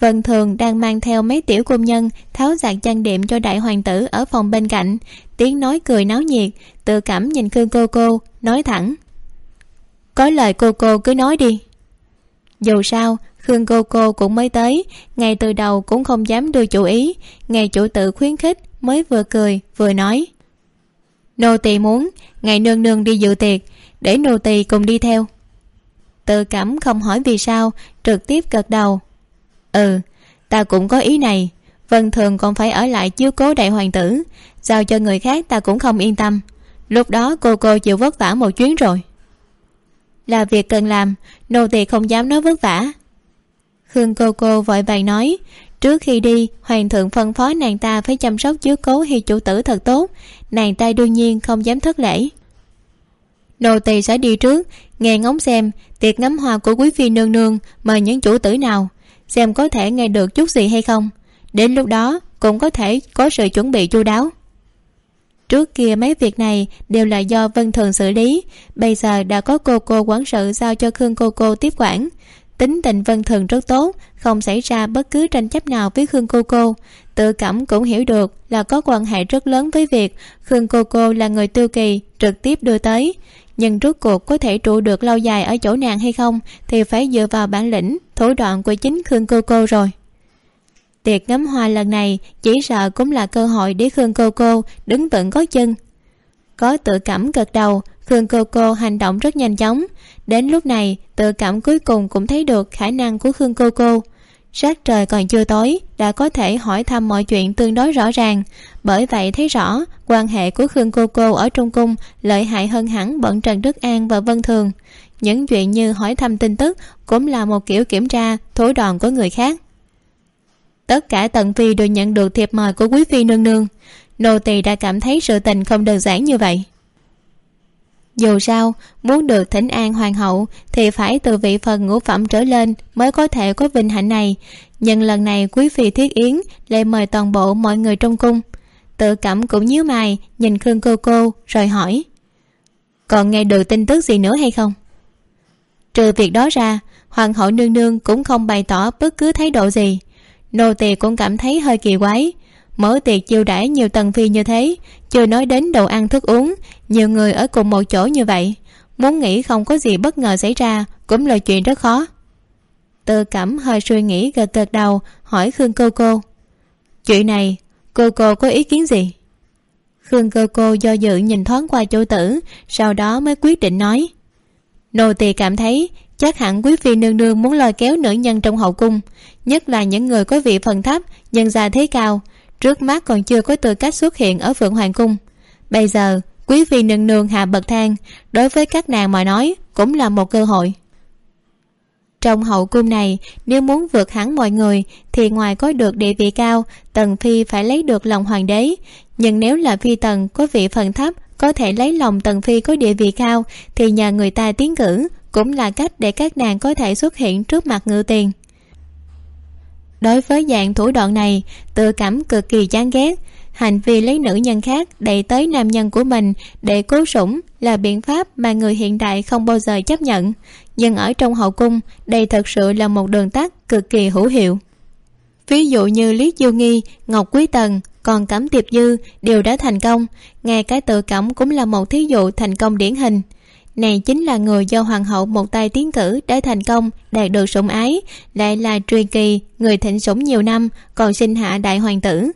vân thường đang mang theo mấy tiểu công nhân, tháo giặt trang điểm cho đại hoàng tử ở phòng bên cạnh. Tiếng nói cười náo nhiệt, tự cảm nhìn khương cô cô, nói thẳng. Có lời cô cô cứ nói đi. Dù sao, khương cô cô cũng mới tới, ngay từ đầu cũng không dám đưa chủ ý. Ngày chủ tự khuyến khích mới vừa cười, vừa nói. Nô tỳ muốn ngày nương nương đi dự tiệc, để nô tỳ cùng đi theo. Tự cảm không hỏi vì sao, trực tiếp gật đầu ừ ta cũng có ý này. Vân thường còn phải ở lại chiếu cố đại hoàng tử. Giao cho người khác ta cũng không yên tâm. Lúc đó cô cô chịu vất vả một chuyến rồi. Là việc cần làm, nô tỳ không dám nói vất vả. Khương cô cô vội vàng nói, trước khi đi, hoàng thượng phân phó nàng ta phải chăm sóc chiếu cố hi chủ tử thật tốt. Nàng ta đương nhiên không dám thất lễ. Nô tỳ sẽ đi trước, nghe ngóng xem, tiệc ngắm hoa của quý phi nương nương mời những chủ tử nào xem có thể nghe được chút gì hay không. Đến lúc đó, cũng có thể có sự chuẩn bị chu đáo. Trước kia mấy việc này đều là do vân thường xử lý. Bây giờ đã có cô cô quản sự giao cho khương cô cô tiếp quản. Tính tình vân thường rất tốt, không xảy ra bất cứ tranh chấp nào với khương cô cô. Tự cảm cũng hiểu được là có quan hệ rất lớn với việc khương cô cô là người tiêu kỳ, trực tiếp đưa tới nhưng rốt cuộc có thể trụ được lâu dài ở chỗ nàng hay không thì phải dựa vào bản lĩnh, thủ đoạn của chính khương cô cô rồi. Tiệc ngắm hoa lần này chỉ sợ cũng là cơ hội để khương cô cô đứng vững có chân. Có tự cảm gật đầu, khương cô cô hành động rất nhanh chóng. Đến lúc này, tự cảm cuối cùng cũng thấy được khả năng của khương cô cô sát trời còn chưa tối, đã có thể hỏi thăm mọi chuyện tương đối rõ ràng. Bởi vậy thấy rõ, quan hệ của khương cô cô ở trong cung lợi hại hơn hẳn bọn trần đức an và vân thường. Những chuyện như hỏi thăm tin tức cũng là một kiểu kiểm tra thủ đoạn của người khác. Tất cả tần phi đều nhận được thiệp mời của quý phi nương nương. Nô tỳ đã cảm thấy sự tình không đơn giản như vậy dù sao, muốn được thỉnh an hoàng hậu thì phải từ vị phần ngũ phẩm trở lên mới có thể có vinh hạnh này. Nhưng lần này quý phi thiết yến lại mời toàn bộ mọi người trong cung. Tự cảm cũng nhíu mày, nhìn khương cô cô, rồi hỏi, còn nghe được tin tức gì nữa hay không? Trừ việc đó ra, hoàng hậu nương nương cũng không bày tỏ bất cứ thái độ gì. Nô tỳ cũng cảm thấy hơi kỳ quái mở tiệc chiêu đãi nhiều tầng phi như thế, chưa nói đến đồ ăn thức uống, nhiều người ở cùng một chỗ như vậy. Muốn nghĩ không có gì bất ngờ xảy ra cũng là chuyện rất khó. Tự cảm hơi suy nghĩ gật gật đầu, hỏi khương cô cô. Chuyện này, cô cô có ý kiến gì? Khương cô cô do dự nhìn thoáng qua chỗ tử, sau đó mới quyết định nói. Nô tỳ cảm thấy chắc hẳn quý phi nương nương muốn lôi kéo nữ nhân trong hậu cung, nhất là những người có vị phần thấp, nhân gia thế cao trước mắt còn chưa có tư cách xuất hiện ở phượng hoàng cung. Bây giờ, quý vị nương nương hạ bậc thang, đối với các nàng mà nói, cũng là một cơ hội. Trong hậu cung này, nếu muốn vượt hẳn mọi người, thì ngoài có được địa vị cao, tần phi phải lấy được lòng hoàng đế. Nhưng nếu là phi tần, có vị phần thấp, có thể lấy lòng tần phi có địa vị cao, thì nhờ người ta tiến cử, cũng là cách để các nàng có thể xuất hiện trước mặt ngự tiền đối với dạng thủ đoạn này, tự cảm cực kỳ chán ghét. Hành vi lấy nữ nhân khác đẩy tới nam nhân của mình để cố sủng là biện pháp mà người hiện đại không bao giờ chấp nhận. Nhưng ở trong hậu cung, đây thật sự là một đường tắt cực kỳ hữu hiệu. Ví dụ như lý du nghi, ngọc quý tần, còn cẩm tiệp dư đều đã thành công. Ngay cái tự cảm cũng là một thí dụ thành công điển hình này chính là người do hoàng hậu một tay tiến cử để thành công, đạt được sủng ái, lại là truyền kỳ, người thịnh sủng nhiều năm, còn sinh hạ đại hoàng tử.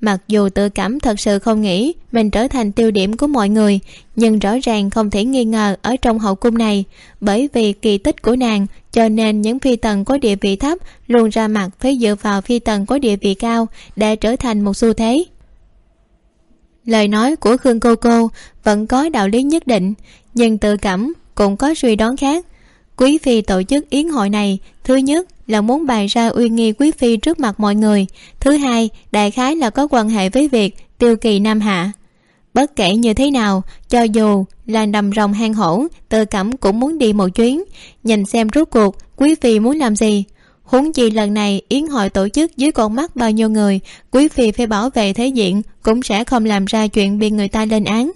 Mặc dù tự cảm thật sự không nghĩ mình trở thành tiêu điểm của mọi người, nhưng rõ ràng không thể nghi ngờ ở trong hậu cung này, bởi vì kỳ tích của nàng, cho nên những phi tần có địa vị thấp luôn ra mặt phải dựa vào phi tần có địa vị cao để trở thành một xu thế lời nói của khương cô cô vẫn có đạo lý nhất định, nhưng tự cảm cũng có suy đoán khác. Quý phi tổ chức yến hội này, thứ nhất là muốn bày ra uy nghi quý phi trước mặt mọi người, thứ hai, đại khái là có quan hệ với việc tiêu kỳ nam hạ. Bất kể như thế nào, cho dù là đầm rồng hang hổ, tự cảm cũng muốn đi một chuyến, nhìn xem rốt cuộc quý phi muốn làm gì huống chi lần này, yến hội tổ chức dưới con mắt bao nhiêu người, quý phi phải bảo vệ thế diện, cũng sẽ không làm ra chuyện bị người ta lên án.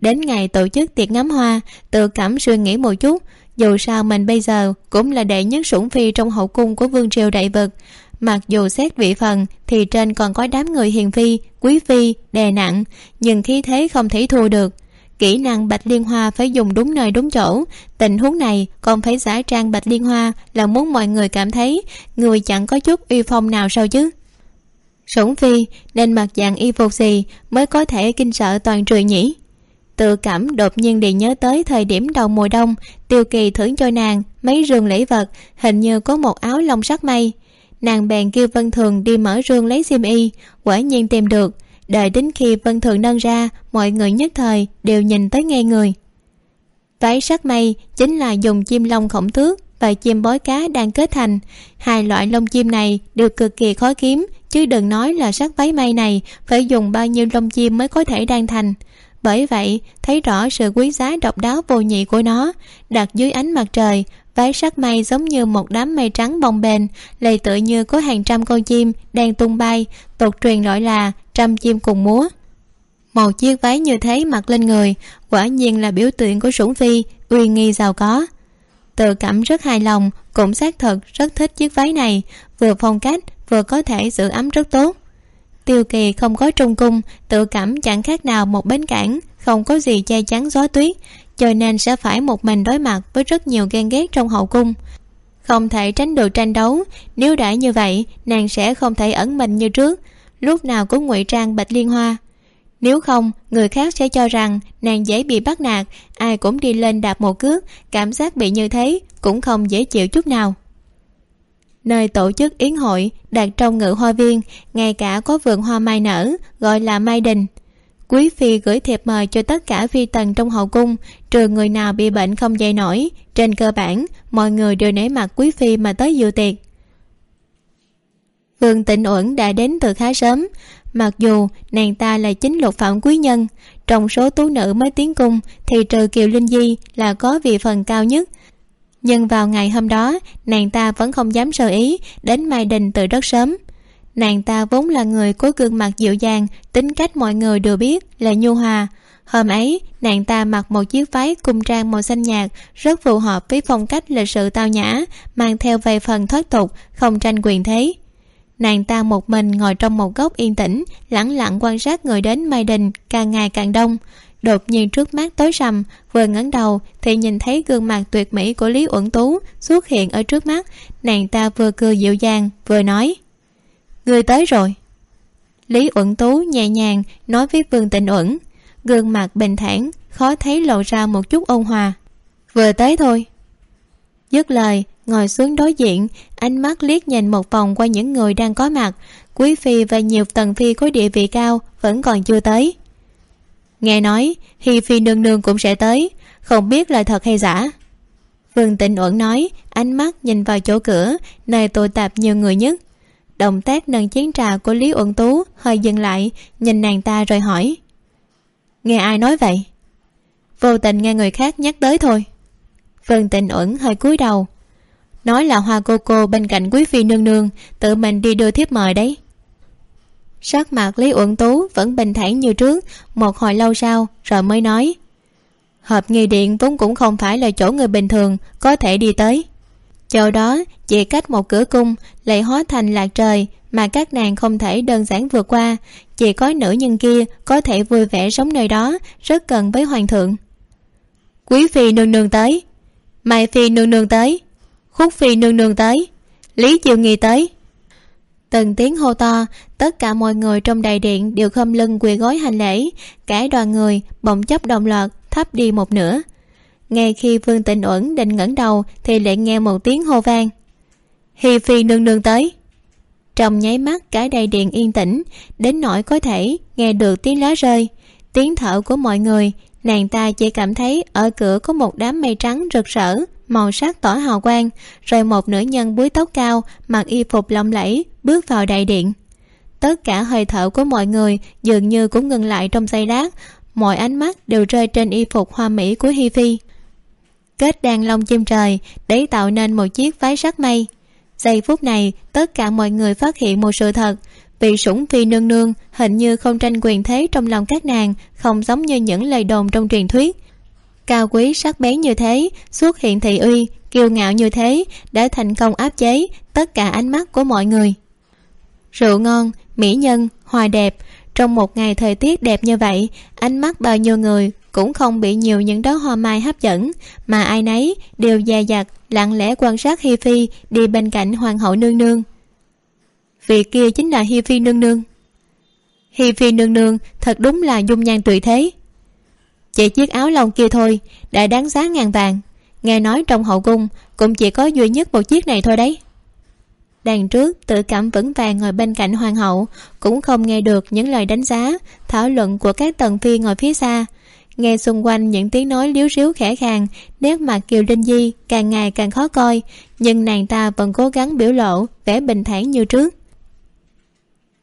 Đến ngày tổ chức tiệc ngắm hoa, tự cảm suy nghĩ một chút, dù sao mình bây giờ cũng là đệ nhất sủng phi trong hậu cung của vương triều đại vực. Mặc dù xét vị phần, thì trên còn có đám người hiền phi, quý phi, đè nặng, nhưng khí thế không thể thua được kỹ năng bạch liên hoa phải dùng đúng nơi đúng chỗ. Tình huống này còn phải giả trang bạch liên hoa là muốn mọi người cảm thấy người chẳng có chút uy phong nào sao chứ. Sủng phi, nên mặc dạng y phục gì mới có thể kinh sợ toàn trường nhỉ? Tự cảm đột nhiên đi nhớ tới thời điểm đầu mùa đông, tiêu kỳ thưởng cho nàng mấy rương lễ vật, hình như có một áo lông sắc mây nàng bèn kêu vân thường đi mở rương lấy xiêm y, quả nhiên tìm được đợi đến khi vân thường nâng ra, mọi người nhất thời đều nhìn tới ngay người. Váy sắc mây chính là dùng chim lông khổng thước và chim bói cá đang kết thành. Hai loại lông chim này đều cực kỳ khó kiếm, chứ đừng nói là sắc váy mây này phải dùng bao nhiêu lông chim mới có thể đan thành. Bởi vậy, thấy rõ sự quý giá độc đáo vô nhị của nó, đặt dưới ánh mặt trời, váy sắc mây giống như một đám mây trắng bồng bềnh lầy tựa như có hàng trăm con chim đang tung bay, tục truyền gọi là trăm chim cùng múa. Một chiếc váy như thế mặc lên người, quả nhiên là biểu tượng của sủng phi, uy nghi giàu có. Tự cảm rất hài lòng, cũng xác thực rất thích chiếc váy này, vừa phong cách, vừa có thể giữ ấm rất tốt. Tiêu kỳ không có trung cung, tự cảm chẳng khác nào một bến cảng, không có gì che chắn gió tuyết, cho nên sẽ phải một mình đối mặt với rất nhiều ghen ghét trong hậu cung. Không thể tránh được tranh đấu, nếu đã như vậy, nàng sẽ không thể ẩn mình như trước lúc nào cũng ngụy trang bạch liên hoa. Nếu không, người khác sẽ cho rằng nàng dễ bị bắt nạt, ai cũng đi lên đạp một cước, cảm giác bị như thế cũng không dễ chịu chút nào. Nơi tổ chức yến hội đặt trong ngự hoa viên, ngay cả có vườn hoa mai nở, gọi là mai đình. Quý phi gửi thiệp mời cho tất cả phi tần trong hậu cung, trừ người nào bị bệnh không dậy nổi, trên cơ bản, mọi người đều nể mặt quý phi mà tới dự tiệc vương tịnh uẩn đã đến từ khá sớm. Mặc dù nàng ta là chính lục phạm quý nhân, trong số tú nữ mới tiến cung thì trừ kiều linh di là có vị phần cao nhất. Nhưng vào ngày hôm đó, nàng ta vẫn không dám sơ ý đến mai đình từ rất sớm. Nàng ta vốn là người có gương mặt dịu dàng, tính cách mọi người đều biết là nhu hòa. Hôm ấy, nàng ta mặc một chiếc váy cung trang màu xanh nhạt, rất phù hợp với phong cách lịch sự tao nhã, mang theo vài phần thoát tục, không tranh quyền thế nàng ta một mình ngồi trong một góc yên tĩnh, lẳng lặng quan sát người đến mai đình càng ngày càng đông. Đột nhiên trước mắt tối sầm, vừa ngẩng đầu thì nhìn thấy gương mặt tuyệt mỹ của lý uẩn tú xuất hiện ở trước mắt. Nàng ta vừa cười dịu dàng, vừa nói, người tới rồi. Lý uẩn tú nhẹ nhàng nói với vương tịnh uẩn, gương mặt bình thản, khó thấy lộ ra một chút ôn hòa, vừa tới thôi. Dứt lời ngồi xuống đối diện, ánh mắt liếc nhìn một vòng qua những người đang có mặt. Quý phi và nhiều tần phi có địa vị cao vẫn còn chưa tới. Nghe nói, hi phi nương nương cũng sẽ tới. Không biết là thật hay giả. Vương tịnh uẩn nói, ánh mắt nhìn vào chỗ cửa, nơi tụ tập nhiều người nhất. Động tác nâng chén trà của lý uẩn tú hơi dừng lại, nhìn nàng ta rồi hỏi. Nghe ai nói vậy? Vô tình nghe người khác nhắc tới thôi. Vương tịnh uẩn hơi cúi đầu nói là hoa cô cô bên cạnh quý phi nương nương, tự mình đi đưa thiếp mời đấy. Sắc mặt lý uẩn tú vẫn bình thản như trước, một hồi lâu sau rồi mới nói, hợp nghi điện vốn cũng không phải là chỗ người bình thường có thể đi tới. Chỗ đó chỉ cách một cửa cung, lại hóa thành lạc trời mà các nàng không thể đơn giản vượt qua. Chỉ có nữ nhân kia có thể vui vẻ sống nơi đó, rất cần với hoàng thượng. Quý phi nương nương tới, mai phi nương nương tới khúc phi nương nương tới. Lý chiều nghi tới. Từng tiếng hô to, tất cả mọi người trong đại điện đều khom lưng quỳ gối hành lễ. Cả đoàn người bỗng chốc đồng loạt thấp đi một nửa. Ngay khi vương tịnh uẩn định ngẩng đầu thì lại nghe một tiếng hô vang. Hi phi nương nương tới. Trong nháy mắt cả đại điện yên tĩnh, đến nỗi có thể nghe được tiếng lá rơi. Tiếng thở của mọi người, nàng ta chỉ cảm thấy ở cửa có một đám mây trắng rực rỡ màu sắc tỏ hào quang, rồi một nữ nhân búi tóc cao, mặc y phục lộng lẫy, bước vào đại điện. Tất cả hơi thở của mọi người dường như cũng ngừng lại trong giây lát, mọi ánh mắt đều rơi trên y phục hoa mỹ của hi phi. Kết đàn lông chim trời để tạo nên một chiếc váy sắc mây. Giây phút này, tất cả mọi người phát hiện một sự thật. Vị sủng phi nương nương hình như không tranh quyền thế trong lòng các nàng, không giống như những lời đồn trong truyền thuyết cao quý sắc bén như thế, xuất hiện thị uy, kiêu ngạo như thế, đã thành công áp chế tất cả ánh mắt của mọi người. Rượu ngon, mỹ nhân hoài đẹp, trong một ngày thời tiết đẹp như vậy, ánh mắt bao nhiêu người cũng không bị nhiều những đóa hoa mai hấp dẫn, mà ai nấy đều dè dặt, lặng lẽ quan sát hi phi đi bên cạnh hoàng hậu nương nương. Vị kia chính là hi phi nương nương. Hi phi nương nương thật đúng là dung nhan tùy thế chỉ chiếc áo lông kia thôi, đã đáng giá ngàn vàng. Nghe nói trong hậu cung, cũng chỉ có duy nhất một chiếc này thôi đấy. Đằng trước tự cảm vững vàng ngồi bên cạnh hoàng hậu, cũng không nghe được những lời đánh giá, thảo luận của các tần phi ngồi phía xa. Nghe xung quanh những tiếng nói liếu ríu khẽ khàng, nét mặt kiều linh di càng ngày càng khó coi, nhưng nàng ta vẫn cố gắng biểu lộ vẻ bình thản như trước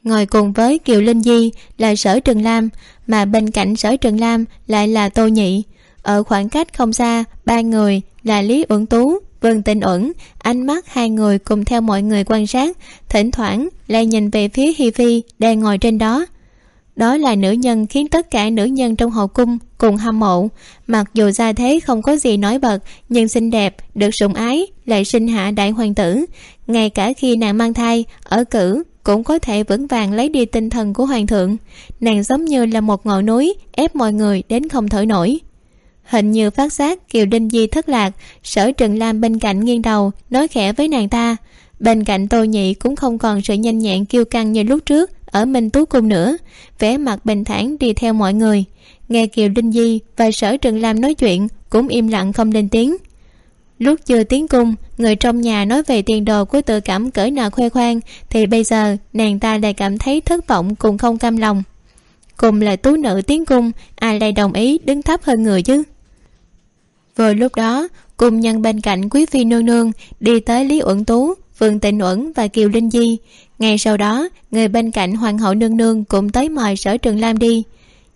ngồi cùng với kiều linh di là sở trường lam, mà bên cạnh sở trường lam lại là tô nhị. Ở khoảng cách không xa, ba người là lý uẩn tú, vương Tinh uẩn. Ánh mắt hai người cùng theo mọi người quan sát, thỉnh thoảng lại nhìn về phía hi phi đang ngồi trên đó. Đó là nữ nhân khiến tất cả nữ nhân trong hậu cung cùng hâm mộ. Mặc dù gia thế không có gì nổi bật, nhưng xinh đẹp, được sủng ái, lại sinh hạ đại hoàng tử. Ngay cả khi nàng mang thai, ở cử cũng có thể vững vàng lấy đi tinh thần của hoàng thượng. Nàng giống như là một ngọn núi, ép mọi người đến không thở nổi. Hình như phát giác kiều đinh di thất lạc, sở trừng lam bên cạnh nghiêng đầu, nói khẽ với nàng ta. Bên cạnh tô nhị cũng không còn sự nhanh nhẹn kiêu căng như lúc trước, ở minh tú cung nữa. Vẻ mặt bình thản đi theo mọi người. Nghe kiều đinh di và sở trừng lam nói chuyện, cũng im lặng không lên tiếng lúc chưa tiến cung, người trong nhà nói về tiền đồ của tự cảm cỡ nào khoe khoang, thì bây giờ nàng ta lại cảm thấy thất vọng cùng không cam lòng. Cùng là tú nữ tiến cung, ai lại đồng ý đứng thấp hơn người chứ? Vừa lúc đó cùng nhân bên cạnh quý phi nương nương đi tới lý uẩn tú, vương tịnh uẩn và kiều linh di. Ngay sau đó, người bên cạnh hoàng hậu nương nương cũng tới mời sở trường lam đi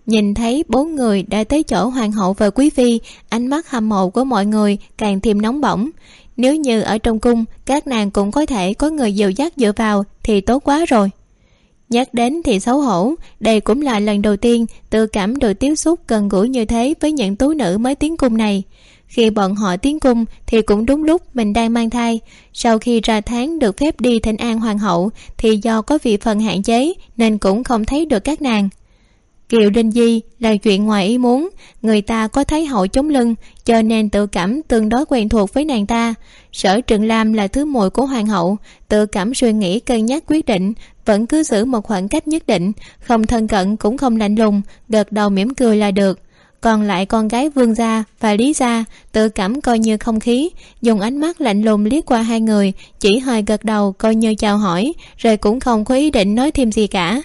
nhìn thấy bốn người đã tới chỗ hoàng hậu và quý phi, ánh mắt hâm mộ của mọi người càng thêm nóng bỏng. Nếu như ở trong cung, các nàng cũng có thể có người dìu dắt dựa vào thì tốt quá rồi. Nhắc đến thì xấu hổ, đây cũng là lần đầu tiên tự cảm được tiếp xúc gần gũi như thế với những tú nữ mới tiến cung này. Khi bọn họ tiến cung thì cũng đúng lúc mình đang mang thai. Sau khi ra tháng được phép đi thỉnh an hoàng hậu thì do có vị phần hạn chế nên cũng không thấy được các nàng kiều đinh di là chuyện ngoài ý muốn. Người ta có thấy hậu chống lưng, cho nên tự cảm tương đối quen thuộc với nàng ta. Sở trường lam là thứ mùi của hoàng hậu, tự cảm suy nghĩ cân nhắc quyết định, vẫn cứ giữ một khoảng cách nhất định, không thân cận cũng không lạnh lùng, gật đầu mỉm cười là được. Còn lại con gái vương gia và lý gia, tự cảm coi như không khí, dùng ánh mắt lạnh lùng liếc qua hai người, chỉ hơi gật đầu coi như chào hỏi, rồi cũng không có ý định nói thêm gì cả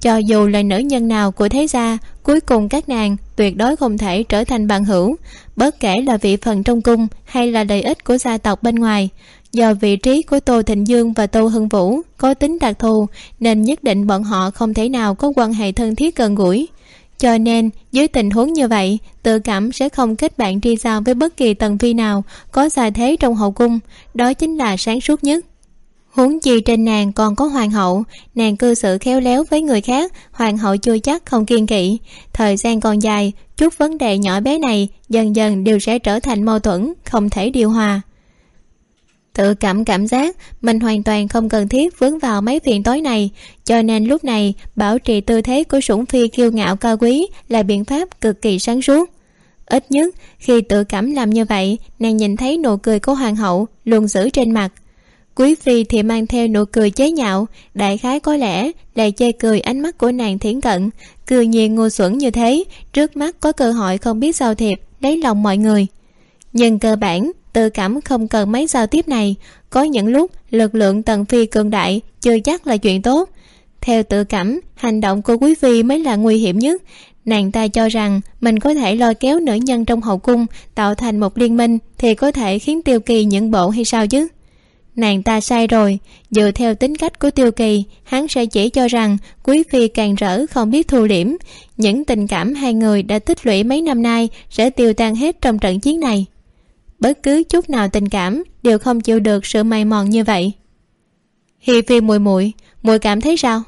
cho dù là nữ nhân nào của thế gia, cuối cùng các nàng tuyệt đối không thể trở thành bạn hữu, bất kể là vị phần trong cung hay là lợi ích của gia tộc bên ngoài. Do vị trí của tô thịnh dương và tô hưng vũ có tính đặc thù, nên nhất định bọn họ không thể nào có quan hệ thân thiết gần gũi. Cho nên, dưới tình huống như vậy, tự cảm sẽ không kết bạn tri giao với bất kỳ tần phi nào có gia thế trong hậu cung, đó chính là sáng suốt nhất huống chi trên nàng còn có hoàng hậu, nàng cư xử khéo léo với người khác, hoàng hậu chưa chắc không kiên kỵ. Thời gian còn dài, chút vấn đề nhỏ bé này dần dần đều sẽ trở thành mâu thuẫn, không thể điều hòa. Tự cảm cảm giác, mình hoàn toàn không cần thiết vướng vào mấy phiền tối này, cho nên lúc này, bảo trì tư thế của sủng phi kiêu ngạo cao quý là biện pháp cực kỳ sáng suốt. Ít nhất, khi tự cảm làm như vậy, nàng nhìn thấy nụ cười của hoàng hậu luôn giữ trên mặt quý phi thì mang theo nụ cười chế nhạo. Đại khái có lẽ là chê cười ánh mắt của nàng thiển cận. Cười nhiên ngu xuẩn như thế, trước mắt có cơ hội không biết giao thiệp, lấy lòng mọi người. Nhưng cơ bản, tự cảm không cần mấy giao tiếp này. Có những lúc, lực lượng tần phi cường đại, chưa chắc là chuyện tốt. Theo tự cảm, hành động của quý phi mới là nguy hiểm nhất. Nàng ta cho rằng mình có thể lôi kéo nữ nhân trong hậu cung, tạo thành một liên minh thì có thể khiến tiêu kỳ những bộ hay sao chứ? Nàng ta sai rồi. Dựa theo tính cách của tiêu kỳ, hắn sẽ chỉ cho rằng quý phi càng rỡ không biết thu liễm. Những tình cảm hai người đã tích lũy mấy năm nay sẽ tiêu tan hết trong trận chiến này. Bất cứ chút nào tình cảm đều không chịu được sự mày mòn như vậy. Hi phi mùi muội muội cảm thấy sao?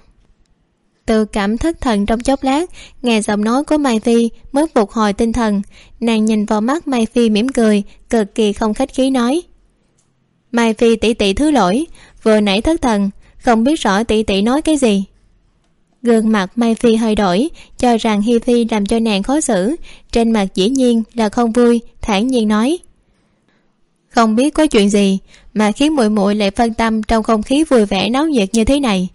Từ cảm thất thần trong chốc lát, nghe giọng nói của mai phi mới phục hồi tinh thần. Nàng nhìn vào mắt mai phi mỉm cười, cực kỳ không khách khí nói mai phi tỷ tỷ thứ lỗi, vừa nãy thất thần, không biết rõ tỷ tỷ nói cái gì. Gương mặt mai phi hơi đổi, cho rằng hi phi làm cho nàng khó xử, trên mặt dĩ nhiên là không vui, thản nhiên nói. Không biết có chuyện gì mà khiến muội muội lại phân tâm trong không khí vui vẻ náo nhiệt như thế này.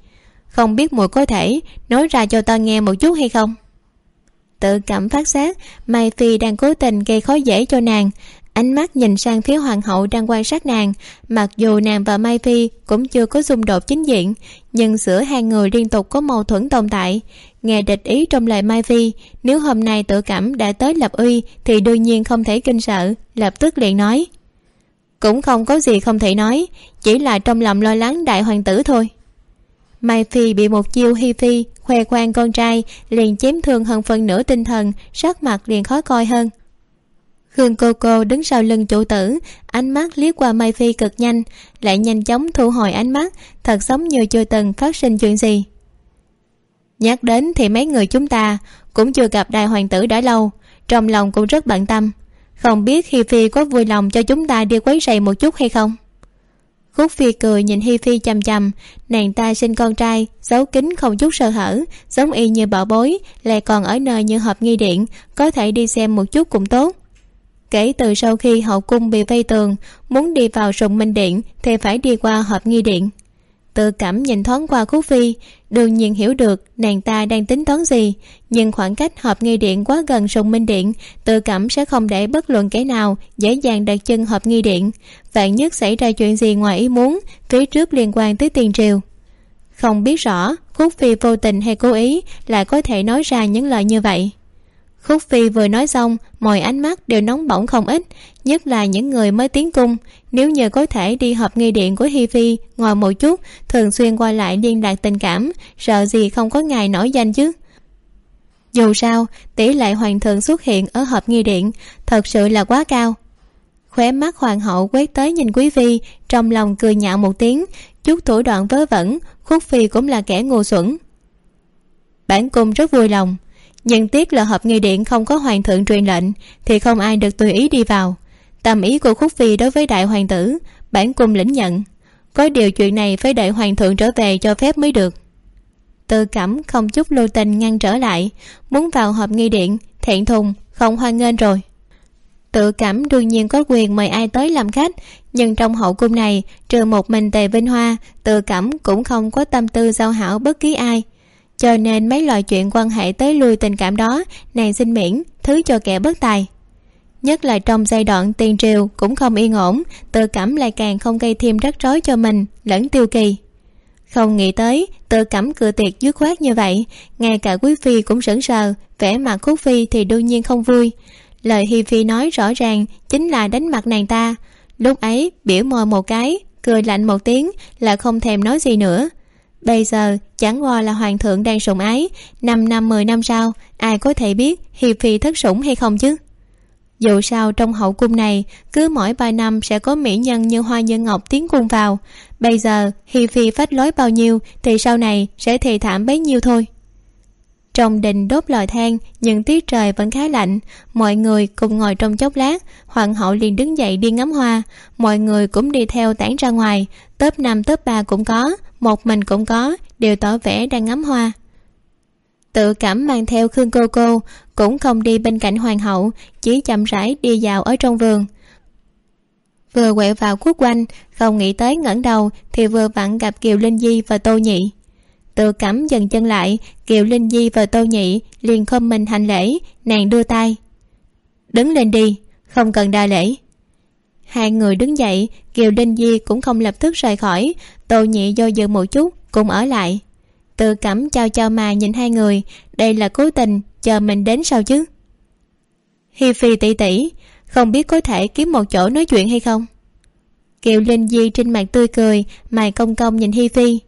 Không biết muội có thể nói ra cho ta nghe một chút hay không? Tự cảm phát giác, mai phi đang cố tình gây khó dễ cho nàng ánh mắt nhìn sang phía hoàng hậu đang quan sát nàng, mặc dù nàng và mai phi cũng chưa có xung đột chính diện, nhưng giữa hai người liên tục có mâu thuẫn tồn tại. Nghe địch ý trong lời mai phi, nếu hôm nay tự cảm đã tới lập uy thì đương nhiên không thể kinh sợ, lập tức liền nói. Cũng không có gì không thể nói, chỉ là trong lòng lo lắng đại hoàng tử thôi. Mai phi bị một chiêu hi phi, khoe khoang con trai, liền chém thương hơn phần nửa tinh thần, sắc mặt liền khó coi hơn khương cô cô đứng sau lưng chủ tử, ánh mắt liếc qua mai phi cực nhanh, lại nhanh chóng thu hồi ánh mắt, thật giống như chưa từng phát sinh chuyện gì. Nhắc đến thì mấy người chúng ta cũng chưa gặp đại hoàng tử đã lâu, trong lòng cũng rất bận tâm. Không biết hi phi có vui lòng cho chúng ta đi quấy rầy một chút hay không? Khúc phi cười nhìn hi phi chằm chằm, nàng ta sinh con trai, giấu kín không chút sơ hở, giống y như bảo bối, lại còn ở nơi như hộp nghi điện có thể đi xem một chút cũng tốt kể từ sau khi hậu cung bị vây tường, muốn đi vào sùng minh điện thì phải đi qua hộp nghi điện. Tự cảm nhìn thoáng qua khúc phi, đương nhiên hiểu được nàng ta đang tính toán gì, nhưng khoảng cách hộp nghi điện quá gần sùng minh điện tự cảm sẽ không để bất luận kẻ nào dễ dàng đặt chân hộp nghi điện. Vạn nhất xảy ra chuyện gì ngoài ý muốn, phía trước liên quan tới tiền triều. Không biết rõ, khúc phi vô tình hay cố ý lại có thể nói ra những lời như vậy khúc phi vừa nói xong, mọi ánh mắt đều nóng bỏng không ít, nhất là những người mới tiến cung. Nếu như có thể đi họp nghi điện của hi phi, ngồi một chút, thường xuyên qua lại liên lạc tình cảm, sợ gì không có ngày nổi danh chứ? Dù sao, tỷ lệ hoàng thượng xuất hiện ở họp nghi điện thật sự là quá cao. Khóe mắt hoàng hậu quét tới nhìn quý phi, trong lòng cười nhạo một tiếng, chút thủ đoạn vớ vẩn, khúc phi cũng là kẻ ngu xuẩn. Bản cung rất vui lòng nhưng tiếc là hộp nghi điện không có hoàng thượng truyền lệnh, thì không ai được tùy ý đi vào. Tâm ý của khúc phi đối với đại hoàng tử, bản cung lĩnh nhận. Có điều chuyện này phải đợi hoàng thượng trở về cho phép mới được. Tự cẩm không chút lưu tình ngăn trở lại, muốn vào hộp nghi điện, thẹn thùng, không hoan nghênh rồi. Tự cảm đương nhiên có quyền mời ai tới làm khách, nhưng trong hậu cung này, trừ một mình tề vinh hoa tự cảm cũng không có tâm tư giao hảo bất kỳ ai cho nên mấy loại chuyện quan hệ tới lui tình cảm đó, nàng xin miễn, thứ cho kẻ bất tài. Nhất là trong giai đoạn tiền triều cũng không yên ổn, tự cảm lại càng không gây thêm rắc rối cho mình, lẫn tiêu kỳ. Không nghĩ tới, tự cảm cửa tiệc dứt khoát như vậy, ngay cả quý phi cũng sững sờ, vẻ mặt khúc phi thì đương nhiên không vui. Lời hi phi nói rõ ràng chính là đánh mặt nàng ta. Lúc ấy, biểu môi một cái, cười lạnh một tiếng, là không thèm nói gì nữa bây giờ, chẳng qua là hoàng thượng đang sủng ái, năm năm mười năm sau, ai có thể biết hiệp phi thất sủng hay không chứ? Dù sao trong hậu cung này, cứ mỗi ba năm sẽ có mỹ nhân như hoa nhân ngọc tiến cung vào. Bây giờ hi phi phách lối bao nhiêu, thì sau này sẽ thì thảm bấy nhiêu thôi. Trong đình đốt lò than nhưng tiết trời vẫn khá lạnh. Mọi người cùng ngồi trong chốc lát, hoàng hậu liền đứng dậy đi ngắm hoa. Mọi người cũng đi theo tản ra ngoài. Tớp năm tớp ba cũng có một mình cũng có, đều tỏ vẻ đang ngắm hoa. Tự cảm mang theo khương cô cô, cũng không đi bên cạnh hoàng hậu, chỉ chậm rãi đi vào ở trong vườn. Vừa quẹo vào quốc quanh không nghĩ tới ngẩng đầu thì vừa vặn gặp kiều linh di và tô nhị. Tự cảm dần chân lại, kiều linh di và tô nhị liền không mình hành lễ, nàng đưa tay. Đứng lên đi, không cần đa lễ hai người đứng dậy, kiều linh di cũng không lập tức rời khỏi. Tô nhị do dự một chút, cũng ở lại. Tự cảm chào chào mà nhìn hai người, đây là cố tình, chờ mình đến sao chứ? Hi phi tỉ tỉ, không biết có thể kiếm một chỗ nói chuyện hay không? Kiều linh di trên mặt tươi cười, mày công công nhìn hi phi.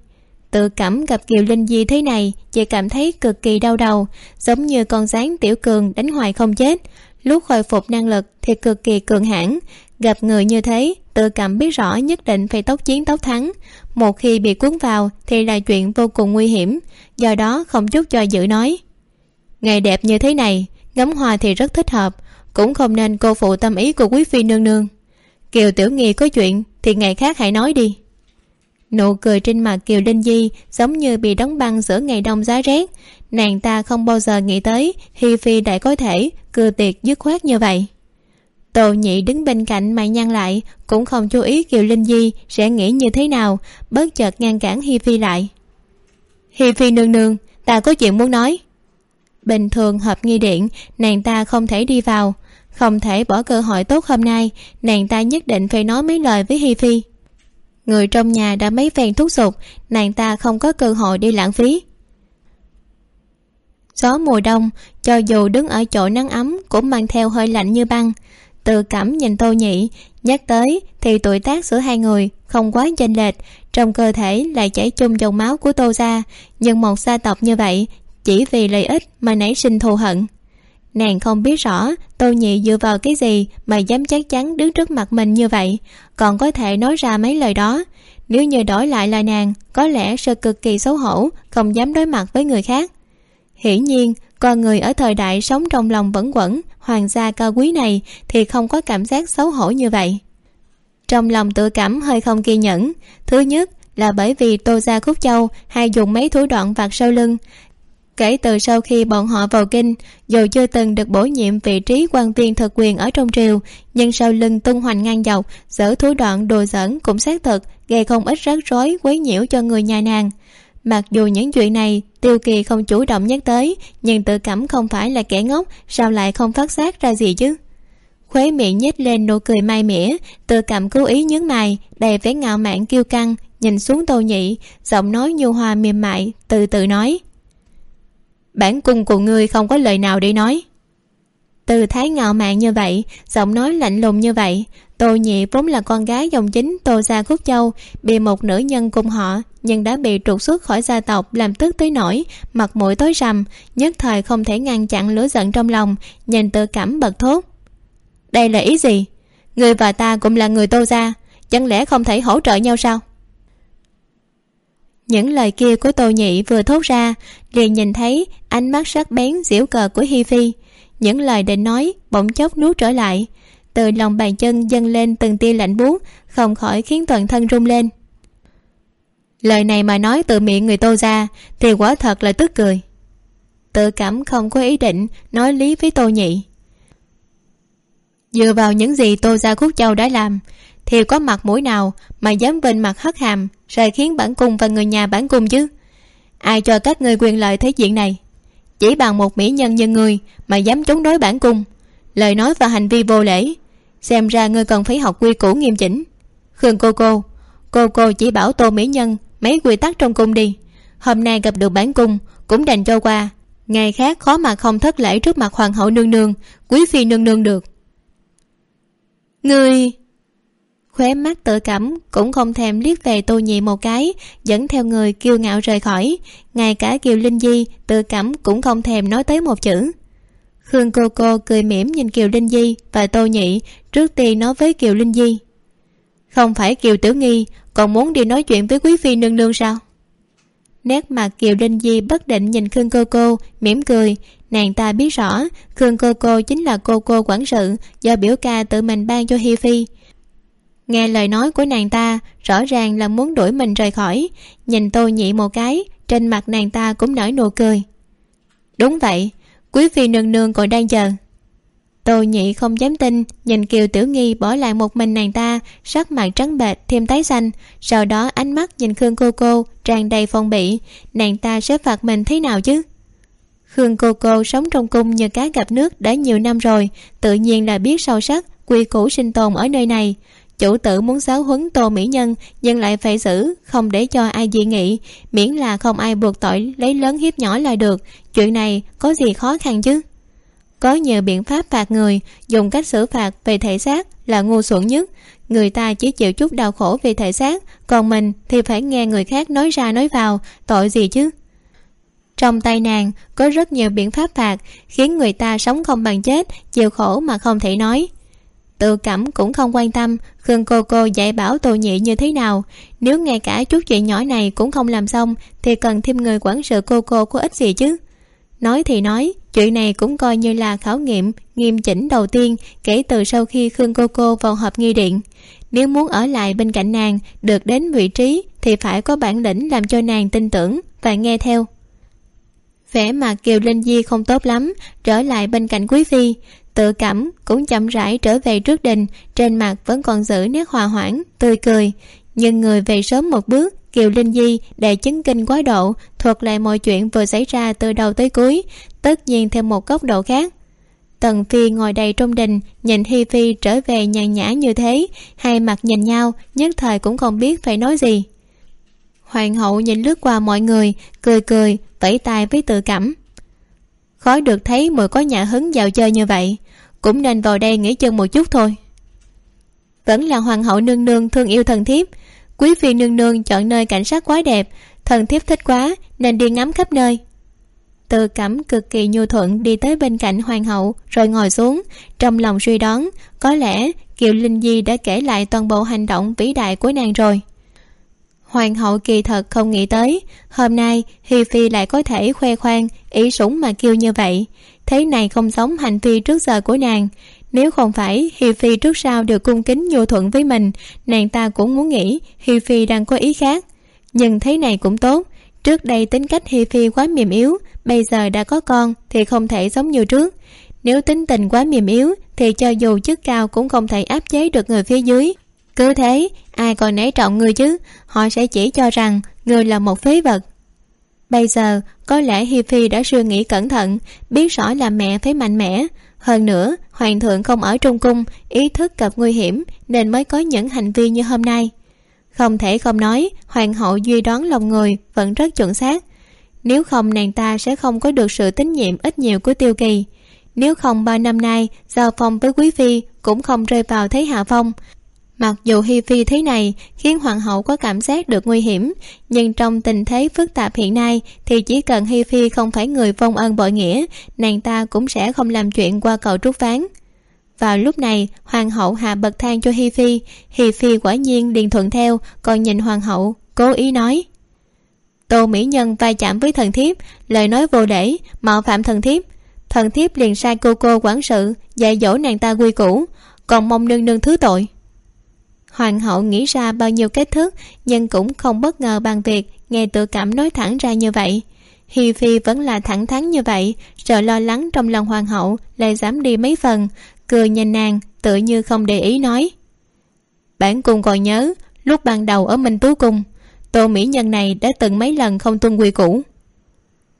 Tự cảm gặp kiều linh di thế này chị cảm thấy cực kỳ đau đầu, giống như con rắn tiểu cường đánh hoài không chết. Lúc hồi phục năng lực thì cực kỳ cường hãn gặp người như thế tự cảm biết rõ nhất định phải tốc chiến tốc thắng. Một khi bị cuốn vào thì là chuyện vô cùng nguy hiểm, do đó không chút cho dự nói. Ngày đẹp như thế này, ngắm hoa thì rất thích hợp, cũng không nên cô phụ tâm ý của quý phi nương nương. Kiều tiểu nghi có chuyện thì ngày khác hãy nói đi. Nụ cười trên mặt kiều linh di giống như bị đóng băng giữa ngày đông giá rét. Nàng ta không bao giờ nghĩ tới hi phi đại có thể cưa tiệc dứt khoát như vậy tô nhị đứng bên cạnh mày nhăn lại, cũng không chú ý kiều linh di sẽ nghĩ như thế nào, bất chợt ngăn cản hi phi lại. Hi phi nương nương, ta có chuyện muốn nói. Bình thường hợp nghi điện, nàng ta không thể đi vào. Không thể bỏ cơ hội tốt hôm nay, nàng ta nhất định phải nói mấy lời với hi phi. Người trong nhà đã mấy phen thúc giục, nàng ta không có cơ hội đi lãng phí. Gió mùa đông, cho dù đứng ở chỗ nắng ấm cũng mang theo hơi lạnh như băng tự cảm nhìn tô nhị, nhắc tới thì tuổi tác giữa hai người không quá chênh lệch, trong cơ thể lại chảy chung dòng máu của tô gia. Nhưng một gia tộc như vậy, chỉ vì lợi ích mà nảy sinh thù hận. Nàng không biết rõ tô nhị dựa vào cái gì mà dám chắc chắn đứng trước mặt mình như vậy, còn có thể nói ra mấy lời đó. Nếu như đổi lại là nàng, có lẽ sẽ cực kỳ xấu hổ, không dám đối mặt với người khác. Hiển nhiên, con người ở thời đại sống trong lòng vẫn quẩn hoàng gia cao quý này thì không có cảm giác xấu hổ như vậy. Trong lòng tự cảm hơi không kiên nhẫn, thứ nhất là bởi vì tô gia khúc châu hay dùng mấy thủ đoạn vặt sau lưng. Kể từ sau khi bọn họ vào kinh, dù chưa từng được bổ nhiệm vị trí quan viên thực quyền ở trong triều, nhưng sau lưng tung hoành ngang dọc, dở thủ đoạn đồ giỡn cũng xác thực, gây không ít rắc rối, quấy nhiễu cho người nhà nàng mặc dù những chuyện này, tiêu kỳ không chủ động nhắc tới, nhưng tự cảm không phải là kẻ ngốc, sao lại không phát giác ra gì chứ? Khuế miệng nhếch lên nụ cười mai mỉa, tự cảm cố ý nhướng mày đầy vẻ ngạo mạn kiêu căng, nhìn xuống tô nhị, giọng nói nhu hòa mềm mại, từ từ nói. Bản cung của ngươi không có lời nào để nói từ thái ngạo mạn như vậy, giọng nói lạnh lùng như vậy, tô nhị vốn là con gái dòng chính tô gia khúc châu, bị một nữ nhân cùng họ, nhưng đã bị trục xuất khỏi gia tộc làm tức tới nỗi mặt mũi tối rằm nhất thời không thể ngăn chặn lửa giận trong lòng, nhìn tự cảm bật thốt. Đây là ý gì? Người và ta cũng là người tô gia, chẳng lẽ không thể hỗ trợ nhau sao? Những lời kia của tô nhị vừa thốt ra, liền nhìn thấy ánh mắt sắc bén diễu cờ của hi phi những lời định nói bỗng chốc nuốt trở lại. Từ lòng bàn chân dâng lên từng tia lạnh buốt, không khỏi khiến toàn thân run lên. Lời này mà nói từ miệng người tô ra thì quả thật là tức cười. Tự cảm không có ý định nói lý với tô nhị. Dựa vào những gì tô gia khúc châu đã làm, thì có mặt mũi nào mà dám vinh mặt hất hàm rồi khiến bản cung và người nhà bản cung chứ? Ai cho các ngươi quyền lợi thế diện này? Chỉ bằng một mỹ nhân như ngươi mà dám chống đối bản cung. Lời nói và hành vi vô lễ. Xem ra ngươi cần phải học quy củ nghiêm chỉnh. Khương cô cô cô cô chỉ bảo tô mỹ nhân mấy quy tắc trong cung đi. Hôm nay gặp được bản cung cũng đành cho qua. Ngày khác khó mà không thất lễ trước mặt hoàng hậu nương nương, quý phi nương nương được. Ngươi khóe mắt tự cảm, cũng không thèm liếc về tô nhị một cái, dẫn theo người kiêu ngạo rời khỏi. Ngay cả kiều linh di tự cảm cũng không thèm nói tới một chữ. Khương cô cô cười mỉm nhìn kiều linh di và tô nhị, trước tiên nói với kiều linh di. Không phải kiều tiểu nghi, còn muốn đi nói chuyện với quý phi nương nương sao? Nét mặt kiều linh di bất định nhìn khương cô cô, mỉm cười. Nàng ta biết rõ, khương cô cô chính là cô cô quản sự do biểu ca tự mình ban cho hi phi nghe lời nói của nàng ta, rõ ràng là muốn đuổi mình rời khỏi. Nhìn tôi nhị một cái, trên mặt nàng ta cũng nở nụ cười. Đúng vậy, quý phi nương nương còn đang chờ. Tôi nhị không dám tin, nhìn kiều tiểu nghi bỏ lại một mình nàng ta, sắc mặt trắng bệch, thêm tái xanh. Sau đó ánh mắt nhìn khương cô cô tràn đầy phong bị nàng ta sẽ phạt mình thế nào chứ? Khương cô cô sống trong cung như cá gặp nước đã nhiều năm rồi, tự nhiên là biết sâu sắc quy củ sinh tồn ở nơi này chủ tử muốn giáo huấn tô mỹ nhân, nhưng lại phải giữ, không để cho ai dị nghị. Miễn là không ai buộc tội lấy lớn hiếp nhỏ là được. Chuyện này có gì khó khăn chứ? Có nhiều biện pháp phạt người, dùng cách xử phạt về thể xác là ngu xuẩn nhất. Người ta chỉ chịu chút đau khổ về thể xác, còn mình thì phải nghe người khác nói ra nói vào, tội gì chứ? Trong tay nàng có rất nhiều biện pháp phạt, khiến người ta sống không bằng chết, chịu khổ mà không thể nói tự cảm cũng không quan tâm. Khương cô cô dạy bảo tô nhị như thế nào? Nếu ngay cả chút chuyện nhỏ này cũng không làm xong, thì cần thêm người quản sự cô cô có ích gì chứ? Nói thì nói, chuyện này cũng coi như là khảo nghiệm, nghiêm chỉnh đầu tiên kể từ sau khi khương cô cô vào họp nghi điện. Nếu muốn ở lại bên cạnh nàng, được đến vị trí thì phải có bản lĩnh làm cho nàng tin tưởng và nghe theo. Vẻ mặt kiều linh di không tốt lắm, trở lại bên cạnh quý phi tự cảm cũng chậm rãi trở về trước đình, trên mặt vẫn còn giữ nét hòa hoãn, tươi cười. Nhưng người về sớm một bước, kiều linh di để chứng kinh quá độ, thuật lại mọi chuyện vừa xảy ra từ đầu tới cuối, tất nhiên thêm một góc độ khác. Tần phi ngồi đầy trong đình, nhìn hi phi trở về nhàn nhã như thế, hai mặt nhìn nhau, nhất thời cũng không biết phải nói gì. Hoàng hậu nhìn lướt qua mọi người, cười cười, vẫy tay với tự cảm. Khó được thấy mùi có nhà hứng vào chơi như vậy cũng nên vào đây nghỉ chân một chút thôi. Vẫn là hoàng hậu nương nương thương yêu thần thiếp. Quý phi nương nương chọn nơi cảnh sát quá đẹp. Thần thiếp thích quá, nên đi ngắm khắp nơi. Tự cảm cực kỳ nhu thuận đi tới bên cạnh hoàng hậu, rồi ngồi xuống. Trong lòng suy đoán, có lẽ kiều linh di đã kể lại toàn bộ hành động vĩ đại của nàng rồi. Hoàng hậu kỳ thật không nghĩ tới, hôm nay hi phi lại có thể khoe khoang, ý sủng mà kêu như vậy thế này không giống hành vi trước giờ của nàng. Nếu không phải hi phi trước sau đều cung kính nhu thuận với mình, nàng ta cũng muốn nghĩ hi phi đang có ý khác. Nhưng thế này cũng tốt. Trước đây tính cách hi phi quá mềm yếu, bây giờ đã có con thì không thể giống như trước. Nếu tính tình quá mềm yếu thì cho dù chức cao cũng không thể áp chế được người phía dưới. Cứ thế, ai còn nể trọng người chứ? Họ sẽ chỉ cho rằng người là một phế vật bây giờ, có lẽ hi phi đã suy nghĩ cẩn thận, biết rõ là mẹ phải mạnh mẽ. Hơn nữa, hoàng thượng không ở trong cung, ý thức gặp nguy hiểm, nên mới có những hành vi như hôm nay. Không thể không nói, hoàng hậu duy đoán lòng người, vẫn rất chuẩn xác. Nếu không, nàng ta sẽ không có được sự tín nhiệm ít nhiều của tiêu kỳ. Nếu không, ba năm nay, giao phong với quý phi cũng không rơi vào thế hạ phong mặc dù hi phi thế này khiến hoàng hậu có cảm giác được nguy hiểm, nhưng trong tình thế phức tạp hiện nay thì chỉ cần hi phi không phải người vong ân bội nghĩa, nàng ta cũng sẽ không làm chuyện qua cầu trút ván. Vào lúc này, hoàng hậu hạ bậc thang cho hi phi. Hi phi quả nhiên liền thuận theo, còn nhìn hoàng hậu, cố ý nói, tô mỹ nhân va chạm với thần thiếp, lời nói vô để, mạo phạm thần thiếp. Thần thiếp liền sai cô cô quản sự, dạy dỗ nàng ta quy củ, còn mong nương nương thứ tội hoàng hậu nghĩ ra bao nhiêu cách thức nhưng cũng không bất ngờ bằng việc nghe tự cảm nói thẳng ra như vậy. Hi phi vẫn là thẳng thắn như vậy, sợ lo lắng trong lòng hoàng hậu lại dám đi mấy phần, cười nhìn nàng, tự như không để ý nói. Bản cung còn nhớ, lúc ban đầu ở minh tú cung, tô mỹ nhân này đã từng mấy lần không tuân quy cũ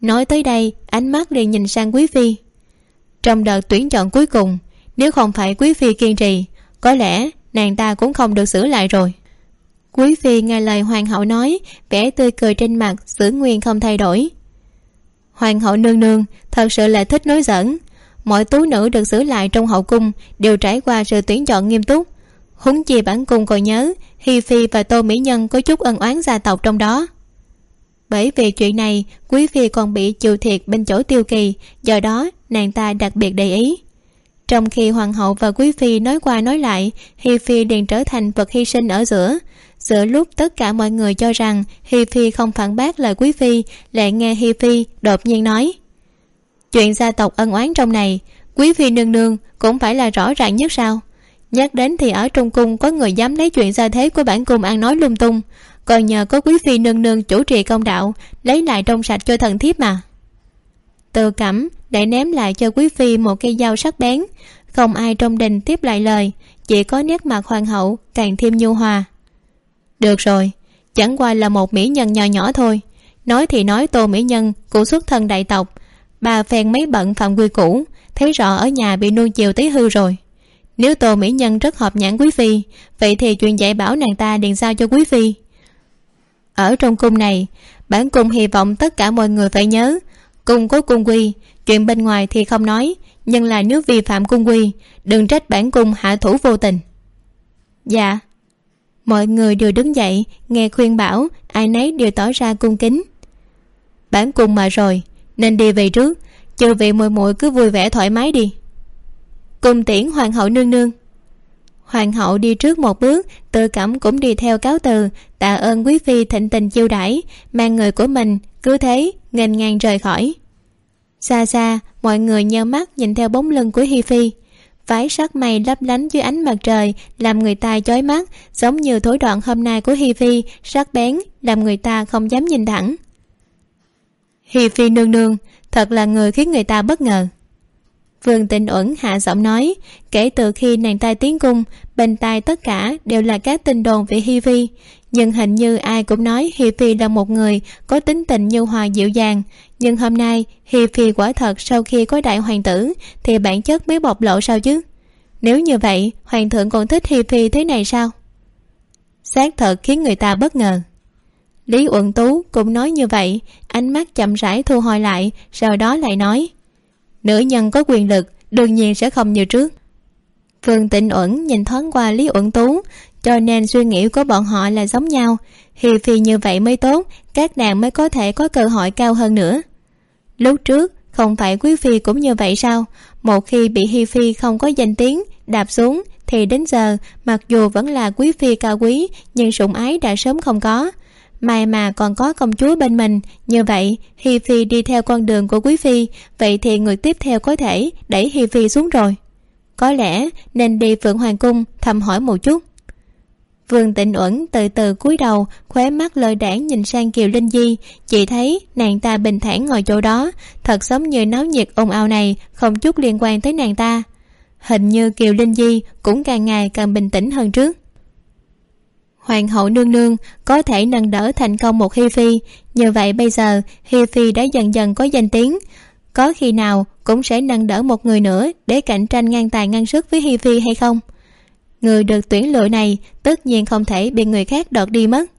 nói tới đây, ánh mắt liền nhìn sang quý phi. Trong đợt tuyển chọn cuối cùng, nếu không phải quý phi kiên trì, có lẽ nàng ta cũng không được xử lại rồi. Quý phi nghe lời hoàng hậu nói, vẻ tươi cười trên mặt, giữ nguyên không thay đổi. Hoàng hậu nương nương, thật sự là thích nói giỡn. Mọi tú nữ được xử lại trong hậu cung đều trải qua sự tuyển chọn nghiêm túc. Huống chi bản cung còn nhớ, hi phi và tô mỹ nhân có chút ân oán gia tộc trong đó. Bởi vì chuyện này, quý phi còn bị chịu thiệt bên chỗ tiêu kỳ, do đó nàng ta đặc biệt để ý trong khi hoàng hậu và quý phi nói qua nói lại, hi phi liền trở thành vật hy sinh ở giữa. Giữa lúc tất cả mọi người cho rằng hi phi không phản bác lời quý phi, lại nghe hi phi đột nhiên nói, chuyện gia tộc ân oán trong này, quý phi nương nương cũng phải là rõ ràng nhất sao? Nhắc đến thì ở trong cung có người dám lấy chuyện gia thế của bản cung ăn nói lung tung, còn nhờ có quý phi nương nương chủ trì công đạo, lấy lại trong sạch cho thần thiếp mà tự cẩm để ném lại cho quý phi một cây dao sắc bén. Không ai trong đình tiếp lại lời, chỉ có nét mặt hoàng hậu càng thêm nhu hòa. Được rồi, chẳng qua là một mỹ nhân nhỏ nhỏ thôi. Nói thì nói tô mỹ nhân của xuất thân đại tộc. Bà phen mấy bận phạm quy cũ thấy rõ ở nhà bị nuông chiều tí hư rồi. Nếu tô mỹ nhân rất hợp nhãn quý phi, vậy thì chuyện dạy bảo nàng ta điền sao cho quý phi. Ở trong cung này, bản cung hy vọng tất cả mọi người phải nhớ cung có cung quy. Chuyện bên ngoài thì không nói, nhưng là nếu vi phạm cung quy, đừng trách bản cung hạ thủ vô tình. Dạ. Mọi người đều đứng dậy, nghe khuyên bảo, ai nấy đều tỏ ra cung kính. Bản cung mà rồi, nên đi về trước, chư vị muội muội cứ vui vẻ thoải mái đi. Cùng tiễn hoàng hậu nương nương. Hoàng hậu đi trước một bước, tự cảm cũng đi theo cáo từ, tạ ơn quý phi thịnh tình chiêu đãi, mang người của mình, cứ thế nghênh ngang rời khỏi. Xa xa, mọi người nheo mắt nhìn theo bóng lưng của hi phi. Váy sắc mày lấp lánh dưới ánh mặt trời làm người ta chói mắt, giống như thối đoạn hôm nay của hi phi, sắc bén, làm người ta không dám nhìn thẳng. Hi phi nương nương, thật là người khiến người ta bất ngờ. Vương tịnh uẩn hạ giọng nói, kể từ khi nàng ta tiến cung, bên tai tất cả đều là các tin đồn về hi phi nhưng hình như ai cũng nói hi phi là một người có tính tình nhu hòa dịu dàng. Nhưng hôm nay, hi phi quả thật sau khi có đại hoàng tử, thì bản chất mới bộc lộ sao chứ? Nếu như vậy, hoàng thượng còn thích hi phi thế này sao? Xác thật khiến người ta bất ngờ. Lý uẩn tú cũng nói như vậy, ánh mắt chậm rãi thu hồi lại, sau đó lại nói, nữ nhân có quyền lực, đương nhiên sẽ không như trước. Phương tịnh uẩn nhìn thoáng qua lý uẩn tú cho nên suy nghĩ của bọn họ là giống nhau. Hì phi như vậy mới tốt, các nàng mới có thể có cơ hội cao hơn nữa. Lúc trước, không phải quý phi cũng như vậy sao? Một khi bị hi phi không có danh tiếng, đạp xuống, thì đến giờ, mặc dù vẫn là quý phi cao quý, nhưng sủng ái đã sớm không có. May mà còn có công chúa bên mình, như vậy, hi phi đi theo con đường của quý phi vậy thì người tiếp theo có thể đẩy hi phi xuống rồi. Có lẽ nên đi phượng hoàng cung thăm hỏi một chút vương tịnh uẩn từ từ cúi đầu, khóe mắt lơ đãng nhìn sang kiều linh di. Chị thấy nàng ta bình thản ngồi chỗ đó, thật giống như náo nhiệt ồn ào này không chút liên quan tới nàng ta. Hình như kiều linh di cũng càng ngày càng bình tĩnh hơn trước. Hoàng hậu nương nương có thể nâng đỡ thành công một hi phi. Như vậy bây giờ, hi phi đã dần dần có danh tiếng. Có khi nào cũng sẽ nâng đỡ một người nữa để cạnh tranh ngang tài ngang sức với hi phi hay không? Người được tuyển lựa này tất nhiên không thể bị người khác đoạt đi mất.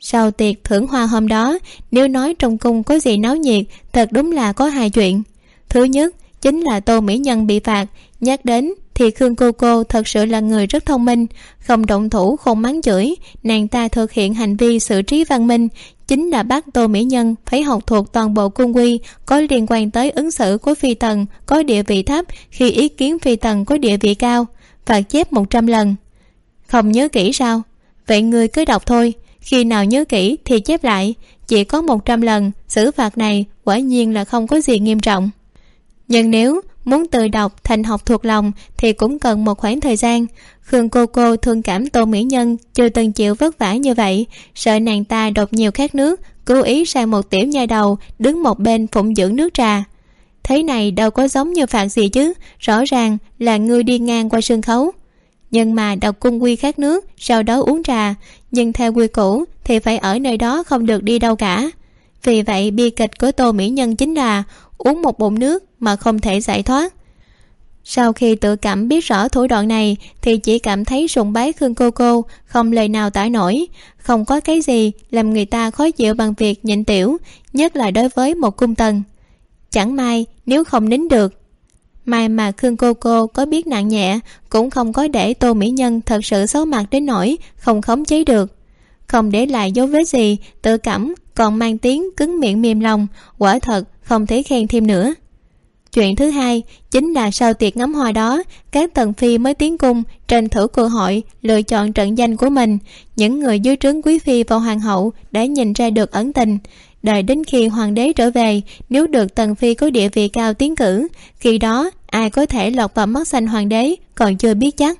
Sau tiệc thưởng hoa hôm đó, nếu nói trong cung có gì náo nhiệt, thật đúng là có hai chuyện. Thứ nhất, chính là tô mỹ nhân bị phạt, nhắc đến thì khương cô cô thật sự là người rất thông minh, không động thủ, không mắng chửi, nàng ta thực hiện hành vi xử trí văn minh, chính là bắt tô mỹ nhân phải học thuộc toàn bộ cung quy có liên quan tới ứng xử của phi tần, có địa vị thấp, khi ý kiến phi tần có địa vị cao phạt chép một trăm lần. Không nhớ kỹ sao? Vậy người cứ đọc thôi. Khi nào nhớ kỹ thì chép lại. Chỉ có một trăm lần, xử phạt này quả nhiên là không có gì nghiêm trọng. Nhưng nếu muốn tự đọc thành học thuộc lòng thì cũng cần một khoảng thời gian. Khương cô cô thương cảm tô mỹ nhân chưa từng chịu vất vả như vậy. Sợ nàng ta đột nhiều khát nước, cố ý sang một tiểu nhai đầu đứng một bên phụng dưỡng nước trà thế này đâu có giống như phạt gì chứ. Rõ ràng là ngươi đi ngang qua sân khấu. Nhưng mà đọc cung quy khát nước, sau đó uống trà. Nhưng theo quy cũ thì phải ở nơi đó không được đi đâu cả. Vì vậy bi kịch của tô mỹ nhân chính là uống một bụng nước mà không thể giải thoát. Sau khi tự cảm biết rõ thủ đoạn này thì chỉ cảm thấy sùng bái khương cô cô, không lời nào tả nổi. Không có cái gì làm người ta khó chịu bằng việc nhịn tiểu, nhất là đối với một cung tần. Chẳng may nếu không nín được. May mà khương cô cô có biết nặng nhẹ, cũng không có để tô mỹ nhân thật sự xấu mặt đến nỗi không khống chế được. Không để lại dấu vết gì, tự cảm còn mang tiếng cứng miệng mềm lòng, quả thật không thể khen thêm nữa. Chuyện thứ hai chính là sau tiệc ngắm hoa đó, các tần phi mới tiến cung tranh thủ cơ hội lựa chọn trận danh của mình. Những người dưới trướng quý phi và hoàng hậu đã nhìn ra được ẩn tình đợi đến khi hoàng đế trở về, nếu được tần phi có địa vị cao tiến cử, khi đó ai có thể lọt vào mắt xanh hoàng đế còn chưa biết chắc.